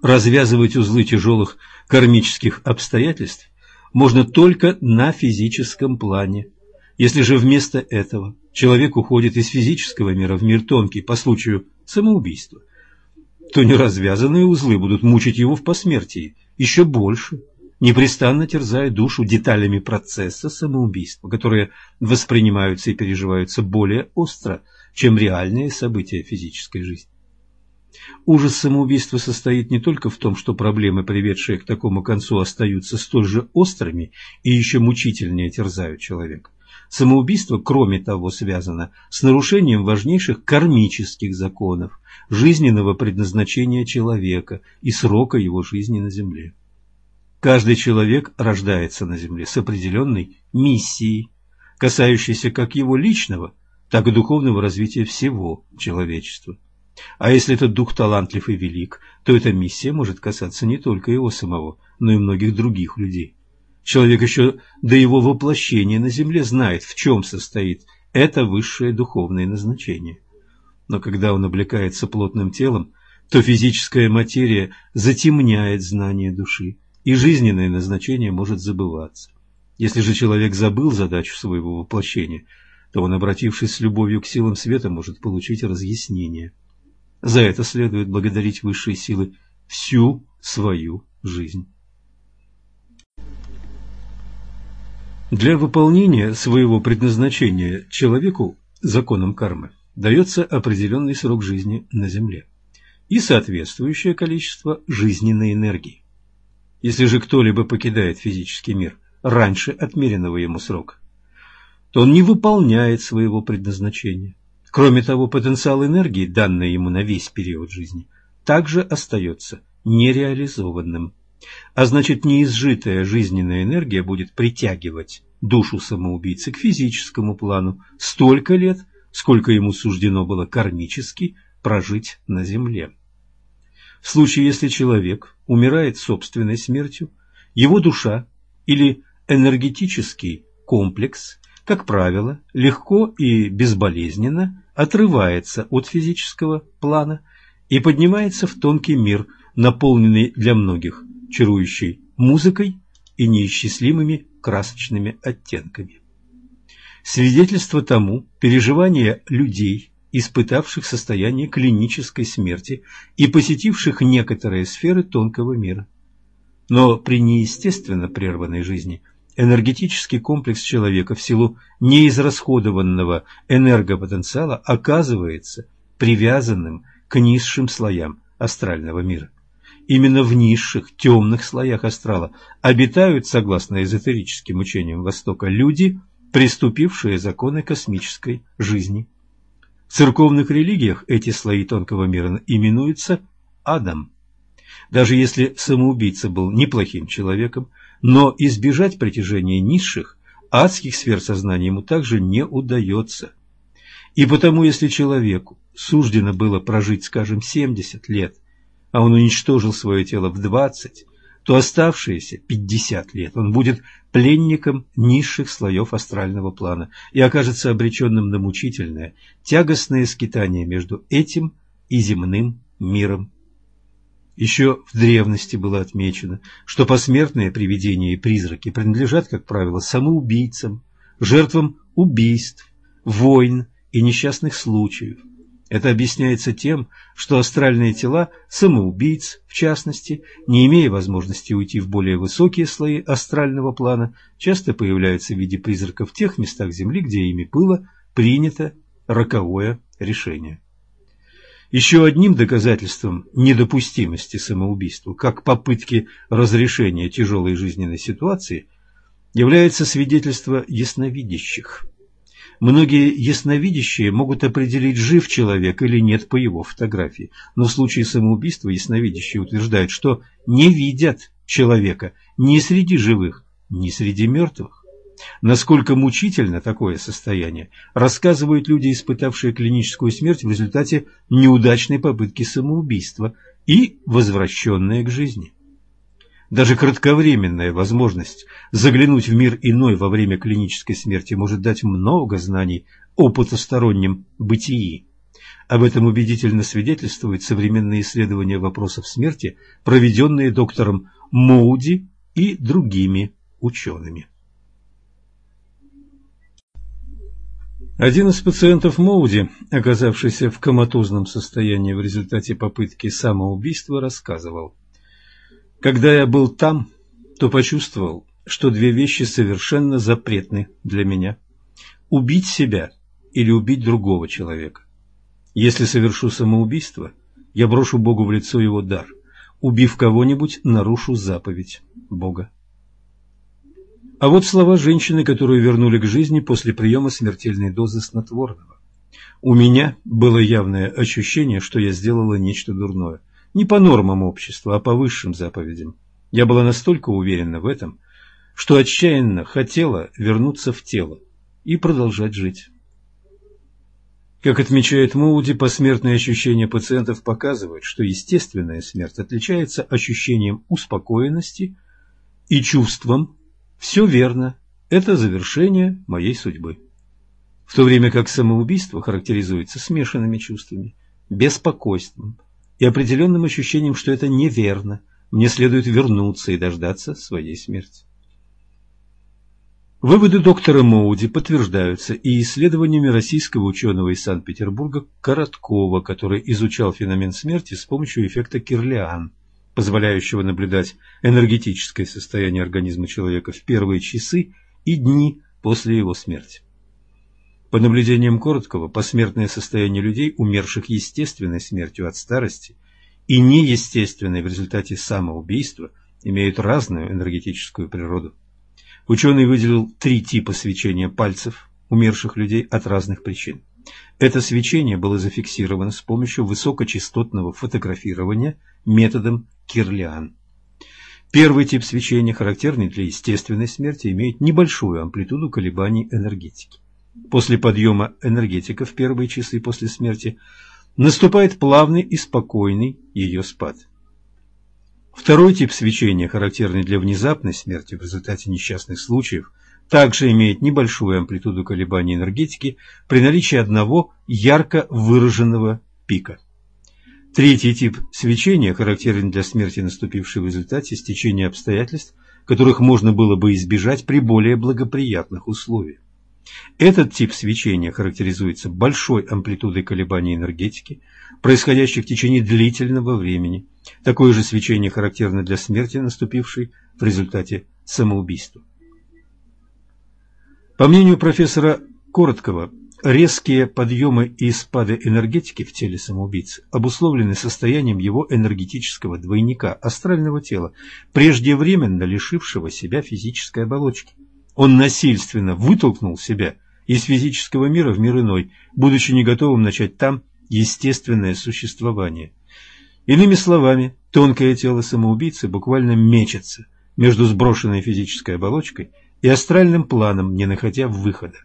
развязывать узлы тяжелых кармических обстоятельств можно только на физическом плане. Если же вместо этого человек уходит из физического мира в мир тонкий по случаю самоубийства, то неразвязанные узлы будут мучить его в посмертии еще больше, непрестанно терзая душу деталями процесса самоубийства, которые воспринимаются и переживаются более остро, чем реальные события физической жизни. Ужас самоубийства состоит не только в том, что проблемы, приведшие к такому концу, остаются столь же острыми и еще мучительнее терзают человека. Самоубийство, кроме того, связано с нарушением важнейших кармических законов, жизненного предназначения человека и срока его жизни на Земле. Каждый человек рождается на Земле с определенной миссией, касающейся как его личного, так и духовного развития всего человечества. А если этот дух талантлив и велик, то эта миссия может касаться не только его самого, но и многих других людей. Человек еще до его воплощения на земле знает, в чем состоит это высшее духовное назначение. Но когда он облекается плотным телом, то физическая материя затемняет знание души, и жизненное назначение может забываться. Если же человек забыл задачу своего воплощения, то он, обратившись с любовью к силам света, может получить разъяснение. За это следует благодарить высшие силы всю свою жизнь. Для выполнения своего предназначения человеку законом кармы дается определенный срок жизни на Земле и соответствующее количество жизненной энергии. Если же кто-либо покидает физический мир раньше отмеренного ему срока, то он не выполняет своего предназначения. Кроме того, потенциал энергии, данный ему на весь период жизни, также остается нереализованным. А значит, неизжитая жизненная энергия будет притягивать душу самоубийцы к физическому плану столько лет, сколько ему суждено было кармически прожить на земле. В случае, если человек умирает собственной смертью, его душа или энергетический комплекс, как правило, легко и безболезненно отрывается от физического плана и поднимается в тонкий мир, наполненный для многих чарующей музыкой и неисчислимыми красочными оттенками. Свидетельство тому – переживания людей, испытавших состояние клинической смерти и посетивших некоторые сферы тонкого мира. Но при неестественно прерванной жизни энергетический комплекс человека в силу неизрасходованного энергопотенциала оказывается привязанным к низшим слоям астрального мира. Именно в низших, темных слоях астрала обитают, согласно эзотерическим учениям Востока, люди, приступившие законы космической жизни. В церковных религиях эти слои тонкого мира именуются адом. Даже если самоубийца был неплохим человеком, но избежать притяжения низших, адских сфер сознания ему также не удается. И потому, если человеку суждено было прожить, скажем, 70 лет, а он уничтожил свое тело в 20, то оставшиеся 50 лет он будет пленником низших слоев астрального плана и окажется обреченным на мучительное, тягостное скитание между этим и земным миром. Еще в древности было отмечено, что посмертные привидения и призраки принадлежат, как правило, самоубийцам, жертвам убийств, войн и несчастных случаев, это объясняется тем, что астральные тела самоубийц, в частности, не имея возможности уйти в более высокие слои астрального плана, часто появляются в виде призраков в тех местах Земли, где ими было принято роковое решение. Еще одним доказательством недопустимости самоубийства, как попытки разрешения тяжелой жизненной ситуации, является свидетельство ясновидящих – Многие ясновидящие могут определить, жив человек или нет по его фотографии, но в случае самоубийства ясновидящие утверждают, что не видят человека ни среди живых, ни среди мертвых. Насколько мучительно такое состояние, рассказывают люди, испытавшие клиническую смерть в результате неудачной попытки самоубийства и возвращенные к жизни. Даже кратковременная возможность заглянуть в мир иной во время клинической смерти может дать много знаний о потустороннем бытии. Об этом убедительно свидетельствуют современные исследования вопросов смерти, проведенные доктором Моуди и другими учеными. Один из пациентов Моуди, оказавшийся в коматозном состоянии в результате попытки самоубийства, рассказывал – когда я был там, то почувствовал, что две вещи совершенно запретны для меня. Убить себя или убить другого человека. Если совершу самоубийство, я брошу Богу в лицо его дар. Убив кого-нибудь, нарушу заповедь Бога. А вот слова женщины, которую вернули к жизни после приема смертельной дозы снотворного. У меня было явное ощущение, что я сделала нечто дурное. Не по нормам общества, а по высшим заповедям. Я была настолько уверена в этом, что отчаянно хотела вернуться в тело и продолжать жить. Как отмечает Моуди, посмертные ощущения пациентов показывают, что естественная смерть отличается ощущением успокоенности и чувством «все верно, это завершение моей судьбы». В то время как самоубийство характеризуется смешанными чувствами, беспокойством, и определенным ощущением, что это неверно, мне следует вернуться и дождаться своей смерти. Выводы доктора Моуди подтверждаются и исследованиями российского ученого из Санкт-Петербурга Короткова, который изучал феномен смерти с помощью эффекта Кирлиан, позволяющего наблюдать энергетическое состояние организма человека в первые часы и дни после его смерти. По наблюдениям Короткого, посмертное состояние людей, умерших естественной смертью от старости и неестественной в результате самоубийства, имеют разную энергетическую природу. Ученый выделил три типа свечения пальцев умерших людей от разных причин. Это свечение было зафиксировано с помощью высокочастотного фотографирования методом Кирлиан. Первый тип свечения, характерный для естественной смерти, имеет небольшую амплитуду колебаний энергетики. После подъема энергетика в первые часы после смерти наступает плавный и спокойный ее спад. Второй тип свечения, характерный для внезапной смерти в результате несчастных случаев, также имеет небольшую амплитуду колебаний энергетики при наличии одного ярко выраженного пика. Третий тип свечения характерен для смерти, наступившей в результате стечения обстоятельств, которых можно было бы избежать при более благоприятных условиях. Этот тип свечения характеризуется большой амплитудой колебаний энергетики, происходящих в течение длительного времени. Такое же свечение характерно для смерти, наступившей в результате самоубийства. По мнению профессора Короткого, резкие подъемы и спады энергетики в теле самоубийцы обусловлены состоянием его энергетического двойника, астрального тела, преждевременно лишившего себя физической оболочки. Он насильственно вытолкнул себя из физического мира в мир иной, будучи не готовым начать там естественное существование. Иными словами, тонкое тело самоубийцы буквально мечется между сброшенной физической оболочкой и астральным планом, не находя выхода.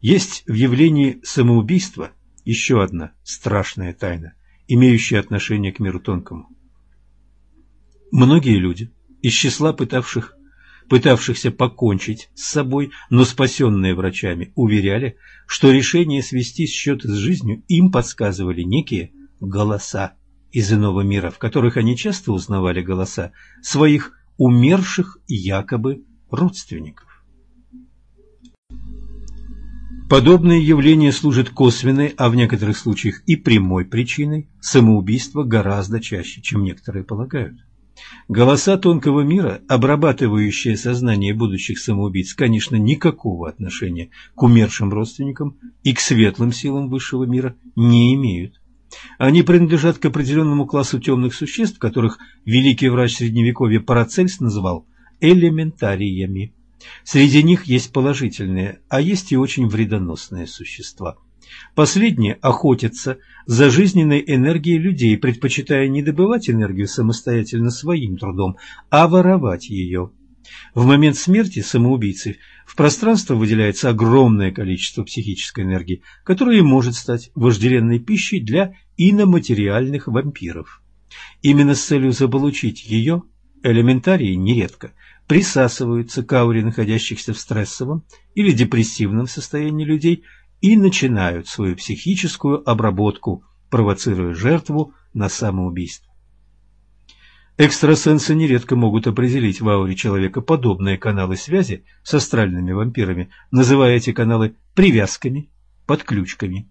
Есть в явлении самоубийства еще одна страшная тайна, имеющая отношение к миру тонкому. Многие люди из числа пытавших пытавшихся покончить с собой, но спасенные врачами, уверяли, что решение свести счеты с жизнью им подсказывали некие голоса из иного мира, в которых они часто узнавали голоса своих умерших якобы родственников. Подобные явления служат косвенной, а в некоторых случаях и прямой причиной самоубийства гораздо чаще, чем некоторые полагают. Голоса тонкого мира, обрабатывающие сознание будущих самоубийц, конечно, никакого отношения к умершим родственникам и к светлым силам высшего мира не имеют. Они принадлежат к определенному классу темных существ, которых великий врач Средневековья Парацельс называл элементариями. Среди них есть положительные, а есть и очень вредоносные существа – Последние охотятся за жизненной энергией людей, предпочитая не добывать энергию самостоятельно своим трудом, а воровать ее. В момент смерти самоубийцы в пространство выделяется огромное количество психической энергии, которая может стать вожделенной пищей для иноматериальных вампиров. Именно с целью заполучить ее элементарии нередко присасываются к ауре находящихся в стрессовом или депрессивном состоянии людей – и начинают свою психическую обработку, провоцируя жертву на самоубийство. Экстрасенсы нередко могут определить в ауре человека подобные каналы связи с астральными вампирами, называя эти каналы привязками, подключками.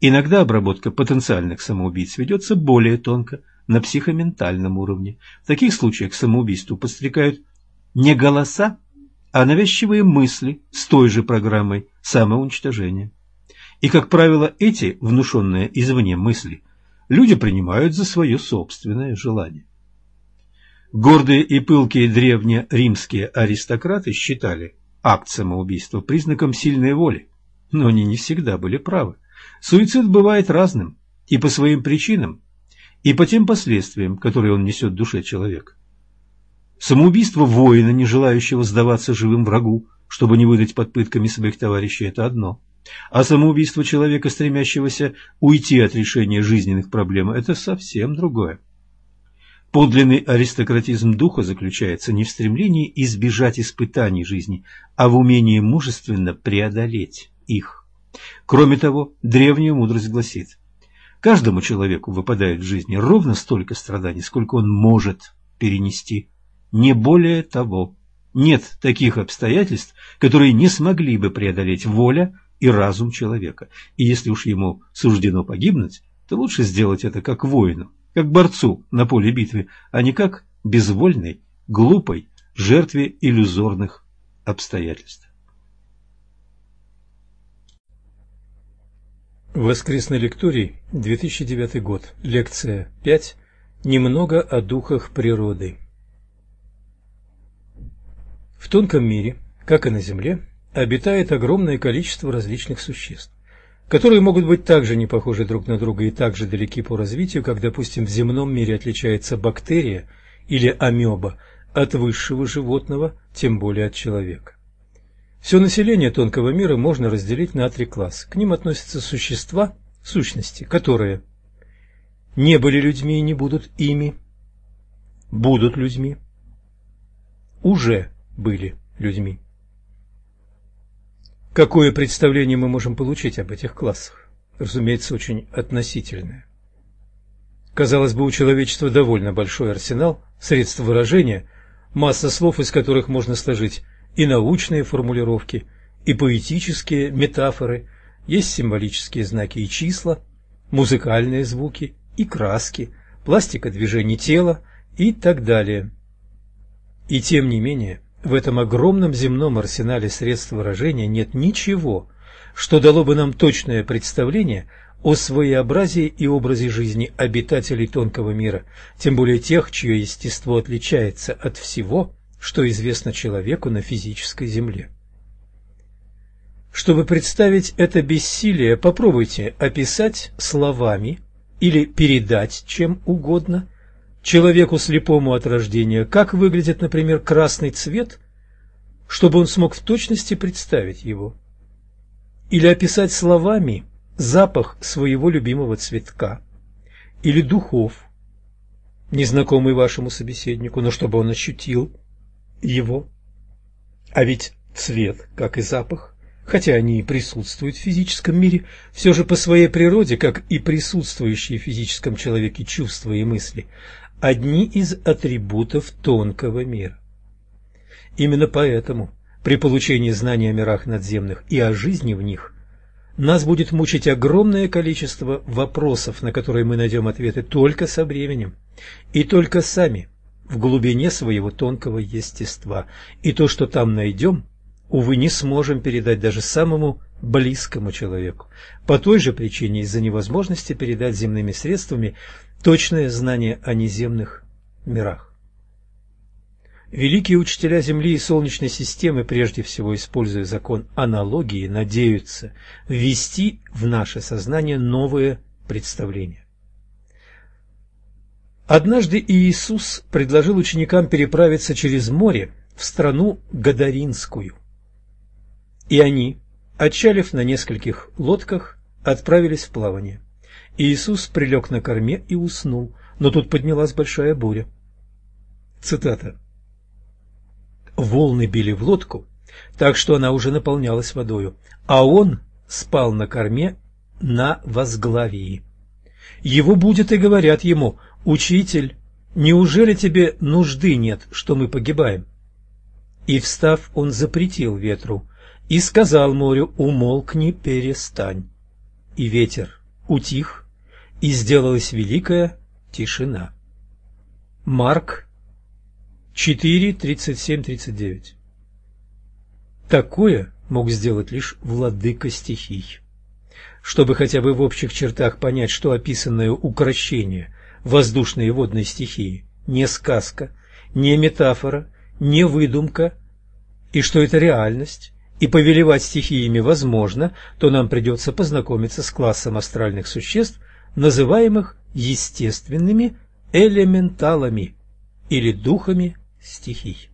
Иногда обработка потенциальных самоубийц ведется более тонко, на психоментальном уровне. В таких случаях к самоубийству подстрекают не голоса, а навязчивые мысли с той же программой самоуничтожения. И, как правило, эти внушенные извне мысли люди принимают за свое собственное желание. Гордые и пылкие древнеримские аристократы считали акт самоубийства признаком сильной воли, но они не всегда были правы. Суицид бывает разным и по своим причинам, и по тем последствиям, которые он несет душе человека. Самоубийство воина, не желающего сдаваться живым врагу, чтобы не выдать под пытками своих товарищей, это одно. А самоубийство человека, стремящегося уйти от решения жизненных проблем, это совсем другое. Подлинный аристократизм духа заключается не в стремлении избежать испытаний жизни, а в умении мужественно преодолеть их. Кроме того, древняя мудрость гласит, каждому человеку выпадает в жизни ровно столько страданий, сколько он может перенести не более того. Нет таких обстоятельств, которые не смогли бы преодолеть воля и разум человека. И если уж ему суждено погибнуть, то лучше сделать это как воину, как борцу на поле битвы, а не как безвольной, глупой жертве иллюзорных обстоятельств. Воскресный лекторий, 2009 год, лекция 5. Немного о духах природы. В тонком мире, как и на Земле, обитает огромное количество различных существ, которые могут быть также не похожи друг на друга и также далеки по развитию, как, допустим, в земном мире отличается бактерия или амеба от высшего животного, тем более от человека. Все население тонкого мира можно разделить на три класса. К ним относятся существа, сущности, которые не были людьми и не будут ими, будут людьми, уже были людьми. Какое представление мы можем получить об этих классах? Разумеется, очень относительное. Казалось бы, у человечества довольно большой арсенал средств выражения, масса слов, из которых можно сложить и научные формулировки, и поэтические метафоры, есть символические знаки и числа, музыкальные звуки и краски, пластика движений тела и так далее. И тем не менее, в этом огромном земном арсенале средств выражения нет ничего, что дало бы нам точное представление о своеобразии и образе жизни обитателей тонкого мира, тем более тех, чье естество отличается от всего, что известно человеку на физической земле. Чтобы представить это бессилие, попробуйте описать словами или передать чем угодно человеку слепому от рождения, как выглядит, например, красный цвет, чтобы он смог в точности представить его. Или описать словами запах своего любимого цветка или духов, незнакомый вашему собеседнику, но чтобы он ощутил его. А ведь цвет, как и запах, хотя они и присутствуют в физическом мире, все же по своей природе, как и присутствующие в физическом человеке чувства и мысли, одни из атрибутов тонкого мира. Именно поэтому при получении знаний о мирах надземных и о жизни в них нас будет мучить огромное количество вопросов, на которые мы найдем ответы только со временем и только сами в глубине своего тонкого естества. И то, что там найдем, увы, не сможем передать даже самому близкому человеку. По той же причине из-за невозможности передать земными средствами точное знание о неземных мирах. Великие учителя Земли и Солнечной системы, прежде всего используя закон аналогии, надеются ввести в наше сознание новые представления. Однажды Иисус предложил ученикам переправиться через море в страну Гадаринскую. И они, отчалив на нескольких лодках, отправились в плавание. Иисус прилег на корме и уснул, но тут поднялась большая буря. Цитата. Волны били в лодку, так что она уже наполнялась водою, а он спал на корме на возглавии. Его будет и говорят ему, «Учитель, неужели тебе нужды нет, что мы погибаем?» И, встав, он запретил ветру и сказал морю, «Умолкни, перестань». И ветер утих, и сделалась великая тишина. Марк 4, 37, 39 Такое мог сделать лишь владыка стихий. Чтобы хотя бы в общих чертах понять, что описанное укращение воздушной и водной стихии не сказка, не метафора, не выдумка, и что это реальность, и повелевать стихиями возможно, то нам придется познакомиться с классом астральных существ, называемых естественными элементалами или духами стихий.